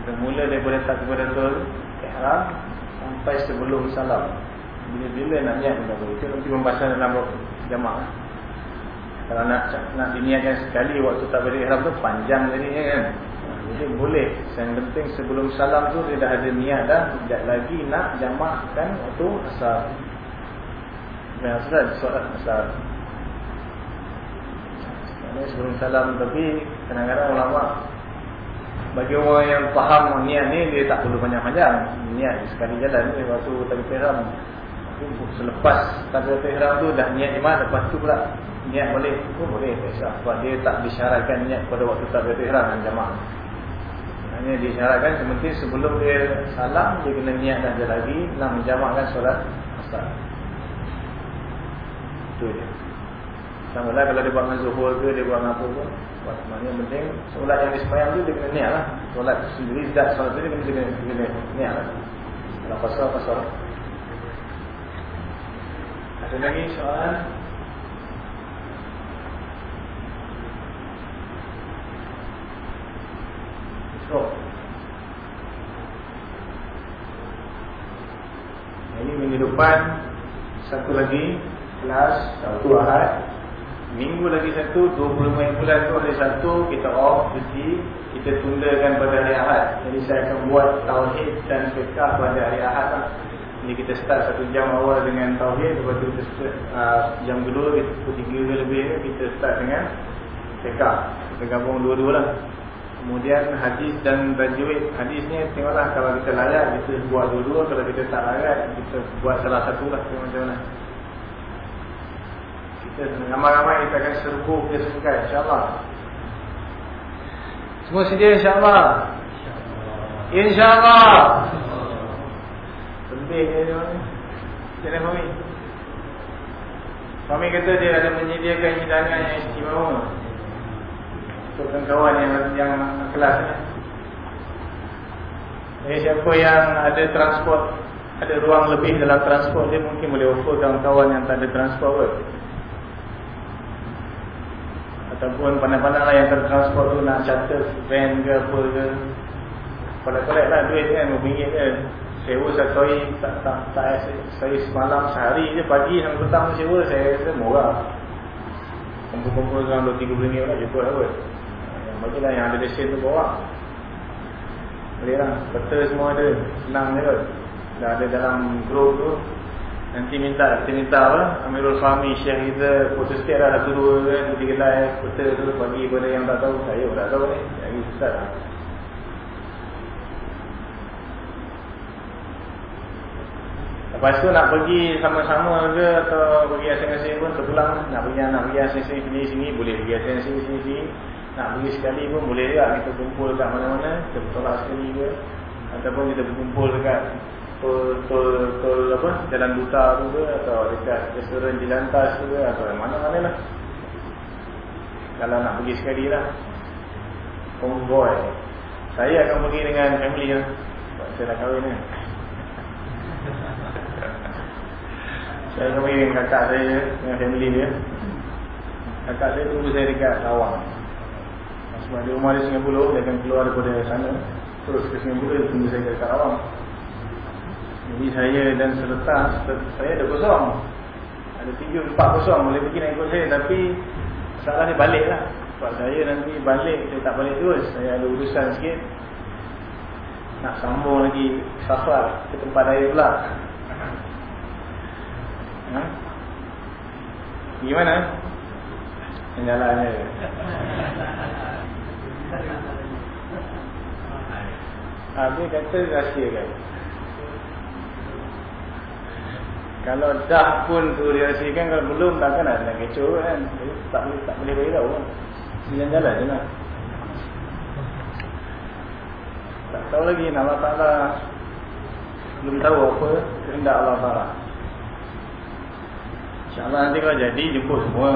Kita mula daripada tak kepada tu Ihram Sampai sebelum salam. Bila-bila nak niat Itu nanti pembahasan dalam jamak. Kalau nak nak diniatkan sekali Waktu tak beri ihram tu panjang jadi kan? Jadi boleh. Yang penting sebelum salam tu Dia dah ada niat dah. Tidak lagi nak jamakkan Waktu asal yang asal soal asal. Ini sebelum salam tapi kadang-kadang ulama bagi orang yang faham niat ni dia tak perlu panjang-panjang. Niat sekali jalan ni waktu tadi ihram. Selepas tadi ihram tu dah niat iman lepas tu pula niat boleh pun boleh tak sebab dia tak disyaratkan niat pada waktu tadi ihram dan jemaah. Hanya disyaratkan sementing sebelum dia salam dia kena niat dah lagi nak menjamakkan solat asar. Itu dia Sama lah kalau dia buat dengan zuhur ke Dia buat dengan apa pun. Buat semuanya penting. Solat yang disemayang tu dia kena niat lah. Solat sendiri Zat solat tu dia kena, kena, kena niat lah. Kalau pasal pasal Ada lagi soalan? So. Ini minggu depan satu lagi kelas satu ahad. Minggu lagi satu 25 bulan tu hari satu kita off cuti kita tundakan pada hari ahad. Jadi saya akan buat tauhid dan fiqah pada hari ahad lah. Ini kita start satu jam awal dengan tauhid lepas tu kita start, uh, jam kedua pukul tiga lebih kita start dengan fiqah kita gabung dua-dua lah. Kemudian hadis dan tajwid. Hadisnya tengoklah kalau kita layak Kita buat dua-dua Kalau kita tak layak Kita buat salah satu lah. Macam mana? Kita ramai-ramai Kita akan serbu Kita suka InsyaAllah. Semua sedia insyaAllah? InsyaAllah. Penting dia ni. Macam Fahmi Fahmi kata dia ada menyediakan hidangan yang istimewa. Untuk kawan yang yang kelas ni. Jadi siapa yang ada transport, ada ruang lebih dalam transport dia mungkin boleh offer kawan-kawan yang tak ada transport pun. Ataupun pandang-pandang lah yang tertransport tu nak charter van ke apa ke. Kolek-kolek lah duit kan, RM5 kan. Sewa satu hari, tak, tak, tak, saya semalam sehari je, pagi sampai petang sewa, saya rasa murah. Kumpul-kumpul dalam RM2-3 lah, cukup lah kot. Bagilah yang ada lesen tu bawa Boleh lah Peta semua ada Senang je kot Dah ada dalam grup tu Nanti minta Kita minta apa? Amirul Fahmi Syekh kita Foto sikit lah Satu dua kan? Tiga gelai Peta tu Bagi kepada yang tak tahu. Saya pun tak tahu ni Jadi susah lah. Lepas tu nak pergi sama-sama ke Atau pergi asing-asing pun Terpulang. Nak pergi nak pergi asing-asing sini-sini Boleh pergi asing-asing sini-sini. Nak pergi sekali pun boleh juga. Kita kumpul dekat mana-mana kita bertolak sekali ke ataupun kita berkumpul dekat tol, tol, tol apa? Jalan duta tu ke atau dekat restoran di lantas tu ke atau mana-mana lah. Kalau nak pergi sekali lah. Convoy. Saya akan pergi dengan family lah. Sebab saya dah kahwin kan *laughs* saya akan pergi dengan kakak saya dengan family dia. Kakak saya tunggu saya dekat Tawang sebab dia rumah di Singapura Dia akan keluar daripada sana. Terus ke Singapura Dia tunggu saya ke Karawang Jadi saya dan serta Saya ada kosong. Ada tiga, empat kosong Boleh pergi nak ikut saya. Tapi Salah dia balik lah Sebab saya nanti balik Saya tak balik terus. Saya ada urusan sikit. Nak sambung lagi Safar ke tempat saya pula. Ha? Gimana? Jalannya Abi ah, kata rahsia kan Kalau dah pun tu dirahsiakan Kalau belum takkan ada nak kecoh kan Tak boleh tak boleh beritahu kan Jalan-jalan je lah Tak tahu lagi Allah Ta'ala Belum tahu apa Kehendak Allah Ta'ala InsyaAllah nanti kalau jadi Jemput semua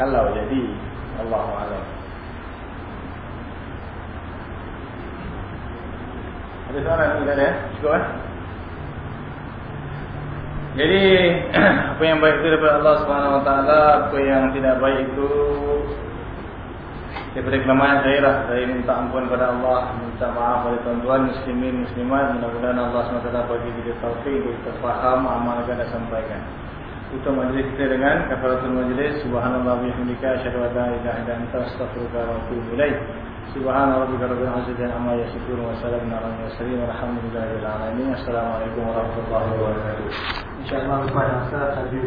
Kalau jadi Allahu a'lam. Ada soalan ni ada? Cukup eh? Jadi *clears throat* apa yang baik itu daripada Allah Subhanahu Wa Taala, apa yang tidak baik itu daripada kelemahan saya lah. Saya minta ampun kepada Allah, minta maaf kepada tuan-tuan muslimin muslimat. Mudah-mudahan Allah Subhanahu Wa Taala bagi kita taufik untuk faham amal yang kita sampaikan tutup majlis kita dengan kafaratul majlis subhanallah bihamdika asyhadu an la ilaha illa anta astaghfiruka wa atubu ilaik سبحان ربك رب العزة عما يصفون وسلام على المرسلين والحمد لله رب العالمين السلام عليكم ورحمة الله وبركاته. إن شاء الله pada saat tadi